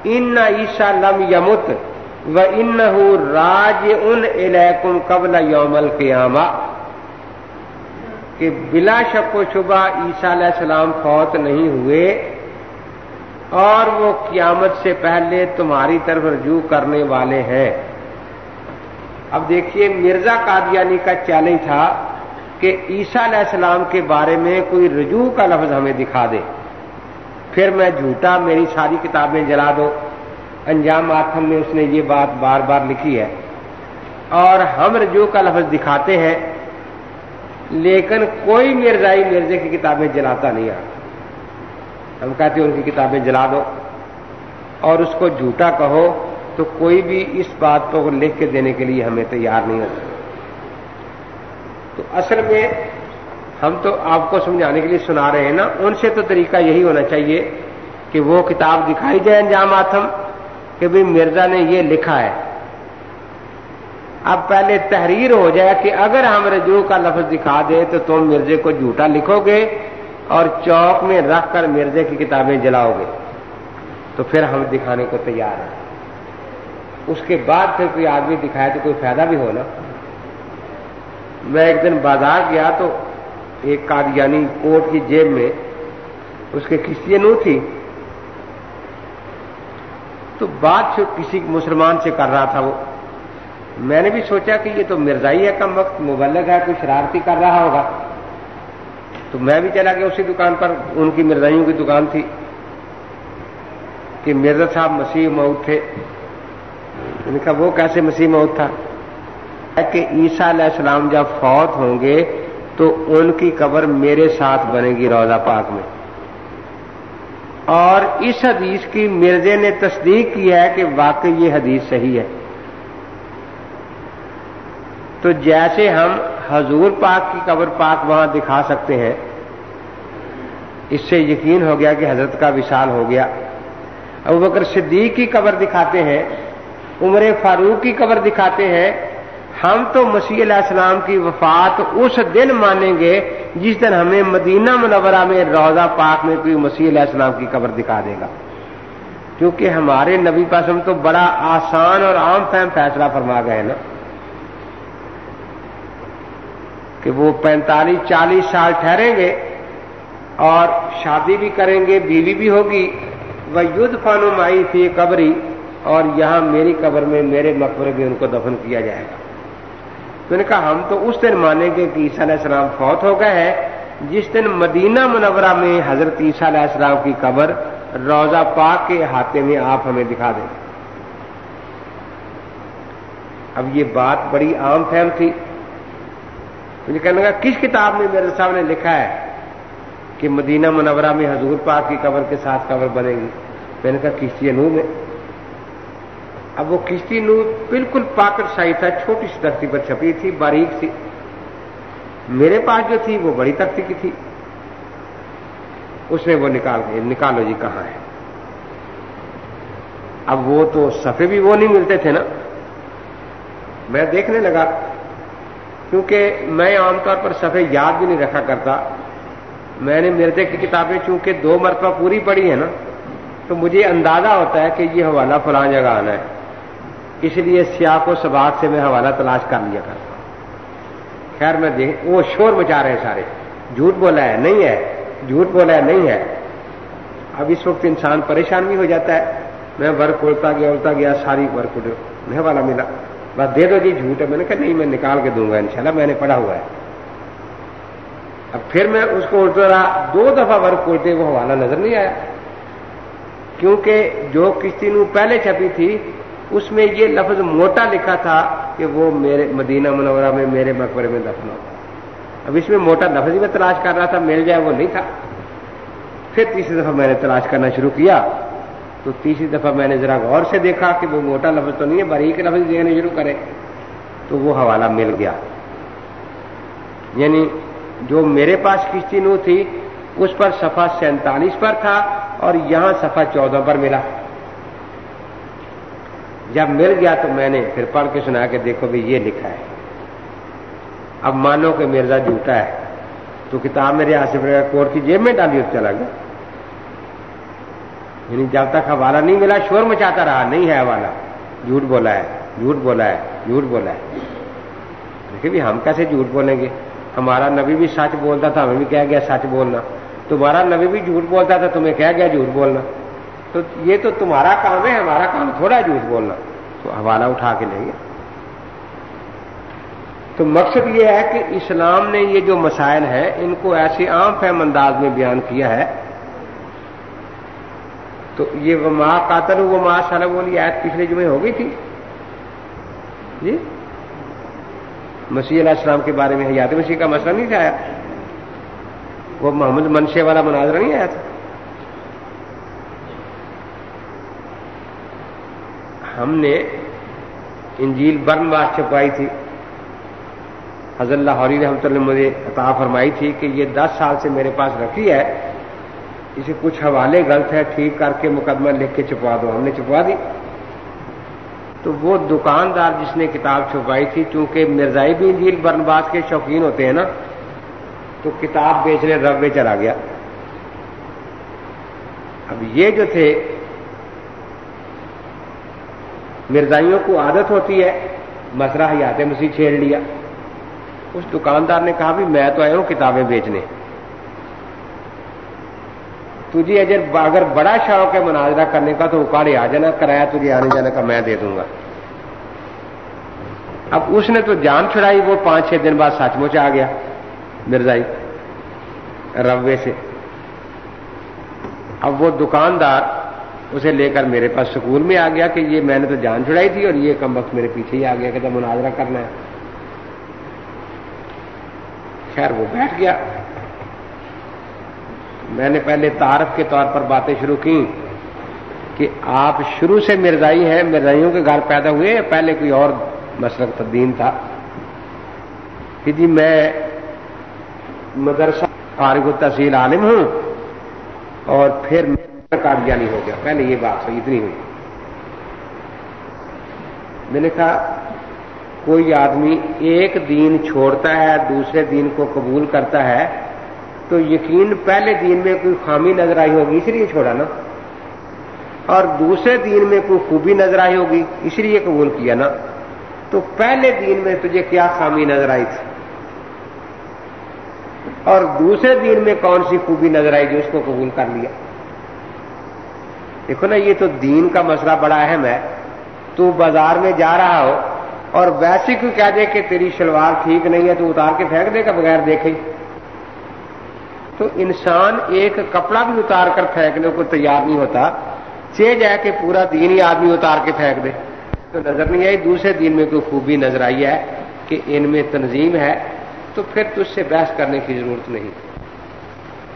ان عیسا لم یمت۔ و ان راج ان علیکم قبل یومل قیامہ کہ بلا شک و شبہ عیسیٰ علیہ السلام فوت نہیں ہوئے اور وہ قیامت سے پہلے تمہاری طرف رجوع کرنے والے ہیں۔ اب دیکھیے مرزا قادیانی کا چیلنج تھا کہ عیسیٰ علیہ السلام کے بارے میں کوئی رجوع کا لفظ ہمیں دکھا دے۔ پھر میں جھوٹا میری ساری کتابیں جلا دو۔ انجام آتم میں اس نے یہ بات بار بار لکھی ہے۔ اور ہم رجوع کا لفظ دکھاتے ہیں، لیکن کوئی مرزائی مرزے کی کتابیں جلاتا نہیں آ ہم کہتے ہیں ان کی کتابیں جلا دو۔ اور اس کو جھوٹا کہو تو کوئی بھی اس بات کو لکھ کے دینے کے لیے ہمیں تیار نہیں ہوتا۔ تو اصل میں ہم تو آپ کو سمجھانے کے لیے سنا رہے ہیں نا، ان سے تو طریقہ یہی ہونا چاہیے کہ وہ کتاب دکھائی جائے انجام آتم کہ بھائی مرزا نے یہ لکھا ہے۔ اب پہلے تحریر ہو جائے کہ اگر ہم رجوع کا لفظ دکھا دے تو تم مرزے کو جھوٹا لکھو گے اور چوک میں رکھ کر مرزے کی کتابیں جلاؤ گے۔ تو پھر ہم دکھانے کو تیار ہیں۔ اس کے بعد پھر کوئی آدمی دکھائے تو کوئی فائدہ بھی ہونا میں ایک دن بازار گیا تو ایک قادیانی کوٹ کی جیب میں اس کے کشتی نو تھی۔ تو بات جو کسی مسلمان سے کر رہا تھا وہ۔ میں نے بھی سوچا کہ یہ تو مرزائی ہے، کم وقت مبلغ ہے، کوئی شرارتی کر رہا ہوگا۔ تو میں بھی چلا گیا اسی دکان پر، ان کی مرزائیوں کی دکان تھی کہ مرزا صاحب مسیح مئو تھے۔ ان کا وہ کیسے مسیح موت تھا؟ کہ عیسیٰ علیہ السلام جب فوت ہوں گے تو ان کی قبر میرے ساتھ بنے گی روزہ پاک میں۔ اور اس حدیث کی مرزے نے تصدیق کی ہے کہ واقعی یہ حدیث صحیح ہے۔ تو جیسے ہم حضور پاک کی قبر پاک وہاں دکھا سکتے ہیں، اس سے یقین ہو گیا کہ حضرت کا وشال ہو گیا۔ ابو بکر صدیق کی قبر دکھاتے ہیں، عمر فاروق کی قبر دکھاتے ہیں ہم تو مسیح علیہ السلام کی وفات اس دن مانیں گے جس دن ہمیں مدینہ منورہ میں روزہ پاک میں کوئی مسیح علیہ السلام کی قبر دکھا دے گا۔ کیونکہ ہمارے نبی پاسم تو بڑا آسان اور عام فہم فیصلہ فرما گئے نا۔ کہ وہ پینتالیس چالیس سال ٹھہریں گے اور شادی بھی کریں گے، بیوی بھی ہوگی۔ وہ یدھ فانمائی تھی قبری اور یہاں میری قبر میں میرے مقبرے میں ان کو دفن کیا جائے گا۔ تو نے کہا، ہم تو اس دن مانیں گے کہ عیسیٰ علیہ السلام فوت ہو گئے ہیں، جس دن مدینہ منورہ میں حضرت عیسیٰ علیہ السلام کی قبر روزہ پاک کے احاطے میں آپ ہمیں دکھا دیں۔ اب یہ بات بڑی عام فہم تھی۔ مجھے کہنے لگا، کس کتاب میں میرے صاحب نے لکھا ہے کہ مدینہ منورہ میں حضور پاک کی قبر کے ساتھ قبر بنے گی؟ میں نے کہا کشتی نو میں؟ اب وہ کشتی نو بالکل پاکٹ سائی تھا، چھوٹی سی تختی پر چھپی تھی، باریک تھی میرے پاس جو تھی، وہ بڑی تختی کی تھی۔ اس نے وہ نکال کے نکالو جی کہاں ہے؟ اب وہ تو سفے بھی وہ نہیں ملتے تھے نا۔ میں دیکھنے لگا، کیونکہ میں عام طور پر صفحے یاد بھی نہیں رکھا کرتا۔ میں نے مرزے کی کتابیں، چونکہ دو مرتبہ پوری پڑھی ہے نا، تو مجھے اندازہ ہوتا ہے کہ یہ حوالہ فلاں جگہ آنا ہے۔ اس لیے سیاق و سباق سے میں حوالہ تلاش کر لیا کرتا خیر، میں دیکھ، وہ شور مچا رہے ہیں سارے۔ جھوٹ بولا ہے، نہیں ہے۔ جھوٹ بولا ہے، نہیں ہے۔ اب اس وقت انسان پریشان بھی ہو جاتا ہے۔ میں ورک اڑتا گیا اڑتا گیا، ساری ورک اڑ، میں حوالہ ملا۔ بس دے دو جی جھوٹ ہے۔ میں نے کہا، نہیں، میں نکال کے دوں گا انشاءاللہ، میں نے پڑھا ہوا ہے۔ اب پھر میں اس کو اڑتا رہا۔ دو دفعہ ورک اڑتے وہ حوالہ نظر نہیں آیا۔ کیونکہ جو کشتی نو پہلے چھپی تھی اس میں یہ لفظ موٹا لکھا تھا کہ وہ میرے مدینہ منورہ میں، میرے مقبرے میں دفن ہوتا اب اس میں موٹا لفظ ہی میں تلاش کر رہا تھا، مل جائے وہ نہیں تھا۔ پھر تیسری دفعہ میں نے تلاش کرنا شروع کیا۔ تو تیسری دفعہ میں نے ذرا غور سے دیکھا کہ وہ موٹا لفظ تو نہیں ہے، باریک لفظ دینے شروع کرے۔ تو وہ حوالہ مل گیا۔ یعنی جو میرے پاس کشتی نو تھی، اس پر سفا سینتالیس پر تھا اور یہاں سفا چودہ پر ملا۔ جب مل گیا تو میں نے پھر پڑھ کے سنا کہ دیکھو بھی یہ لکھا ہے۔ اب مانو کہ مرزا جھوٹا ہے۔ تو کتاب میرے آصف کوٹ کی جیب میں ڈالی چلا گیا۔ یعنی جب تک حوالہ نہیں ملا، شور مچاتا رہا۔ نہیں ہے حوالہ۔ جھوٹ بولا ہے، جھوٹ بولا ہے، جھوٹ بولا ہے۔ دیکھیے بھی ہم کیسے جھوٹ بولیں گے؟ ہمارا نبی بھی سچ بولتا تھا، ہمیں بھی کہہ گیا سچ بولنا۔ تمہارا نبی بھی جھوٹ بولتا تھا، تمہیں کہہ گیا جھوٹ بولنا۔ تو یہ تو تمہارا کام ہے، ہمارا کام تھوڑا جھوٹ بولنا۔ تو حوالہ اٹھا کے لیں گے تو مقصد یہ ہے کہ اسلام نے یہ جو مسائل ہیں، ان کو ایسے عام فہم انداز میں بیان کیا ہے۔ تو یہ ماں قاتل وہ ماں سال بولی آیت پچھلے جمعے ہو گئی تھی۔ جی؟ مسیح علیہ السلام کے بارے میں حیات مسیح کا مسئلہ نہیں تھا وہ محمد منشے والا مناظرہ نہیں آیا تھا؟ ہم نے انجیل برن بات چھپائی تھی۔ حضرت اللہ علی رحمۃ اللہ مجھے عطا فرمائی تھی کہ یہ دس سال سے میرے پاس رکھی ہے۔ اسے کچھ حوالے غلط ہے ٹھیک کر کے مقدمہ لکھ کے چھپوا دو۔ ہم نے چھپوا دی۔ تو وہ دکاندار جس نے کتاب چھپائی تھی، چونکہ مرزائی بھی انجیل برنباز کے شوقین ہوتے ہیں نا، تو کتاب بیچنے روے چلا گیا۔ اب یہ جو تھے مرزائیوں کو عادت ہوتی ہے مسئلہ حیات مسیح چھیڑ لیا۔ اس دکاندار نے کہا بھی میں تو آیا ہوں کتابیں بیچنے۔ تجھے اجر اگر بڑا شوق ہے مناظرہ کرنے کا تو اکاڑے آ جانا، کرایہ تجھے آنے جانے کا میں دے دوں گا۔ اب اس نے تو جان چھڑائی، وہ پانچ چھ دن بعد سچ مچ آ گیا مرزائی روے سے۔ اب وہ دکاندار اسے لے کر میرے پاس سکول میں آ گیا کہ یہ میں نے تو جان چھڑائی تھی اور یہ کم وقت میرے پیچھے ہی آ گیا کہ مناظرہ کرنا ہے۔ خیر، وہ بیٹھ گیا۔ میں نے پہلے تعارف کے طور پر باتیں شروع کی کہ آپ شروع سے مرزائی ہیں، مرزائیوں کے گھر پیدا ہوئے یا پہلے کوئی اور مسلک تدین تھا؟ کہ جی میں مدرسہ فارغ التحصیل عالم ہوں اور پھر میں کاغیانی ہو گیا۔ پہلے یہ بات ہوئی اتنی ہوئی۔ میں نے کہا، کوئی آدمی ایک دین چھوڑتا ہے، دوسرے دین کو قبول کرتا ہے، تو یقین پہلے دین میں کوئی خامی نظر آئی ہوگی، اس لیے چھوڑا نا۔ اور دوسرے دین میں کوئی خوبی نظر آئی ہوگی، اس لیے قبول کیا نا۔ تو پہلے دین میں تجھے کیا خامی نظر آئی تھی؟ اور دوسرے دین میں کون سی خوبی نظر آئی جو اس کو قبول کر لیا؟ دیکھو نا، یہ تو دین کا مسئلہ بڑا اہم ہے۔ تو بازار میں جا رہا ہو اور ویسے کوئی کہہ دے کہ تیری شلوار ٹھیک نہیں ہے، تو اتار کے پھینک دے گا بغیر دیکھے۔ تو انسان ایک کپڑا بھی اتار کر پھینکنے کو تیار نہیں ہوتا۔ چے جائے کہ پورا دین ہی آدمی اتار کے پھینک دے۔ تو نظر نہیں آئی، دوسرے دن میں کوئی خوبی نظر آئی ہے کہ ان میں تنظیم ہے، تو پھر تجھ سے بحث کرنے کی ضرورت نہیں۔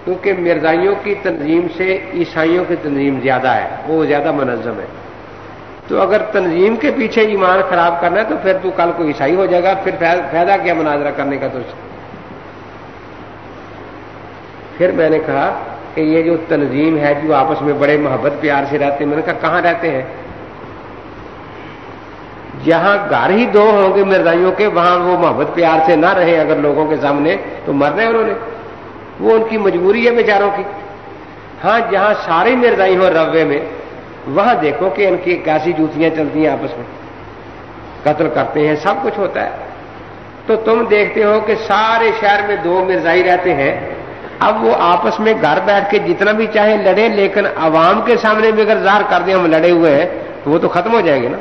کیونکہ مرزائیوں کی تنظیم سے عیسائیوں کی تنظیم زیادہ ہے، وہ زیادہ منظم ہے۔ تو اگر تنظیم کے پیچھے ایمان خراب کرنا ہے تو پھر تو کل کو عیسائی ہو جائے گا، پھر فائدہ کیا مناظرہ کرنے کا تو پھر میں نے کہا کہ یہ جو تنظیم ہے جو آپس میں بڑے محبت پیار سے رہتے ہیں، میں نے کہا کہاں رہتے ہیں؟ جہاں گھر ہی دو ہوں گے مرزائیوں کے، وہاں وہ محبت پیار سے نہ رہے اگر لوگوں کے سامنے تو مر رہے انہوں نے۔ وہ ان کی مجبوری ہے بیچاروں کی ہاں جہاں سارے مرزائی ہوں روے میں، وہاں دیکھو کہ ان کی کیسی جوتیاں چلتی ہیں آپس میں۔ قتل کرتے ہیں، سب کچھ ہوتا ہے۔ تو تم دیکھتے ہو کہ سارے شہر میں دو مرزائی رہتے ہیں۔ اب وہ آپس میں گھر بیٹھ کے جتنا بھی چاہے لڑے لیکن عوام کے سامنے بھی اگر ظاہر کر دیں ہم لڑے ہوئے ہیں، تو وہ تو ختم ہو جائیں گے نا۔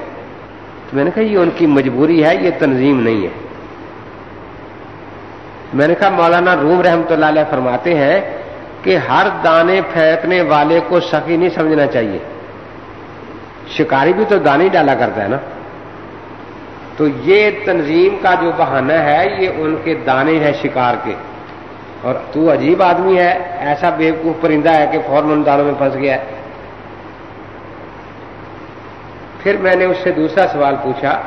تو میں نے کہا، یہ ان کی مجبوری ہے، یہ تنظیم نہیں ہے۔ میں نے کہا مولانا روم رحمت اللہ علیہ فرماتے ہیں کہ ہر دانے پھینکنے والے کو سخی نہیں سمجھنا چاہیے۔ شکاری بھی تو دانے ڈالا کرتا ہے نا۔ تو یہ تنظیم کا جو بہانہ ہے، یہ ان کے دانے ہیں شکار کے۔ اور تو عجیب آدمی ہے، ایسا بیوقوف پرندہ ہے کہ فوراً ان دانوں میں پھنس گیا ہے۔ پھر میں نے اس سے دوسرا سوال پوچھا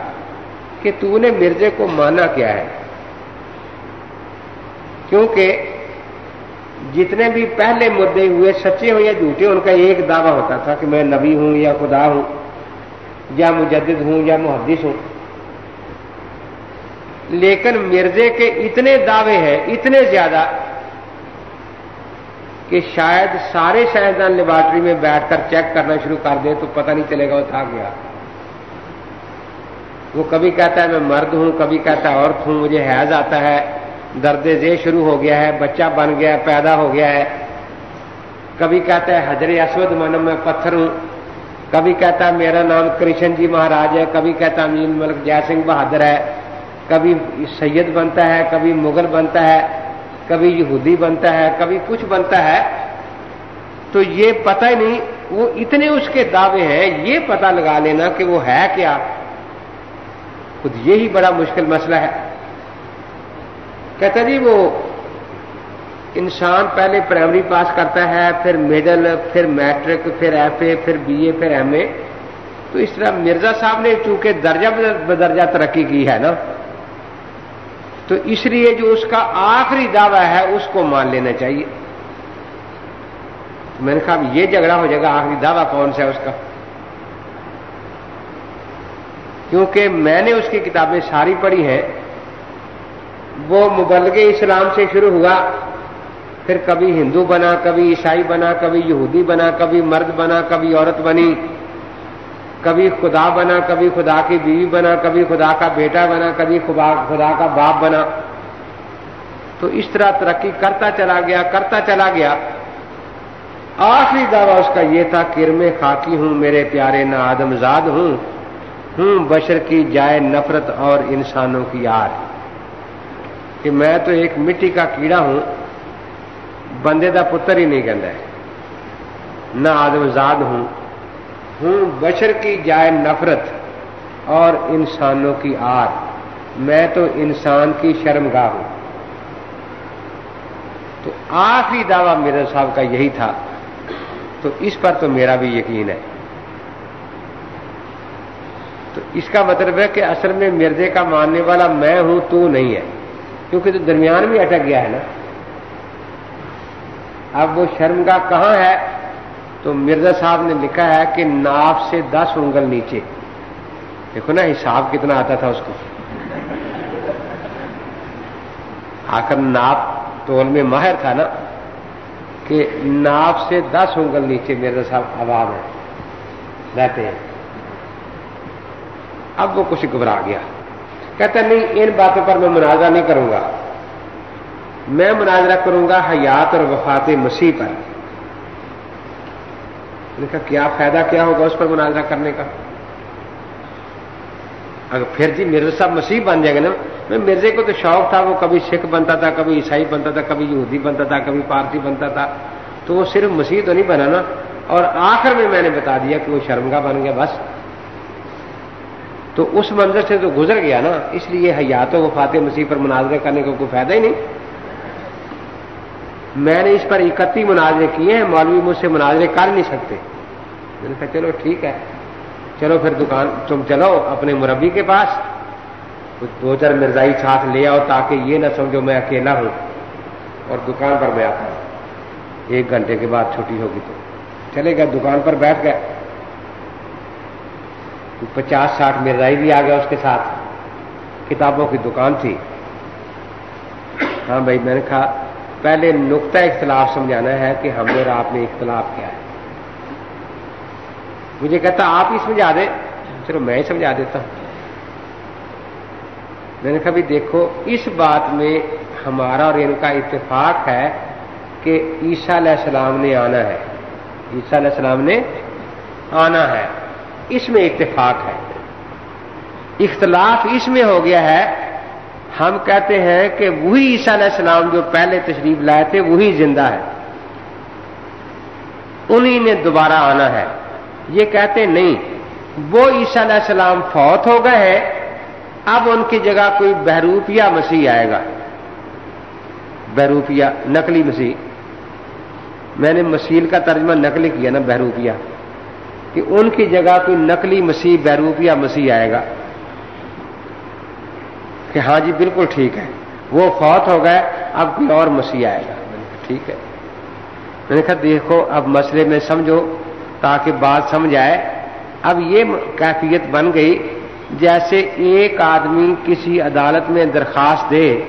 کہ تو نے مرزے کو مانا کیا ہے؟ کیونکہ جتنے بھی پہلے مردے ہوئے، سچے ہوں یا جھوٹے ان کا ایک دعویٰ ہوتا تھا کہ میں نبی ہوں یا خدا ہوں، یا مجدد ہوں یا محدث ہوں۔ لیکن مرزے کے اتنے دعوے ہیں، اتنے زیادہ کہ شاید سارے سائنسدان لیبارٹری میں بیٹھ کر چیک کرنا شروع کر دیں تو پتہ نہیں چلے گا وہ تھا گیا۔ وہ کبھی کہتا ہے میں مرد ہوں، کبھی کہتا ہے عورت ہوں، مجھے حیض آتا ہے۔ درد زے شروع ہو گیا ہے، بچہ بن گیا پیدا ہو گیا ہے۔ کبھی کہتا ہے حضر اسود منم میں پتھر ہوں۔ کبھی کہتا ہے، میرا نام کرشن جی مہاراج ہے۔ کبھی کہتا امین ملک جے سنگھ بہادر ہے۔ کبھی سید بنتا ہے، کبھی مغل بنتا ہے۔ کبھی یہودی بنتا ہے، کبھی کچھ بنتا ہے۔ تو یہ پتہ ہی نہیں، وہ اتنے اس کے دعوے ہیں، یہ پتہ لگا لینا کہ وہ ہے کیا۔ خود یہی بڑا مشکل مسئلہ ہے۔ کہتا جی وہ انسان پہلے پرائمری پاس کرتا ہے، پھر مڈل پھر میٹرک پھر ایف اے پھر بی اے پھر ایم اے تو اس طرح مرزا صاحب نے چونکہ درجہ بدرجہ ترقی کی ہے نا، تو اس لیے جو اس کا آخری دعویٰ ہے، اس کو مان لینا چاہیے۔ میں نے کہا یہ جھگڑا ہو جائے گا، آخری دعویٰ کون سا ہے اس کا؟ کیونکہ میں نے اس کی کتابیں ساری پڑھی ہیں وہ مبلغ اسلام سے شروع ہوا۔ پھر کبھی ہندو بنا، کبھی عیسائی بنا، کبھی یہودی بنا، کبھی مرد بنا، کبھی عورت بنی۔ کبھی خدا بنا، کبھی خدا کی بیوی بنا، کبھی خدا کا بیٹا بنا، کبھی خدا کا باپ بنا۔ تو اس طرح ترقی کرتا چلا گیا، کرتا چلا گیا۔ آخری دعویٰ اس کا یہ تھا کرم خاکی ہوں، میرے پیارے نہ آدمزاد ہوں۔ ہوں بشر کی جائے نفرت اور انسانوں کی آر کہ میں تو ایک مٹی کا کیڑا ہوں، بندے دا پتر ہی نہیں کہہ نہ آدمزاد ہوں۔ ہوں بشر کی جائے نفرت اور انسانوں کی آر۔ میں تو انسان کی شرمگاہ ہوں۔ تو آخری دعویٰ میرے صاحب کا یہی تھا۔ تو اس پر تو میرا بھی یقین ہے۔ تو اس کا مطلب ہے کہ اصل میں مرزے کا ماننے والا میں ہوں، تو نہیں ہے۔ کیونکہ تو درمیان میں اٹک گیا ہے نا۔ اب وہ شرمگاہ کہاں ہے؟ تو مرزا صاحب نے لکھا ہے کہ ناف سے دس انگل نیچے۔ دیکھو نا، حساب کتنا آتا تھا اس کو۔ آخر ناپ تول میں ماہر تھا نا کہ ناپ سے دس انگل نیچے مرزا صاحب عوام ہے، رہتے ہیں۔ اب وہ کچھ گھبرا گیا۔ کہتا نہیں، ان باتوں پر میں مناظرہ نہیں کروں گا۔ میں مناظرہ کروں گا حیات اور وفات مسیح پر۔ نے کہا، کیا فائدہ کیا ہوگا اس پر مناظرہ کرنے کا؟ اگر پھر جی مرزا صاحب مسیح بن جائے گا نا، میں مرزے کو تو شوق تھا، وہ کبھی سکھ بنتا تھا، کبھی عیسائی بنتا تھا، کبھی یہودی بنتا تھا، کبھی پارسی بنتا تھا۔ تو وہ صرف مسیح تو نہیں بنا نا، اور آخر میں میں نے بتا دیا کہ وہ شرمگاہ بن گیا، بس۔ تو اس منظر سے تو گزر گیا نا، اس لیے حیات و وفات مسیح پر مناظرے کرنے کا کوئی فائدہ ہی نہیں۔ میں نے اس پر اکتی مناظرے کیے ہیں، مولوی مجھ سے مناظرے کر نہیں سکتے۔ میں نے کہا چلو ٹھیک ہے۔ چلو پھر دکان، تم چلو اپنے مربی کے پاس۔ دو چار مرزائی ساتھ لے آؤ تاکہ یہ نہ سمجھو میں اکیلا ہوں۔ اور دکان پر میں آتا ہوں ایک گھنٹے کے بعد چھٹی ہوگی تو۔ چلے گئے، دکان پر بیٹھ گئے۔ پچاس ساٹھ مرزائی بھی آ گیا اس کے ساتھ۔ کتابوں کی دکان تھی۔ ہاں بھائی، میں نے کہا، پہلے نقطہ اختلاف سمجھانا ہے کہ ہم اور آپ نے اختلاف کیا ہے۔ مجھے کہتا، آپ ہی سمجھا دیں۔ چلو، میں ہی سمجھا دیتا۔ ہوں میں نے کہا، بھی دیکھو، اس بات میں ہمارا اور ان کا اتفاق ہے کہ عیسیٰ علیہ السلام نے آنا ہے۔ عیسیٰ علیہ السلام نے آنا ہے۔ اس میں اتفاق ہے۔ اختلاف اس میں ہو گیا ہے، ہم کہتے ہیں کہ وہی عیسیٰ علیہ السلام جو پہلے تشریف لائے تھے، وہی زندہ ہے۔ انہی نے دوبارہ آنا ہے۔ یہ کہتے نہیں، وہ عیسیٰ علیہ السلام فوت ہو گئے ہیں، اب ان کی جگہ کوئی بہروپیا مسیح آئے گا۔ بہروپیا نقلی مسیح۔ میں نے مسیل کا ترجمہ نقلی کیا نا بہروپیا کہ ان کی جگہ کوئی نقلی مسیح بہروپیا مسیح آئے گا۔ کہ ہاں جی بالکل ٹھیک ہے۔ وہ فوت ہو گئے، اب کوئی اور مسیح آئے گا۔ ٹھیک ہے۔ میں نے کہا، دیکھو، اب مسئلے میں سمجھو، تاکہ بات سمجھ آئے۔ اب یہ کیفیت بن گئی، جیسے ایک آدمی کسی عدالت میں درخواست دے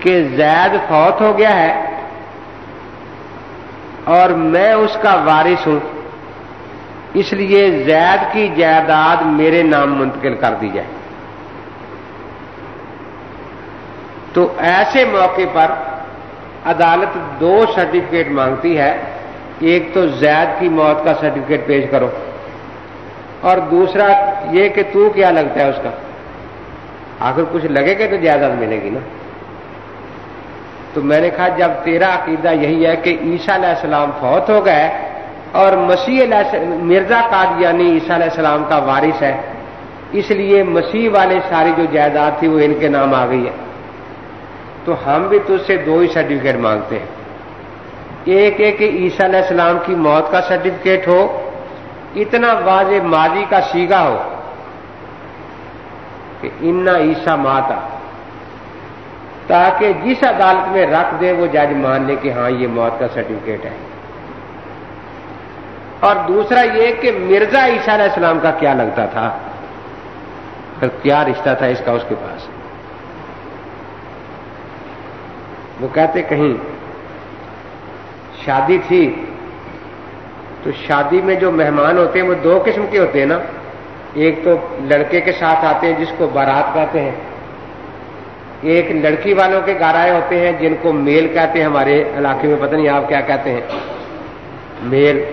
کہ زید فوت ہو گیا ہے اور میں اس کا وارث ہوں۔ اس لیے زید کی جائیداد میرے نام منتقل کر دی جائے۔ تو ایسے موقع پر عدالت دو سرٹیفکیٹ مانگتی ہے، ایک تو زید کی موت کا سرٹیفکیٹ پیش کرو اور دوسرا یہ کہ تو کیا لگتا ہے اس کا؟ آخر کچھ لگے گا تو جائیداد ملے گی نا۔ تو میں نے کہا جب تیرا عقیدہ یہی ہے کہ عیسیٰ علیہ السلام فوت ہو گئے اور مسیح مرزا قاد یعنی عیسیٰ علیہ السلام کا وارث ہے۔ اس لیے مسیح والے ساری جو جائیداد تھی وہ ان کے نام آ گئی ہے۔ تو ہم بھی تجھ سے دو ہی سرٹیفکیٹ مانگتے ہیں۔ ایک ایک عیسیٰ علیہ السلام کی موت کا سرٹیفکیٹ ہو، اتنا واضح ماضی کا سیگا ہو کہ انا عیسا ماتا۔ تاکہ جس عدالت میں رکھ دے، وہ جج مان لے کہ ہاں یہ موت کا سرٹیفکیٹ ہے۔ اور دوسرا یہ کہ مرزا عیسیٰ علیہ السلام کا کیا لگتا تھا؟ کیا رشتہ تھا اس کا اس کے پاس؟ وہ کہتے کہیں، شادی تھی تو شادی میں جو مہمان ہوتے ہیں وہ دو قسم کے ہوتے ہیں نا۔ ایک تو لڑکے کے ساتھ آتے ہیں جس کو بارات کہتے ہیں۔ ایک لڑکی والوں کے گارائے ہوتے ہیں جن کو میل کہتے ہیں ہمارے علاقے میں، پتہ نہیں آپ کیا کہتے ہیں۔ میل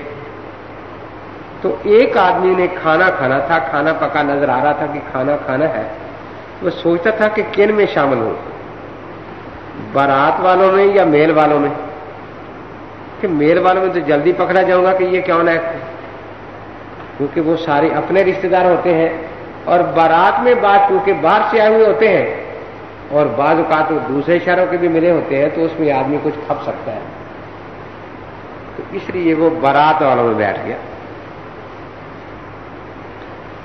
تو ایک آدمی نے کھانا کھانا تھا، کھانا پکا نظر آ رہا تھا کہ کھانا کھانا ہے۔ وہ سوچتا تھا کہ کن میں شامل ہوں۔ بارات والوں میں یا میل والوں میں؟ کہ میل والوں میں تو جلدی پکڑا جاؤں گا کہ یہ کون ہے کیونکہ وہ سارے اپنے رشتے دار ہوتے ہیں اور بارات میں بات کیونکہ باہر سے آئے ہوئے ہوتے ہیں اور بعض اوقات دوسرے شہروں کے بھی ملے ہوتے ہیں تو اس میں آدمی کچھ کھپ سکتا ہے۔ تو اس لیے وہ بارات والوں میں بیٹھ گیا۔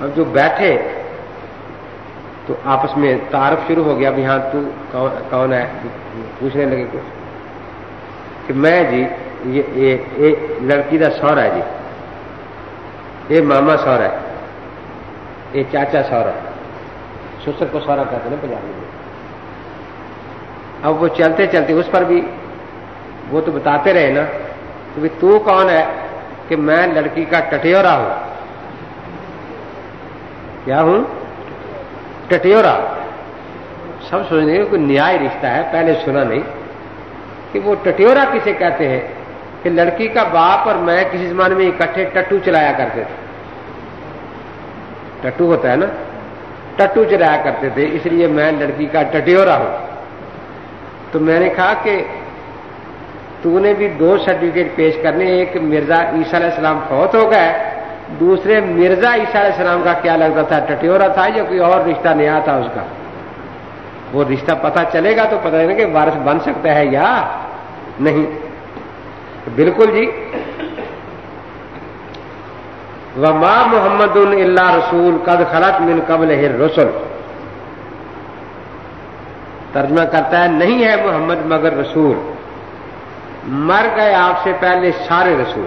اور جو بیٹھے تو آپس میں تعارف شروع ہو گیا بھی ہاں تو کون ہے؟ پوچھنے لگے کچھ۔ کہ میں جی یہ لڑکی کا سہرا ہے جی۔ یہ ماما سہرا ہے۔ یہ چاچا سہرا ہے۔ سسر کو سہرا کہتے ہیں پنجابی میں۔ اب وہ چلتے چلتے اس پر بھی وہ تو بتاتے رہے نا کہ تو کون ہے کہ میں لڑکی کا ٹٹیورا ہوں؟ کیا ہوں؟ ٹٹیورا سب سوچنے کہ کوئی نیا رشتہ ہے، پہلے سنا نہیں کہ وہ ٹٹیورا کسے کہتے ہیں کہ لڑکی کا باپ اور میں کسی زمانے میں اکٹھے ٹٹو چلایا کرتے تھے۔ ٹٹو ہوتا ہے نا؟ ٹٹو چلایا کرتے تھے، اس لیے میں لڑکی کا ٹٹیورا ہوں۔ تو میں نے کہا کہ تو نے بھی دو سرٹیفکیٹ پیش کرنے، ایک مرزا عیسیٰ علیہ السلام فوت ہو گئے دوسرے مرزا عیسیٰ علیہ السلام کا کیا لگتا تھا؟ ٹٹیورا تھا یا کوئی اور رشتہ نیا تھا اس کا؟ وہ رشتہ پتہ چلے گا تو پتہ نہیں کہ وارث بن سکتا ہے یا نہیں۔ بالکل جی۔ وما محمد اللہ رسول قد خلط من قبل رسول ترجمہ کرتا ہے، نہیں ہے محمد مگر رسول۔ مر گئے آپ سے پہلے سارے رسول۔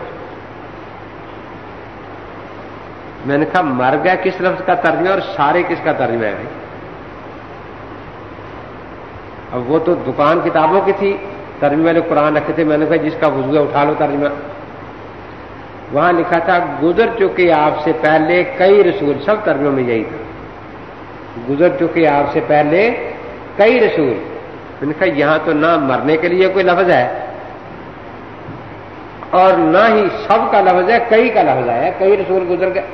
میں نے کہا مر گیا کس لفظ کا ترجمہ اور سارے کس کا ترجمہ ہے بھائی؟ اب وہ تو دکان کتابوں کی تھی، ترجمے والے قرآن رکھے تھے، میں نے کہا جس کا وضو ہے اٹھا لو ترجمہ۔ وہاں لکھا تھا، گزر چکے آپ سے پہلے کئی رسول، سب ترجموں میں یہی تھا۔ گزر چکے آپ سے پہلے کئی رسول۔ میں نے کہا یہاں تو نہ مرنے کے لیے کوئی لفظ ہے، اور نہ ہی سب کا لفظ ہے، کئی کا لفظ ہے، کئی رسول گزر گئے۔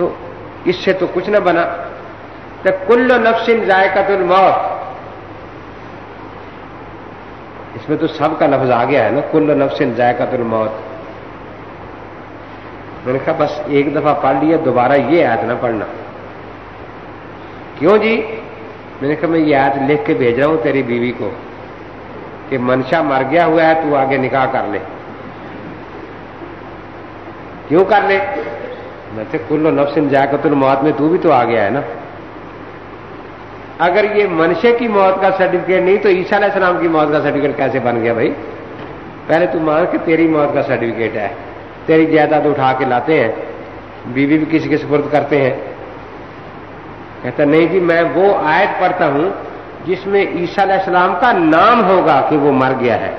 تو اس سے تو کچھ نہ بنا۔ کہ کل نفسن ذائقت الموت اس میں تو سب کا لفظ آ گیا ہے نا، کل نفسن ذائقت الموت میں نے کہا بس ایک دفعہ پڑھ لیا دوبارہ یہ آیت نہ پڑھنا۔ کیوں جی؟ میں نے کہا میں یہ آیت لکھ کے بھیج رہا ہوں تیری بیوی کو کہ منشا مر گیا ہوا ہے، تو آگے نکاح کر لے۔ کیوں کر لے؟ میں سے کل نفسن جائے موت میں تو بھی تو آ گیا ہے نا۔ اگر یہ منشے کی موت کا سرٹیفکیٹ نہیں، تو عیسیٰ علیہ السلام کی موت کا سرٹیفکیٹ کیسے بن گیا بھائی؟ پہلے تو مان کے تیری موت کا سرٹیفکیٹ ہے۔ تیری جائیداد اٹھا کے لاتے ہیں، بیوی بھی کسی کے سپرد کرتے ہیں۔ کہتا نہیں جی میں وہ آیت پڑھتا ہوں جس میں عیسیٰ علیہ السلام کا نام ہوگا کہ وہ مر گیا ہے۔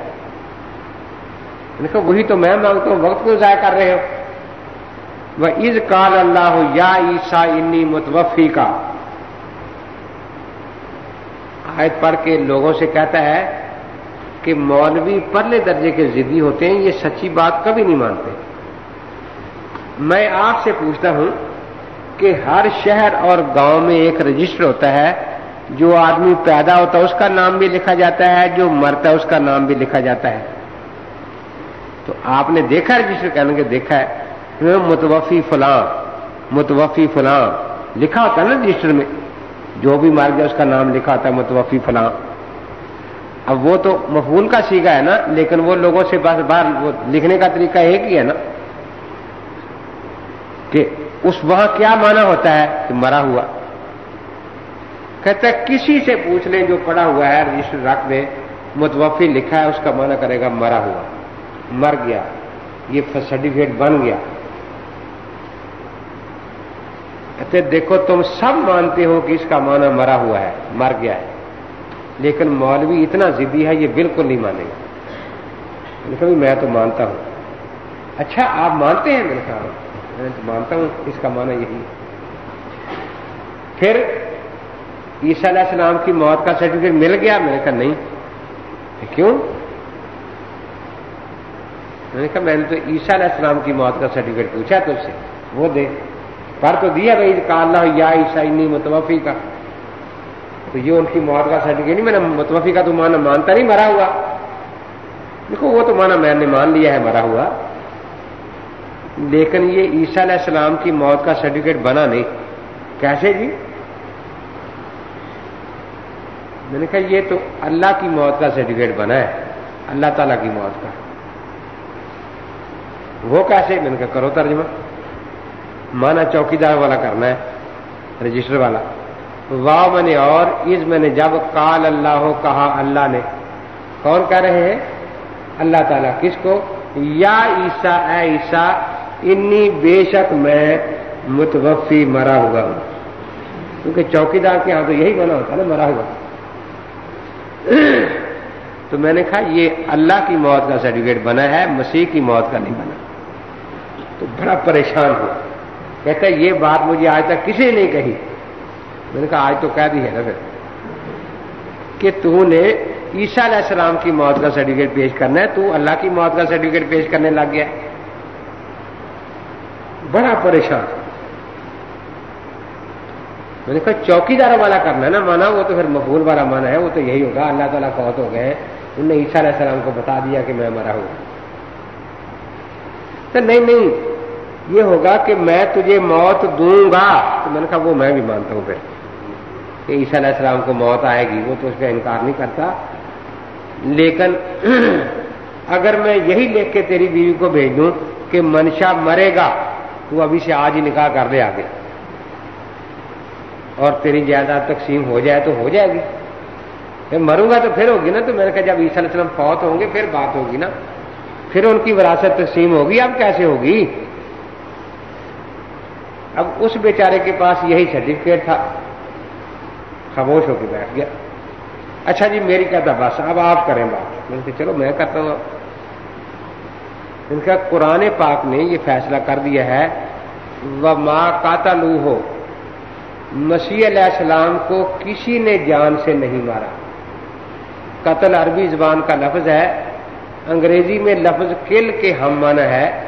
وہی تو میں مانگتا ہوں، وقت کو ضائع کر رہے ہو۔ وہ عز کال اللہ ہو یا عیسا انی متوفی کا۔ آیت پڑھ کے لوگوں سے کہتا ہے کہ مولوی پرلے درجے کے ضدی ہوتے ہیں، یہ سچی بات کبھی نہیں مانتے۔ میں آپ سے پوچھتا ہوں کہ ہر شہر اور گاؤں میں ایک رجسٹر ہوتا ہے، جو آدمی پیدا ہوتا ہے اس کا نام بھی لکھا جاتا ہے، جو مرتا ہے اس کا نام بھی لکھا جاتا ہے۔ تو آپ نے دیکھا رجسٹر؟ کہنے کے دیکھا ہے۔ متوفی فلاں متوفی فلاں، لکھا ہوتا ہے نا رجسٹر میں، جو بھی مر گیا اس کا نام لکھا ہوتا ہے متوفی فلاں۔ اب وہ تو مفول کا سیکھا ہے نا، لیکن وہ لوگوں سے بس باہر وہ لکھنے کا طریقہ ایک ہی ہے نا۔ کہ اس وہاں کیا مانا ہوتا ہے؟ کہ مرا ہوا۔ کہتا ہے کسی سے پوچھ لیں جو پڑا ہوا ہے، رجسٹر رکھ دیں، متوفی لکھا ہے، اس کا مانا کرے گا مرا ہوا۔ مر گیا۔ یہ سرٹیفکیٹ بن گیا۔ کہتے دیکھو تم سب مانتے ہو کہ اس کا مانا مرا ہوا ہے، مر گیا ہے۔ لیکن مولوی اتنا ضدی ہے، یہ بالکل نہیں مانے گا۔ میں تو مانتا ہوں۔ اچھا آپ مانتے ہیں؟ میں نے کہا ہاں۔ میں تو مانتا ہوں، اس کا معنی یہی پھر عیسیٰ علیہ السلام کی موت کا سرٹیفکیٹ مل گیا؟ میں نے کہا نہیں۔ کیوں؟ میں نے کہا، میں نے تو عیسیٰ علیہ السلام کی موت کا سرٹیفکیٹ پوچھا تو اس سے۔ وہ دے۔ پر تو دیا بھائی کا اللہ یا عیسائی نہیں متوفی کا تو یہ ان کی موت کا سرٹیفکیٹ نہیں، میں نے متوفی کا تو مانا مانتا نہیں، مرا ہوا۔ دیکھو، وہ تو مانا میں نے مان لیا ہے، مرا ہوا۔ لیکن یہ عیسیٰ علیہ السلام کی موت کا سرٹیفکیٹ بنا نہیں۔ کیسے جی؟ میں نے کہا، یہ تو اللہ کی موت کا سرٹیفکیٹ بنا ہے، اللہ تعالیٰ کی موت کا۔ وہ کیسے؟ میں نے کہا، کرو ترجمہ۔ مانا چوکی دار والا کرنا ہے، رجسٹر والا۔ واہ میں نے اور، اس میں نے جب کال اللہ ہو کہا اللہ نے۔ کون کہہ رہے ہیں؟ اللہ تعالیٰ۔ کس کو؟ یا عیسا اے عیسا انی بے شک میں متوفی مرا ہوا ہوں۔ کیونکہ چوکی دار کے یہاں تو یہی بنا ہوتا نا، مرا ہوا۔ تو میں نے کہا، یہ اللہ کی موت کا سرٹیفکیٹ بنا ہے، مسیح کی موت کا نہیں بنا۔ تو بڑا پریشان ہو کہتا ہے، یہ بات مجھے آج تک کسی نے نہیں کہی۔ میں نے کہا، آج تو کہہ دی ہے نا پھر۔ کہ تو نے عیسیٰ علیہ السلام کی موت کا سرٹیفکیٹ پیش کرنا ہے، تو اللہ کی موت کا سرٹیفکیٹ پیش کرنے لگ گیا۔ بڑا پریشان۔ میں نے کہا چوکی دار والا کرنا ہے نا، مانا وہ تو پھر مقبول والا مانا ہے، وہ تو یہی ہوگا۔ اللہ تعالیٰ فوت ہو گئے، انہوں نے عیسیٰ علیہ السلام کو بتا دیا کہ میں مرا ہوں۔ تو نہیں نہیں۔ یہ ہوگا کہ میں تجھے موت دوں گا۔ تو میں نے کہا وہ میں بھی مانتا ہوں پھر۔ کہ عیسیٰ علیہ السلام کو موت آئے گی، وہ تو اس کا انکار نہیں کرتا۔ لیکن اگر میں یہی لکھ کے تیری بیوی کو بھیج دوں کہ منشا مرے گا، تو ابھی سے آج ہی نکاح کر دے آگے۔ اور تیری جائیداد تقسیم ہو جائے تو ہو جائے گی۔ پھر مروں گا تو پھر ہوگی نا۔ تو میں نے کہا جب عیسیٰ علیہ السلام فوت ہوں گے، پھر بات ہوگی نا۔ پھر ان کی وراثت تقسیم ہوگی، اب کیسے ہوگی؟ اب اس بیچارے کے پاس یہی سرٹیفکیٹ تھا۔ خاموش ہو کے بیٹھ گیا۔ اچھا جی میری کہتا، بس اب آپ کریں بات۔ میں نے چلو میں کرتا ہوں۔ ان کا قرآن پاک نے یہ فیصلہ کر دیا ہے وہ ماں کاتا لو ہو مسیح علیہ السلام کو کسی نے جان سے نہیں مارا۔ قتل عربی زبان کا لفظ ہے۔ انگریزی میں لفظ کل کے ہم من ہے۔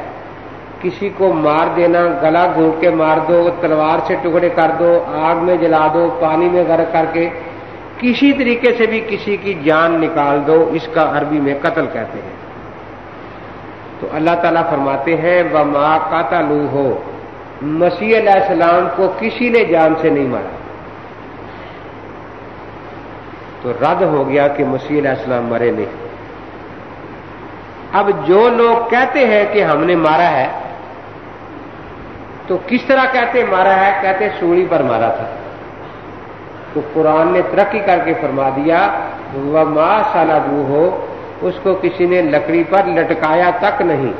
کسی کو مار دینا، گلا گھونٹ کے مار دو، تلوار سے ٹکڑے کر دو، آگ میں جلا دو، پانی میں غرق کر کے کسی طریقے سے بھی کسی کی جان نکال دو، اس کا عربی میں قتل کہتے ہیں۔ تو اللہ تعالیٰ فرماتے ہیں وہ ماں کا ہو مسیح علیہ السلام کو کسی نے جان سے نہیں مارا۔ تو رد ہو گیا کہ مسیح علیہ السلام مرے نہیں۔ اب جو لوگ کہتے ہیں کہ ہم نے مارا ہے تو کس طرح کہتے مارا ہے؟ کہتے سوڑی پر مارا تھا۔ تو قرآن نے ترقی کر کے فرما دیا، وہ ماں سالہ ہو، اس کو کسی نے لکڑی پر لٹکایا تک نہیں۔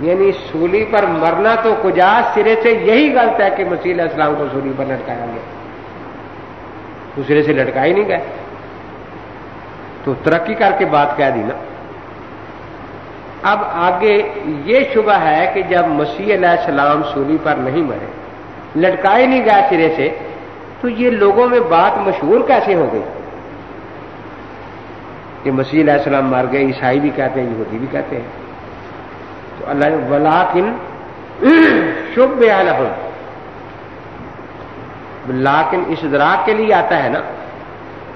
یعنی سولی پر مرنا تو کجا، سرے سے یہی غلط ہے کہ مسیح علیہ السلام کو سولی پر لٹکایا گیا۔ تو سرے سے لٹکا ہی نہیں گئے۔ تو ترقی کر کے بات کہہ دی نا۔ اب آگے یہ شبہ ہے کہ جب مسیح علیہ السلام سولی پر نہیں مرے، لٹکائے نہیں گئے سرے سے، تو یہ لوگوں میں بات مشہور کیسے ہو گئی؟ کہ مسیح علیہ السلام مر گئے، عیسائی بھی کہتے ہیں، یہودی بھی کہتے ہیں۔ تو اللہ ولاکن شب لاکن اس ادراک کے لیے آتا ہے نا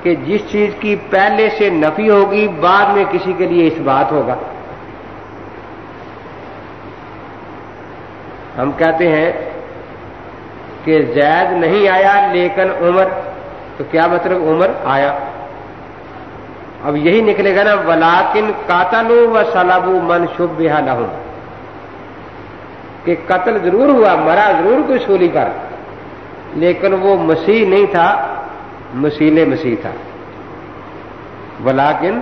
کہ جس چیز کی پہلے سے نفی ہوگی، بعد میں کسی کے لیے اس بات ہوگا۔ ہم کہتے ہیں کہ زید نہیں آیا لیکن عمر، تو کیا مطلب عمر آیا؟ اب یہی نکلے گا نا ولاکن کاتلو و سلابو من شب لہم۔ کہ قتل ضرور ہوا، مرا ضرور کوئی سولی پر، لیکن وہ مسیح نہیں تھا مسیل مسیح تھا۔ ولاکن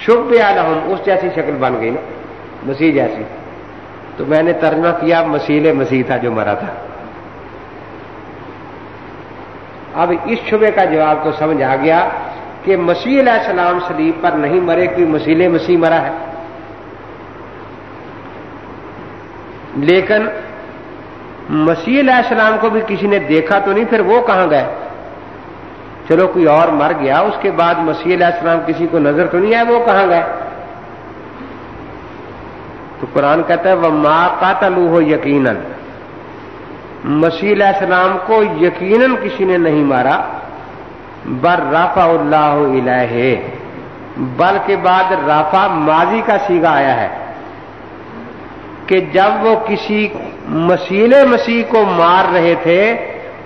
شب لہم، اس جیسی شکل بن گئی نا، مسیح جیسی۔ تو میں نے ترجمہ کیا، مسیل مسیح تھا جو مرا تھا۔ اب اس شبے کا جواب تو سمجھ آ گیا کہ مسیح علیہ السلام سلیب پر نہیں مرے، کوئی مسیل مسیح مرا ہے۔ لیکن مسیح علیہ السلام کو بھی کسی نے دیکھا تو نہیں، پھر وہ کہاں گئے؟ چلو کوئی اور مر گیا، اس کے بعد مسیح علیہ السلام کسی کو نظر تو نہیں آئے وہ کہاں گئے؟ تو قرآن کہتا ہے وہ ماں کا تلو ہو یقیناً مسیح علیہ السلام کو یقیناً کسی نے نہیں مارا۔ بر رافا اللہ الہ بل کے بعد رافا ماضی کا سیگا آیا ہے کہ جب وہ کسی مسیل مسیح کو مار رہے تھے،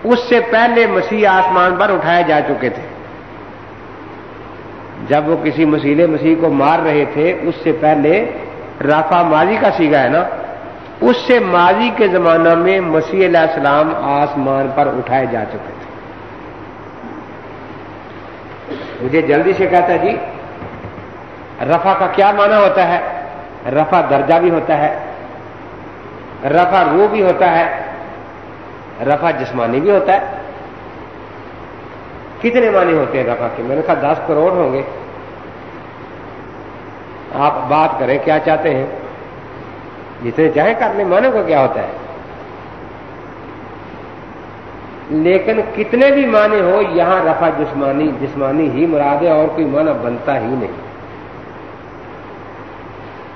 اس سے پہلے مسیح آسمان پر اٹھائے جا چکے تھے۔ جب وہ کسی مسیل مسیح کو مار رہے تھے، اس سے پہلے رافا ماضی کا سیگا ہے نا، اس سے ماضی کے زمانہ میں مسیح علیہ السلام آسمان پر اٹھائے جا چکے تھے۔ مجھے جلدی سے کہتا جی رفا کا کیا معنی ہوتا ہے؟ رفا درجہ بھی ہوتا ہے رفا روح بھی ہوتا ہے رفا جسمانی بھی ہوتا ہے۔ کتنے معنی ہوتے ہیں رفا کے؟ میں نے کہا دس کروڑ ہوں گے۔ آپ بات کریں کیا چاہتے ہیں؟ جتنے چاہیں کرنے معنی کو کیا ہوتا ہے؟ لیکن کتنے بھی معنی ہو، یہاں رفع جسمانی جسمانی ہی مراد ہے اور کوئی معنی بنتا ہی نہیں۔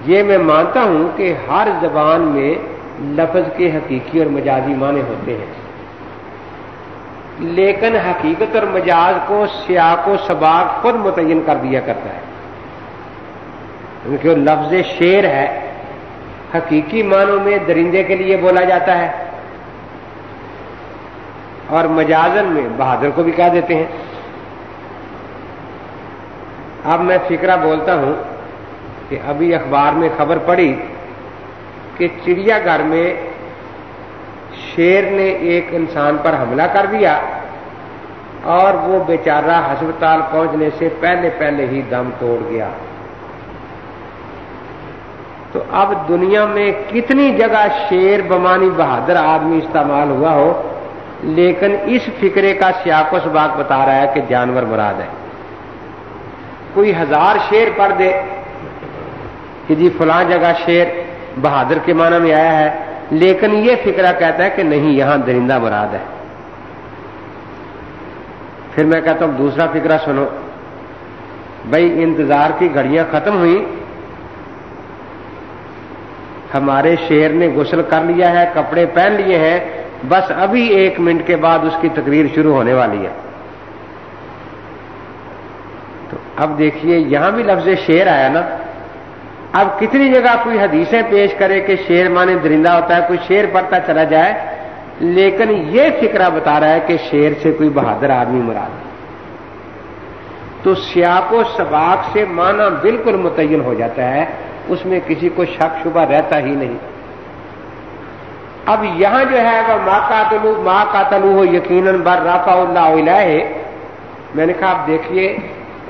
یہ میں مانتا ہوں کہ ہر زبان میں لفظ کے حقیقی اور مجازی معنی ہوتے ہیں۔ لیکن حقیقت اور مجاز کو سیاق و سباق خود متعین کر دیا کرتا ہے۔ کیونکہ لفظ شیر ہے، حقیقی معنوں میں درندے کے لیے بولا جاتا ہے۔ اور مجازن میں بہادر کو بھی کہہ دیتے ہیں۔ اب میں فکرہ بولتا ہوں کہ ابھی اخبار میں خبر پڑی کہ چڑیا گھر میں شیر نے ایک انسان پر حملہ کر دیا اور وہ بیچارہ ہسپتال پہنچنے سے پہلے پہلے ہی دم توڑ گیا۔ تو اب دنیا میں کتنی جگہ شیر بمانی بہادر آدمی استعمال ہوا ہو، لیکن اس فکرے کا سیاق و سباق بتا رہا ہے کہ جانور مراد ہے۔ کوئی ہزار شیر پڑھ دے کہ جی فلاں جگہ شیر بہادر کے معنی میں آیا ہے، لیکن یہ فکرہ کہتا ہے کہ نہیں، یہاں درندہ مراد ہے۔ پھر میں کہتا ہوں، دوسرا فکرہ سنو۔ بھائی، انتظار کی گھڑیاں ختم ہوئی ہمارے شیر نے غسل کر لیا ہے، کپڑے پہن لیے ہیں، بس ابھی ایک منٹ کے بعد اس کی تقریر شروع ہونے والی ہے۔ تو اب دیکھیے، یہاں بھی لفظ شیر آیا نا۔ اب کتنی جگہ کوئی حدیثیں پیش کرے کہ شیر مانے درندہ ہوتا ہے، کوئی شیر پڑتا چلا جائے، لیکن یہ فکرہ بتا رہا ہے کہ شیر سے کوئی بہادر آدمی مراد تو سیاق و سباق سے مانا بالکل متعین ہو جاتا ہے۔ اس میں کسی کو شک شبہ رہتا ہی نہیں۔ اب یہاں جو ہے وہ ماں کا تلو ماں کا تلو ہو یقیناً بر رافا اللہ ہے میں نے کہا آپ دیکھیے،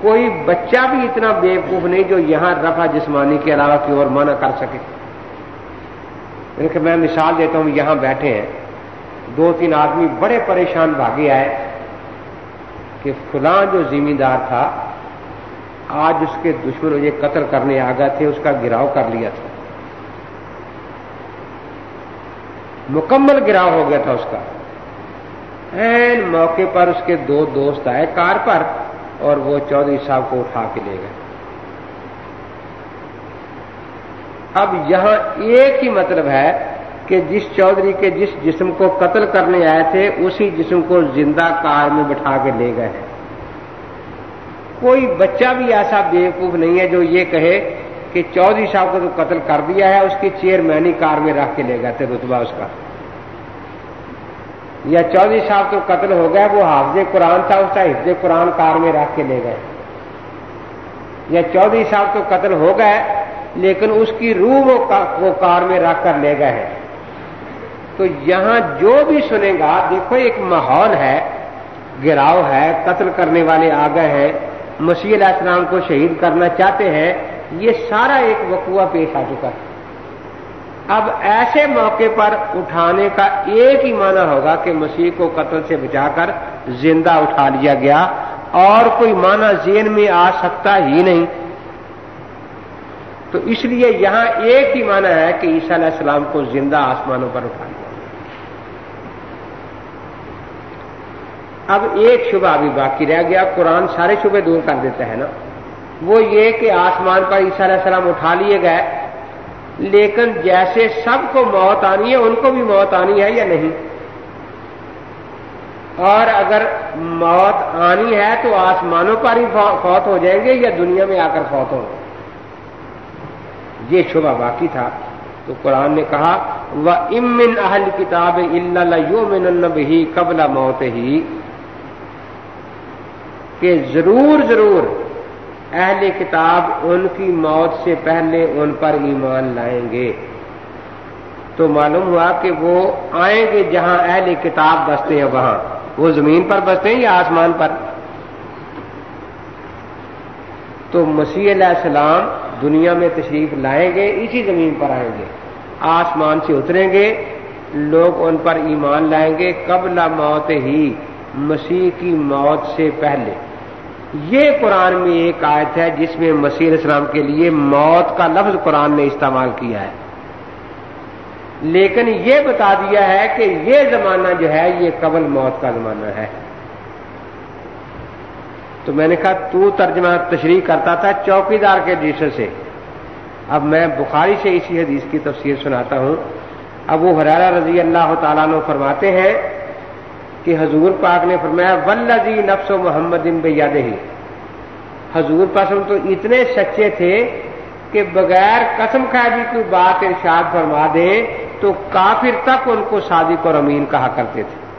کوئی بچہ بھی اتنا بےقوف نہیں جو یہاں رفع جسمانی کے علاوہ کی اور منع کر سکے۔ میں مثال دیتا ہوں، یہاں بیٹھے ہیں۔ دو تین آدمی بڑے پریشان بھاگے آئے کہ فلاں جو ذمہ دار تھا آج اس کے دشمن یہ قتل کرنے آ گئے تھے، اس کا گراؤ کر لیا تھا۔ مکمل گراؤ ہو گیا تھا اس کا۔ این موقع پر اس کے دو دوست آئے کار پر اور وہ چودھری صاحب کو اٹھا کے لے گئے۔ اب یہاں ایک ہی مطلب ہے کہ جس چودھری کے جس جسم کو قتل کرنے آئے تھے، اسی جسم کو زندہ کار میں بٹھا کے لے گئے۔ ہیں کوئی بچہ بھی ایسا بیوقوف نہیں ہے جو یہ کہے کہ چودھری صاحب کو تو قتل کر دیا ہے، اس کی چیئرمینی کار میں رکھ کے لے گئے تھے رتبہ اس کا۔ یا چودھری صاحب تو قتل ہو گیا وہ حافظ قرآن تھا، اس کا حفظ قرآن کار میں رکھ کے لے گئے۔ یا چودھری صاحب تو قتل ہو گئے، لیکن اس کی روح وہ کار میں رکھ کر لے گئے۔ ہیں تو یہاں جو بھی سنے گا، دیکھو ایک ماحول ہے گراؤ ہے، قتل کرنے والے آ گئے ہیں۔ مسیح علیہ السلام کو شہید کرنا چاہتے ہیں، یہ سارا ایک وقوع پیش آ چکا۔ ہے اب ایسے موقع پر اٹھانے کا ایک ہی معنی ہوگا کہ مسیح کو قتل سے بچا کر زندہ اٹھا لیا گیا، اور کوئی معنی ذہن میں آ سکتا ہی نہیں۔ تو اس لیے یہاں ایک ہی معنی ہے کہ عیسیٰ علیہ السلام کو زندہ آسمانوں پر اٹھا اب ایک شبہ ابھی باقی رہ گیا، قرآن سارے شبے دور کر دیتا ہے نا۔ وہ یہ کہ آسمان پر عیسیٰ علیہ السلام اٹھا لیے گئے، لیکن جیسے سب کو موت آنی ہے، ان کو بھی موت آنی ہے یا نہیں؟ اور اگر موت آنی ہے تو آسمانوں پر ہی فوت ہو جائیں گے یا دنیا میں آ کر فوت ہوں یہ شبہ باقی تھا۔ تو قرآن نے کہا وہ امن اہل کتاب اللہ ہی قبل موت ہی کہ ضرور ضرور اہل کتاب ان کی موت سے پہلے ان پر ایمان لائیں گے۔ تو معلوم ہوا کہ وہ آئیں گے جہاں اہل کتاب بستے ہیں، وہاں۔ وہ زمین پر بستے ہیں یا آسمان پر؟ تو مسیح علیہ السلام دنیا میں تشریف لائیں گے، اسی زمین پر آئیں گے۔ آسمان سے اتریں گے، لوگ ان پر ایمان لائیں گے۔ قبل موت ہی مسیح کی موت سے پہلے۔ یہ قرآن میں ایک آیت ہے جس میں مسیح السلام کے لیے موت کا لفظ قرآن نے استعمال کیا ہے۔ لیکن یہ بتا دیا ہے کہ یہ زمانہ جو ہے یہ قبل موت کا زمانہ ہے۔ تو میں نے کہا تو ترجمہ تشریح کرتا تھا چوکی دار کے ڈیشر سے۔ اب میں بخاری سے اسی حدیث کی تفسیر سناتا ہوں۔ اب وہ حرارہ رضی اللہ تعالیٰ نے فرماتے ہیں کہ حضور پاک نے فرمایا ولزی نفس و محمد ان بے ہی حضور پسند تو اتنے سچے تھے کہ بغیر قسم کھا جی کوئی بات ارشاد فرما دیں تو کافر تک ان کو صادق اور امین کہا کرتے تھے۔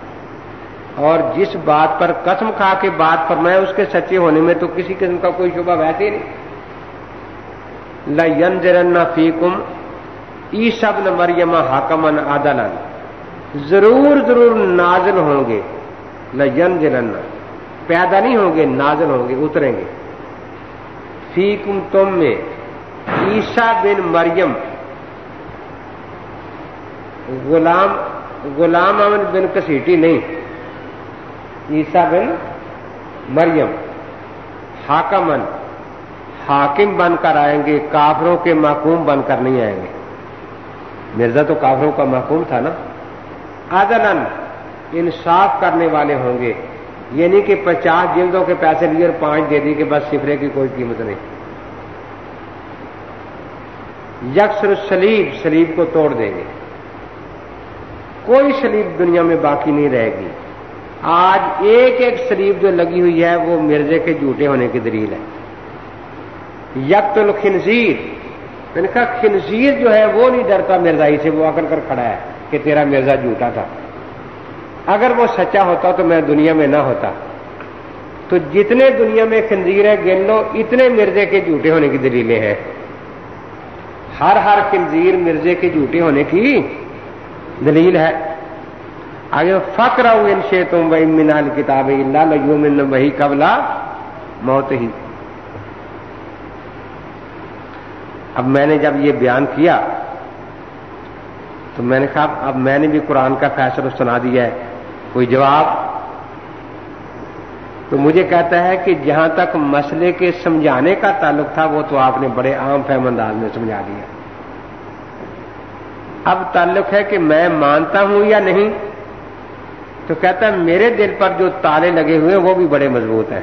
اور جس بات پر قسم کھا کے بات فرمائے اس کے سچے ہونے میں تو کسی قسم کا کوئی شبہ ویسے نہیں۔ لن جرن فیکم ای سب ن مریم حاکمن عدل ضرور ضرور نازل ہوں گے۔ لن جرن پیدا نہیں ہوں گے، نازل ہوں گے، اتریں گے۔ فیکم تم میں عیسا بن مریم۔ غلام غلام امن بن کسیٹی نہیں۔ عیسا بن مریم۔ حاکمن۔ حاکم بن کر آئیں گے، کافروں کے محکوم بن کر نہیں آئیں گے۔ مرزا تو کافروں کا محکوم تھا نا۔ عدلن انصاف کرنے والے ہوں گے۔ یعنی کہ پچاس جلدوں کے پیسے لیے اور پانچ دے دی کہ بس سفرے کی کوئی قیمت نہیں۔ یکسر سلیب سلیب کو توڑ دیں گے۔ کوئی سلیب دنیا میں باقی نہیں رہے گی۔ آج ایک ایک سلیب جو لگی ہوئی ہے، وہ مرزے کے جھوٹے ہونے کی دلیل ہے۔ یکت الخنزیر میں نے کہا خنزیر جو ہے، وہ نہیں ڈرتا مرزائی سے، وہ اکڑ کر کھڑا ہے۔ کہ تیرا مرزا جھوٹا تھا۔ اگر وہ سچا ہوتا تو میں دنیا میں نہ ہوتا۔ تو جتنے دنیا میں خنزیر ہے گن لو اتنے مرزے کے جھوٹے ہونے کی دلیلیں ہیں۔ ہر ہر خنزیر مرزے کے جھوٹے ہونے کی دلیل ہے۔ آگے فخر ان سے تم وہ مینال کتاب اللہ وہی قبلہ موت ہی۔ اب میں نے جب یہ بیان کیا تو میں نے کہا، اب میں نے بھی قرآن کا فیصلہ سنا دیا ہے۔ کوئی جواب؟ تو مجھے کہتا ہے کہ جہاں تک مسئلے کے سمجھانے کا تعلق تھا، وہ تو آپ نے بڑے عام فہم انداز میں سمجھا دیا۔ اب تعلق ہے کہ میں مانتا ہوں یا نہیں، تو کہتا ہے میرے دل پر جو تالے لگے ہوئے ہیں، وہ بھی بڑے مضبوط ہیں۔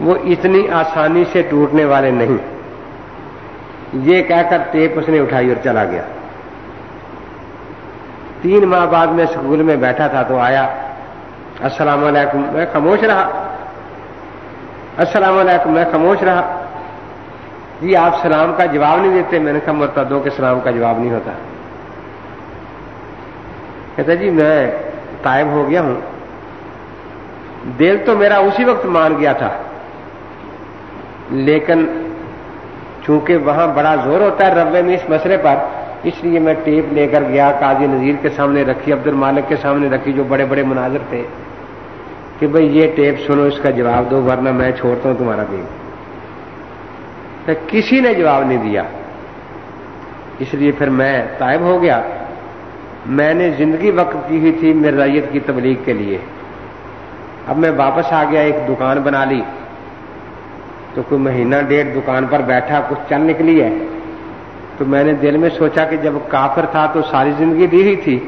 وہ اتنی آسانی سے ٹوٹنے والے نہیں۔ یہ کہہ کر ٹیپ اس نے اٹھائی اور چلا گیا۔ تین ماہ بعد میں اسکول میں بیٹھا تھا تو آیا، السلام علیکم، میں خاموش رہا۔ السلام علیکم، میں خاموش رہا۔ جی آپ سلام کا جواب نہیں دیتے۔ میں نے کہا، مرتدوں کے سلام کا جواب نہیں ہوتا۔ کہتا جی میں تائب ہو گیا ہوں۔ دل تو میرا اسی وقت مان گیا تھا۔ لیکن چونکہ وہاں بڑا زور ہوتا ہے روے میں اس مسئلے پر اس لیے میں ٹیپ لے کر گیا، قاضی نذیر کے سامنے رکھی، عبد المالک کے سامنے رکھی، جو بڑے بڑے مناظر تھے، کہ بھئی یہ ٹیپ سنو، اس کا جواب دو، ورنہ میں چھوڑتا ہوں، تمہارا دین۔ کسی نے جواب نہیں دیا۔ اس لیے پھر میں طائب ہو گیا۔ میں نے زندگی وقت کی ہوئی تھی مرزائیت کی تبلیغ کے لیے۔ اب میں واپس آ گیا، ایک دکان بنا لی۔ تو کوئی مہینہ، ڈیڑھ دکان پر بیٹھا، کچھ چل نکلی ہے۔ تو میں نے دل میں سوچا کہ جب کافر تھا تو ساری زندگی دی ہوئی تھی،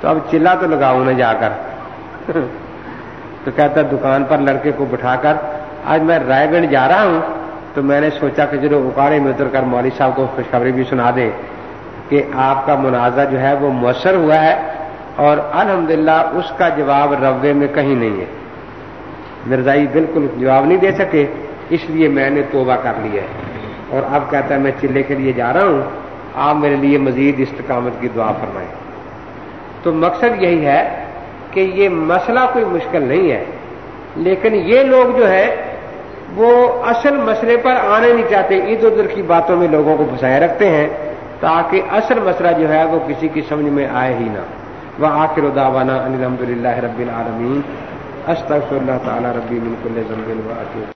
تو اب چلا تو لگاؤں نہ جا کر۔ تو کہتا دکان پر لڑکے کو بٹھا کر، آج میں رائے گنج جا رہا ہوں۔ تو میں نے سوچا کہ چلو اکاڑے میں اتر کر مولوی صاحب کو خوشخبری بھی سنا دے کہ آپ کا منازع جو ہے وہ مؤثر ہوا ہے اور الحمدللہ اس کا جواب روے میں کہیں نہیں ہے۔ مرزائی جی بالکل جواب نہیں دے سکے، اس لیے میں نے توبہ کر لیا ہے۔ اور اب کہتا ہے، میں چلے کے لیے جا رہا ہوں۔ آپ میرے لیے مزید استقامت کی دعا فرمائیں۔ تو مقصد یہی ہے کہ یہ مسئلہ کوئی مشکل نہیں ہے، لیکن یہ لوگ جو ہے وہ اصل مسئلے پر آنے نہیں چاہتے۔ ادھر ادھر کی باتوں میں لوگوں کو پھنسائے رکھتے ہیں تاکہ اصل مسئلہ جو ہے، وہ کسی کی سمجھ میں آئے ہی نہ۔ وہ آخر اداوانا الحمد للہ رب العالمین۔ استغفر اللہ تعالی ربی من کل